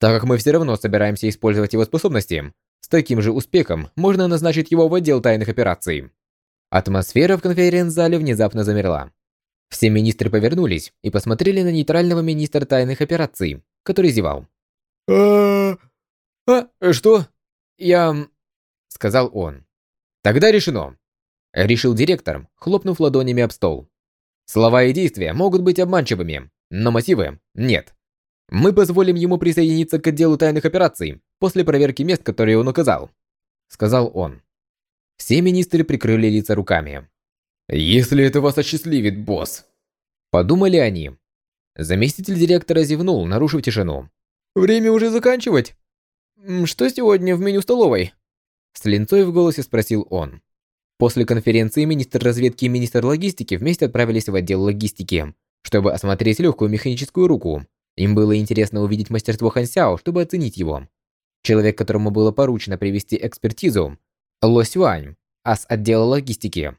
A: Так как мы все равно собираемся использовать его способности, с таким же успехом можно назначить его в отдел тайных операций. Атмосфера в конференц-зале внезапно замерла. Все министры повернулись и посмотрели на нейтрального министра тайных операций, который зевал.
C: «А... а... что? Я...»
A: Сказал он. «Тогда решено!» Решил директор, хлопнув ладонями об стол. Слова и действия могут быть обманчивыми, но мотивы нет. Мы позволим ему присоединиться к отделу тайных операций после проверки мест, которые он указал. Сказал он. Все министры прикрыли лица руками.
C: «Если это вас осчастливит, босс!»
A: Подумали они. Заместитель директора зевнул, нарушив тишину.
C: Время уже заканчивать. Что сегодня в меню столовой?
A: С линцой в голосе спросил он. После конференции министр разведки и министр логистики вместе отправились в отдел логистики, чтобы осмотреть легкую механическую руку. Им было интересно увидеть мастерство Хан Сяо, чтобы оценить его. Человек, которому было поручено привести экспертизу, Ло Сюань, ас отдела логистики.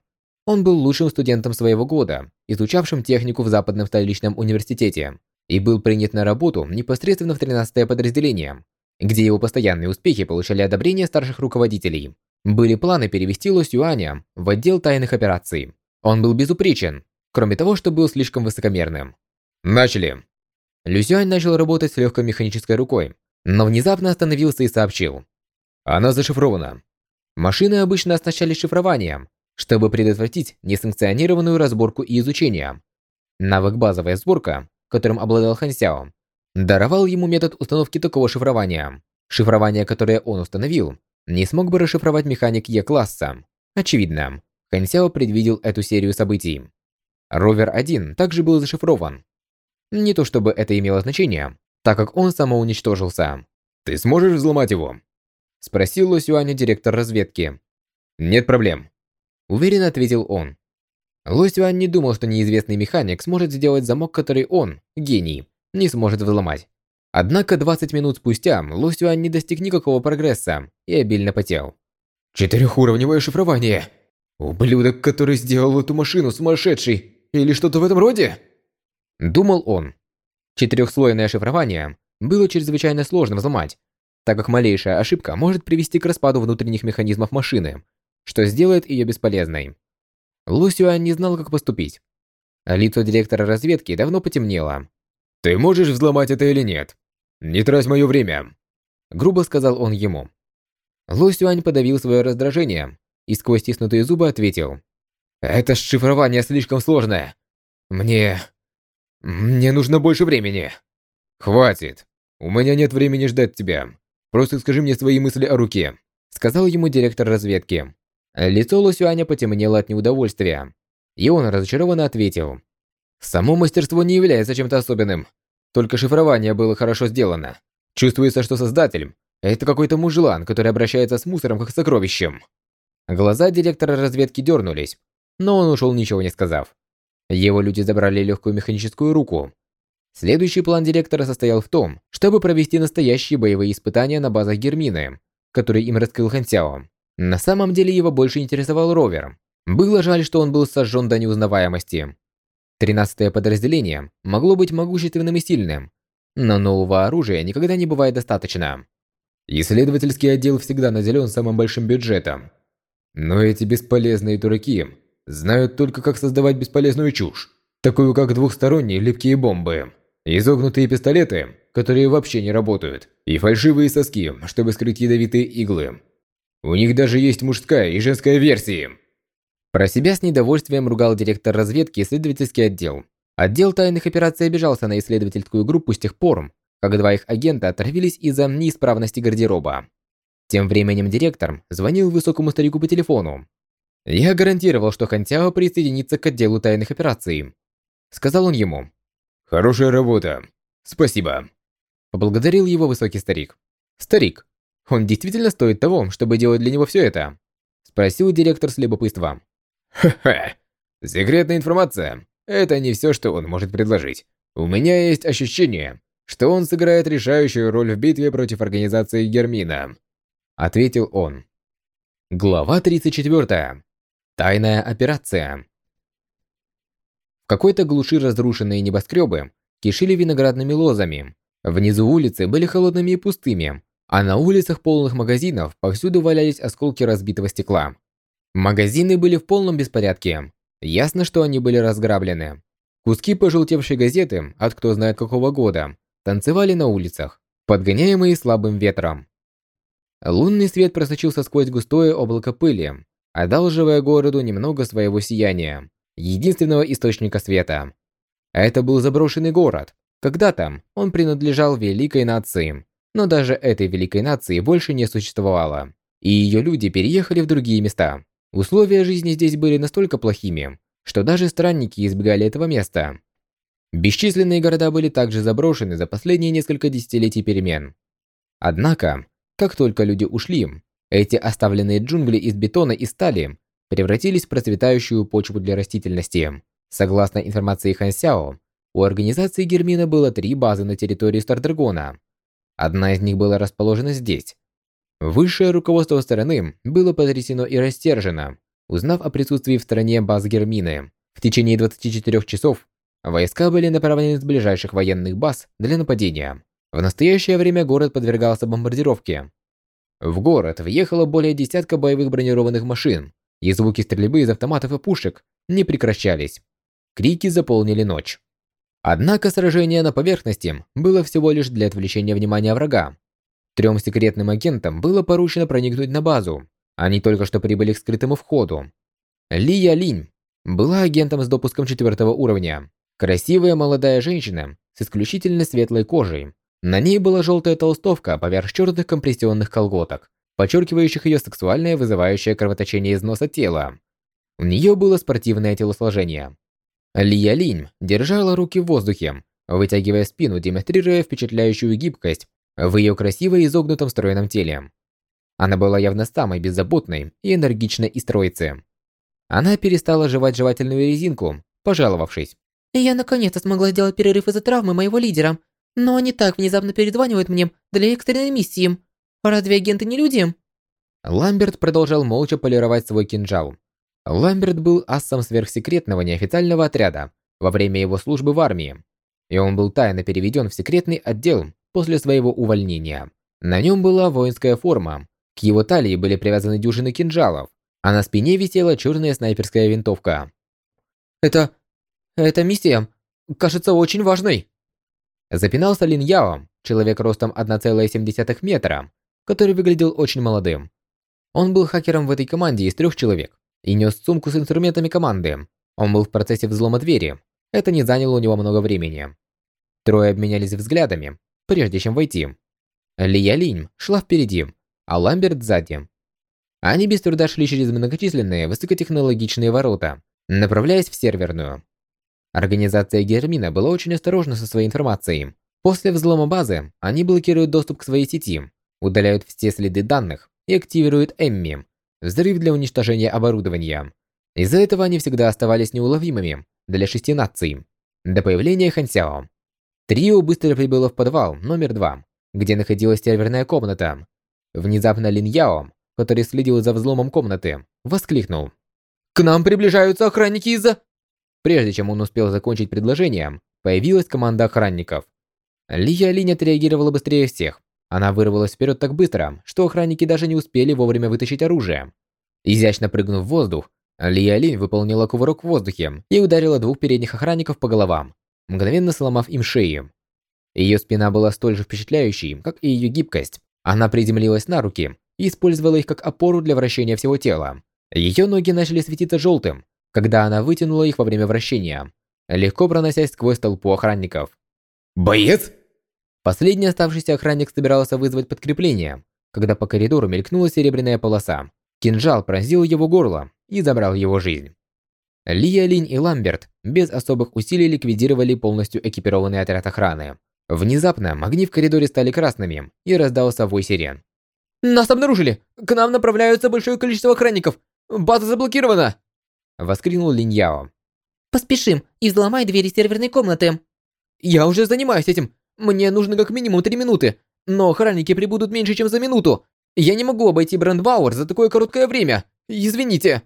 A: Он был лучшим студентом своего года, изучавшим технику в Западном столичном университете, и был принят на работу непосредственно в 13-е подразделение, где его постоянные успехи получали одобрение старших руководителей. Были планы перевести Ло Сюаня в отдел тайных операций. Он был безупречен, кроме того, что был слишком высокомерным.
D: Начали.
A: Люсюань начал работать с легкой механической рукой, но внезапно остановился и сообщил.
D: Она зашифрована.
A: Машины обычно оснащались шифрованием, чтобы предотвратить несанкционированную разборку и изучение. Навык базовая сборка, которым обладал Хан Сяо, даровал ему метод установки такого шифрования. Шифрование, которое он установил, не смог бы расшифровать механик Е-класса. Очевидно, Хан Сяо предвидел эту серию событий. Ровер-1 также был зашифрован. Не то чтобы это имело значение, так как он самоуничтожился.
D: «Ты сможешь взломать его?»
A: Спросил Ло Сюаня директор разведки.
D: «Нет проблем», —
A: уверенно ответил он. Ло Сюань не думал, что неизвестный механик сможет сделать замок, который он, гений, не сможет взломать. Однако 20 минут спустя Ло Сюань не достиг никакого прогресса и обильно потел.
C: Четырехуровневое шифрование. Ублюдок, который сделал эту машину сумасшедший. Или что-то в этом роде?
A: Думал он. Четырехслойное шифрование было чрезвычайно сложно взломать, так как малейшая ошибка может привести к распаду внутренних механизмов машины, что сделает ее бесполезной. Лу Сюань не знал, как поступить. Лицо директора разведки давно потемнело.
D: «Ты можешь взломать это или нет? Не трать мое время!»
A: Грубо сказал он ему. Лу Сюань подавил свое раздражение и сквозь стиснутые зубы ответил.
C: «Это шифрование слишком сложное. Мне... мне нужно больше времени».
D: «Хватит. У меня нет времени ждать тебя. Просто скажи мне свои мысли о руке»,
A: сказал ему директор разведки. Лицо Лусюаня потемнело от неудовольствия, и он разочарованно ответил. «Само мастерство не является чем-то особенным. Только шифрование было хорошо сделано. Чувствуется, что создатель – это какой-то мужлан, который обращается с мусором как с сокровищем». Глаза директора разведки дернулись, но он ушел ничего не сказав. Его люди забрали легкую механическую руку. Следующий план директора состоял в том, чтобы провести настоящие боевые испытания на базах Гермины, которые им раскрыл Хансяо. На самом деле его больше интересовал ровер. Было жаль, что он был сожжен до неузнаваемости. Тринадцатое подразделение могло быть могущественным и сильным, но нового оружия никогда не бывает достаточно.
D: Исследовательский отдел всегда наделен самым большим бюджетом. Но эти бесполезные дураки знают только, как создавать бесполезную чушь, такую как двухсторонние липкие бомбы, изогнутые пистолеты, которые вообще не работают, и фальшивые соски, чтобы скрыть ядовитые иглы. У них даже есть мужская и женская версии.
A: Про себя с недовольствием ругал директор разведки исследовательский отдел. Отдел тайных операций обижался на исследовательскую группу с тех пор, как два их агента отравились из-за неисправности гардероба. Тем временем директор звонил высокому старику по телефону. «Я гарантировал, что Хантяо присоединится к отделу тайных операций», — сказал он ему.
D: «Хорошая работа. Спасибо», —
A: поблагодарил его высокий старик. «Старик, он действительно стоит того, чтобы делать для него все это?» Спросил директор с любопытством.
D: «Ха-ха! Секретная информация – это не все, что он может предложить. У меня есть ощущение, что он сыграет решающую роль в битве против организации Гермина», –
A: ответил он. Глава 34. Тайная операция. В какой-то глуши разрушенные небоскребы кишили виноградными лозами. Внизу улицы были холодными и пустыми, а на улицах полных магазинов повсюду валялись осколки разбитого стекла. Магазины были в полном беспорядке. Ясно, что они были разграблены. Куски пожелтевшей газеты, от кто знает какого года, танцевали на улицах, подгоняемые слабым ветром. Лунный свет просочился сквозь густое облако пыли, одалживая городу немного своего сияния, единственного источника света. Это был заброшенный город. Когда-то он принадлежал великой нации, но даже этой великой нации больше не существовало, и ее люди переехали в другие места. Условия жизни здесь были настолько плохими, что даже странники избегали этого места. Бесчисленные города были также заброшены за последние несколько десятилетий перемен. Однако, как только люди ушли, эти оставленные джунгли из бетона и стали превратились в процветающую почву для растительности. Согласно информации Хан Сяо, у организации Гермина было три базы на территории Стардрагона. Одна из них была расположена здесь. Высшее руководство страны было потрясено и растержено, узнав о присутствии в стране баз Гермины. В течение 24 часов войска были направлены с ближайших военных баз для нападения. В настоящее время город подвергался бомбардировке. В город въехало более десятка боевых бронированных машин, и звуки стрельбы из автоматов и пушек не прекращались. Крики заполнили ночь. Однако сражение на поверхности было всего лишь для отвлечения внимания врага. Трем секретным агентам было поручено проникнуть на базу. Они только что прибыли к скрытому входу. Лия Линь была агентом с допуском четвертого уровня. Красивая молодая женщина с исключительно светлой кожей. На ней была желтая толстовка поверх черных компрессионных колготок, подчеркивающих ее сексуальное вызывающее кровоточение из носа тела. У нее было спортивное телосложение. Лия Линь держала руки в воздухе, вытягивая спину, демонстрируя впечатляющую гибкость в ее красиво изогнутом стройном теле. Она была явно самой беззаботной и энергичной из троицы. Она перестала жевать жевательную резинку, пожаловавшись.
B: «Я наконец-то смогла сделать перерыв из-за травмы моего лидера, но они так внезапно перезванивают мне для экстренной миссии. Разве агенты не люди?»
A: Ламберт продолжал молча полировать свой кинжал, Ламберт был ассом сверхсекретного неофициального отряда во время его службы в армии, и он был тайно переведен в секретный отдел после своего увольнения. На нем была воинская форма, к его талии были привязаны дюжины кинжалов, а на спине висела черная снайперская винтовка.
C: «Это... эта миссия кажется очень важной»,
A: запинался Лин Яо, человек ростом 1,7 метра, который выглядел очень молодым. Он был хакером в этой команде из трех человек и нес сумку с инструментами команды. Он был в процессе взлома двери. Это не заняло у него много времени. Трое обменялись взглядами, прежде чем войти. Лия Линь шла впереди, а Ламберт сзади. Они без труда шли через многочисленные высокотехнологичные ворота, направляясь в серверную. Организация Гермина была очень осторожна со своей информацией. После взлома базы они блокируют доступ к своей сети, удаляют все следы данных и активируют Эмми, взрыв для уничтожения оборудования. Из-за этого они всегда оставались неуловимыми для шести наций. До появления Хансяо. Трио быстро прибыло в подвал номер два, где находилась серверная комната. Внезапно Лин Яо, который следил за взломом комнаты, воскликнул.
C: «К нам приближаются охранники из-за...»
A: Прежде чем он успел закончить предложение, появилась команда охранников. Лия Линь отреагировала быстрее всех. Она вырвалась вперед так быстро, что охранники даже не успели вовремя вытащить оружие. Изящно прыгнув в воздух, Лия Линь выполнила кувырок в воздухе и ударила двух передних охранников по головам, мгновенно сломав им шеи. Ее спина была столь же впечатляющей, как и ее гибкость. Она приземлилась на руки и использовала их как опору для вращения всего тела. Ее ноги начали светиться желтым, когда она вытянула их во время вращения, легко проносясь сквозь толпу охранников.
C: «Боец!»
A: Последний оставшийся охранник собирался вызвать подкрепление, когда по коридору мелькнула серебряная полоса. Кинжал пронзил его горло и забрал его жизнь. Лия Линь и Ламберт без особых усилий ликвидировали полностью экипированный отряд охраны. Внезапно огни в коридоре стали красными и раздался вой сирен.
C: «Нас обнаружили! К нам направляются большое количество охранников! База заблокирована!»
A: Воскликнул Линь Яо.
B: «Поспешим и взломай двери серверной комнаты!»
C: «Я уже занимаюсь этим! Мне нужно как минимум три минуты, но охранники прибудут меньше, чем за минуту. Я не могу обойти Брандбауэр за такое короткое время. Извините.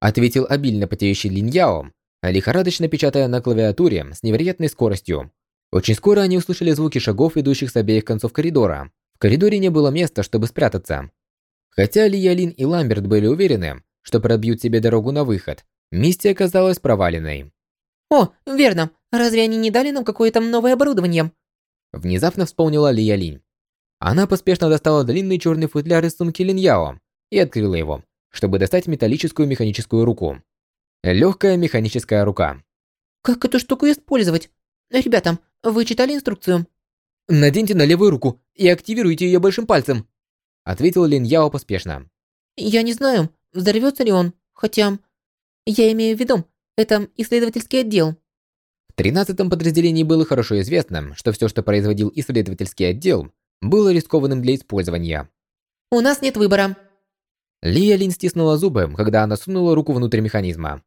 A: Ответил обильно потеющий Лин Яо, лихорадочно печатая на клавиатуре с невероятной скоростью. Очень скоро они услышали звуки шагов, идущих с обеих концов коридора. В коридоре не было места, чтобы спрятаться. Хотя Лин и Ламберт были уверены, что пробьют себе дорогу на выход, миссия оказалась проваленной.
B: «О, верно. Разве они не дали нам какое-то новое оборудование?»
A: Внезапно вспомнила Лия Линь. Она поспешно достала длинный черный футляр из сумки Лин Яо и открыла его, чтобы достать металлическую механическую руку. Легкая механическая рука.
B: «Как эту штуку использовать? Ребята, вы читали инструкцию?»
C: «Наденьте на левую руку и активируйте ее большим пальцем»,
A: ответил Лин Яо поспешно.
B: «Я не знаю, взорвется ли он, хотя... Я имею в виду, это исследовательский отдел.
A: 13-м подразделении было хорошо известно, что все, что производил исследовательский отдел, было рискованным для использования.
B: У нас нет выбора.
A: Лия Лин стиснула зубы, когда она сунула руку внутрь механизма.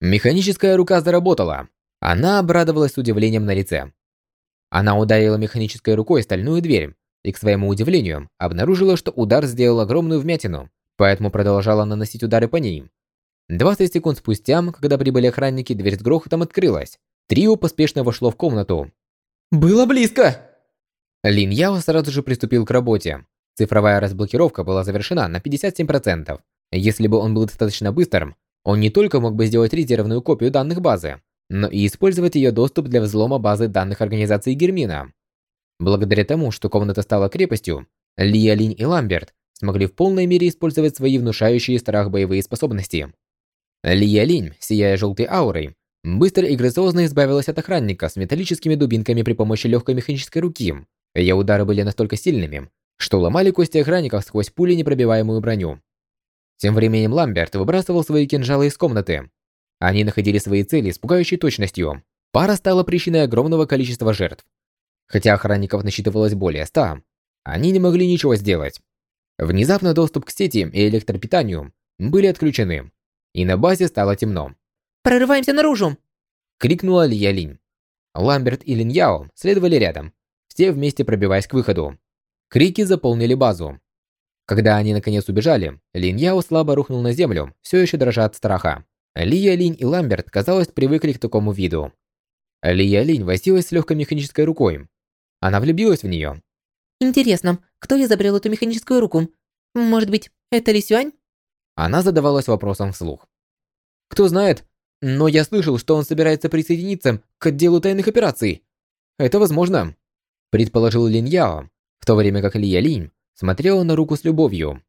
A: Механическая рука заработала. Она обрадовалась с удивлением на лице. Она ударила механической рукой стальную дверь и, к своему удивлению, обнаружила, что удар сделал огромную вмятину, поэтому продолжала наносить удары по ней. 20 секунд спустя, когда прибыли охранники, дверь с грохотом открылась. Трио поспешно вошло в комнату.
C: Было близко!
A: Лин Яо сразу же приступил к работе. Цифровая разблокировка была завершена на 57%. Если бы он был достаточно быстрым, он не только мог бы сделать резервную копию данных базы, но и использовать ее доступ для взлома базы данных организации Гермина. Благодаря тому, что комната стала крепостью, Лия Линь и Ламберт смогли в полной мере использовать свои внушающие страх боевые способности. Лия Линь, сияя желтой аурой, быстро и грациозно избавилась от охранника с металлическими дубинками при помощи легкой механической руки. Ее удары были настолько сильными, что ломали кости охранников сквозь пули непробиваемую броню. Тем временем Ламберт выбрасывал свои кинжалы из комнаты. Они находили свои цели с пугающей точностью. Пара стала причиной огромного количества жертв. Хотя охранников насчитывалось более ста, они не могли ничего сделать. Внезапно доступ к сети и электропитанию были отключены, и на базе стало темно.
B: Прорываемся наружу!
A: Крикнула Лия Линь. Ламберт и Лин Яо следовали рядом, все вместе пробиваясь к выходу. Крики заполнили базу. Когда они наконец убежали, Лин Яо слабо рухнул на землю, все еще дрожа от страха. Лия Линь и Ламберт, казалось, привыкли к такому виду. Лия Линь возилась с легкой механической рукой. Она влюбилась в нее.
B: Интересно, кто изобрел эту механическую руку? Может быть, это Ли Сюань?
A: Она задавалась вопросом вслух. Кто знает, но я слышал, что он собирается присоединиться к отделу тайных операций. Это возможно, предположил Лин Яо, в то время как Лия Линь смотрела на руку с любовью.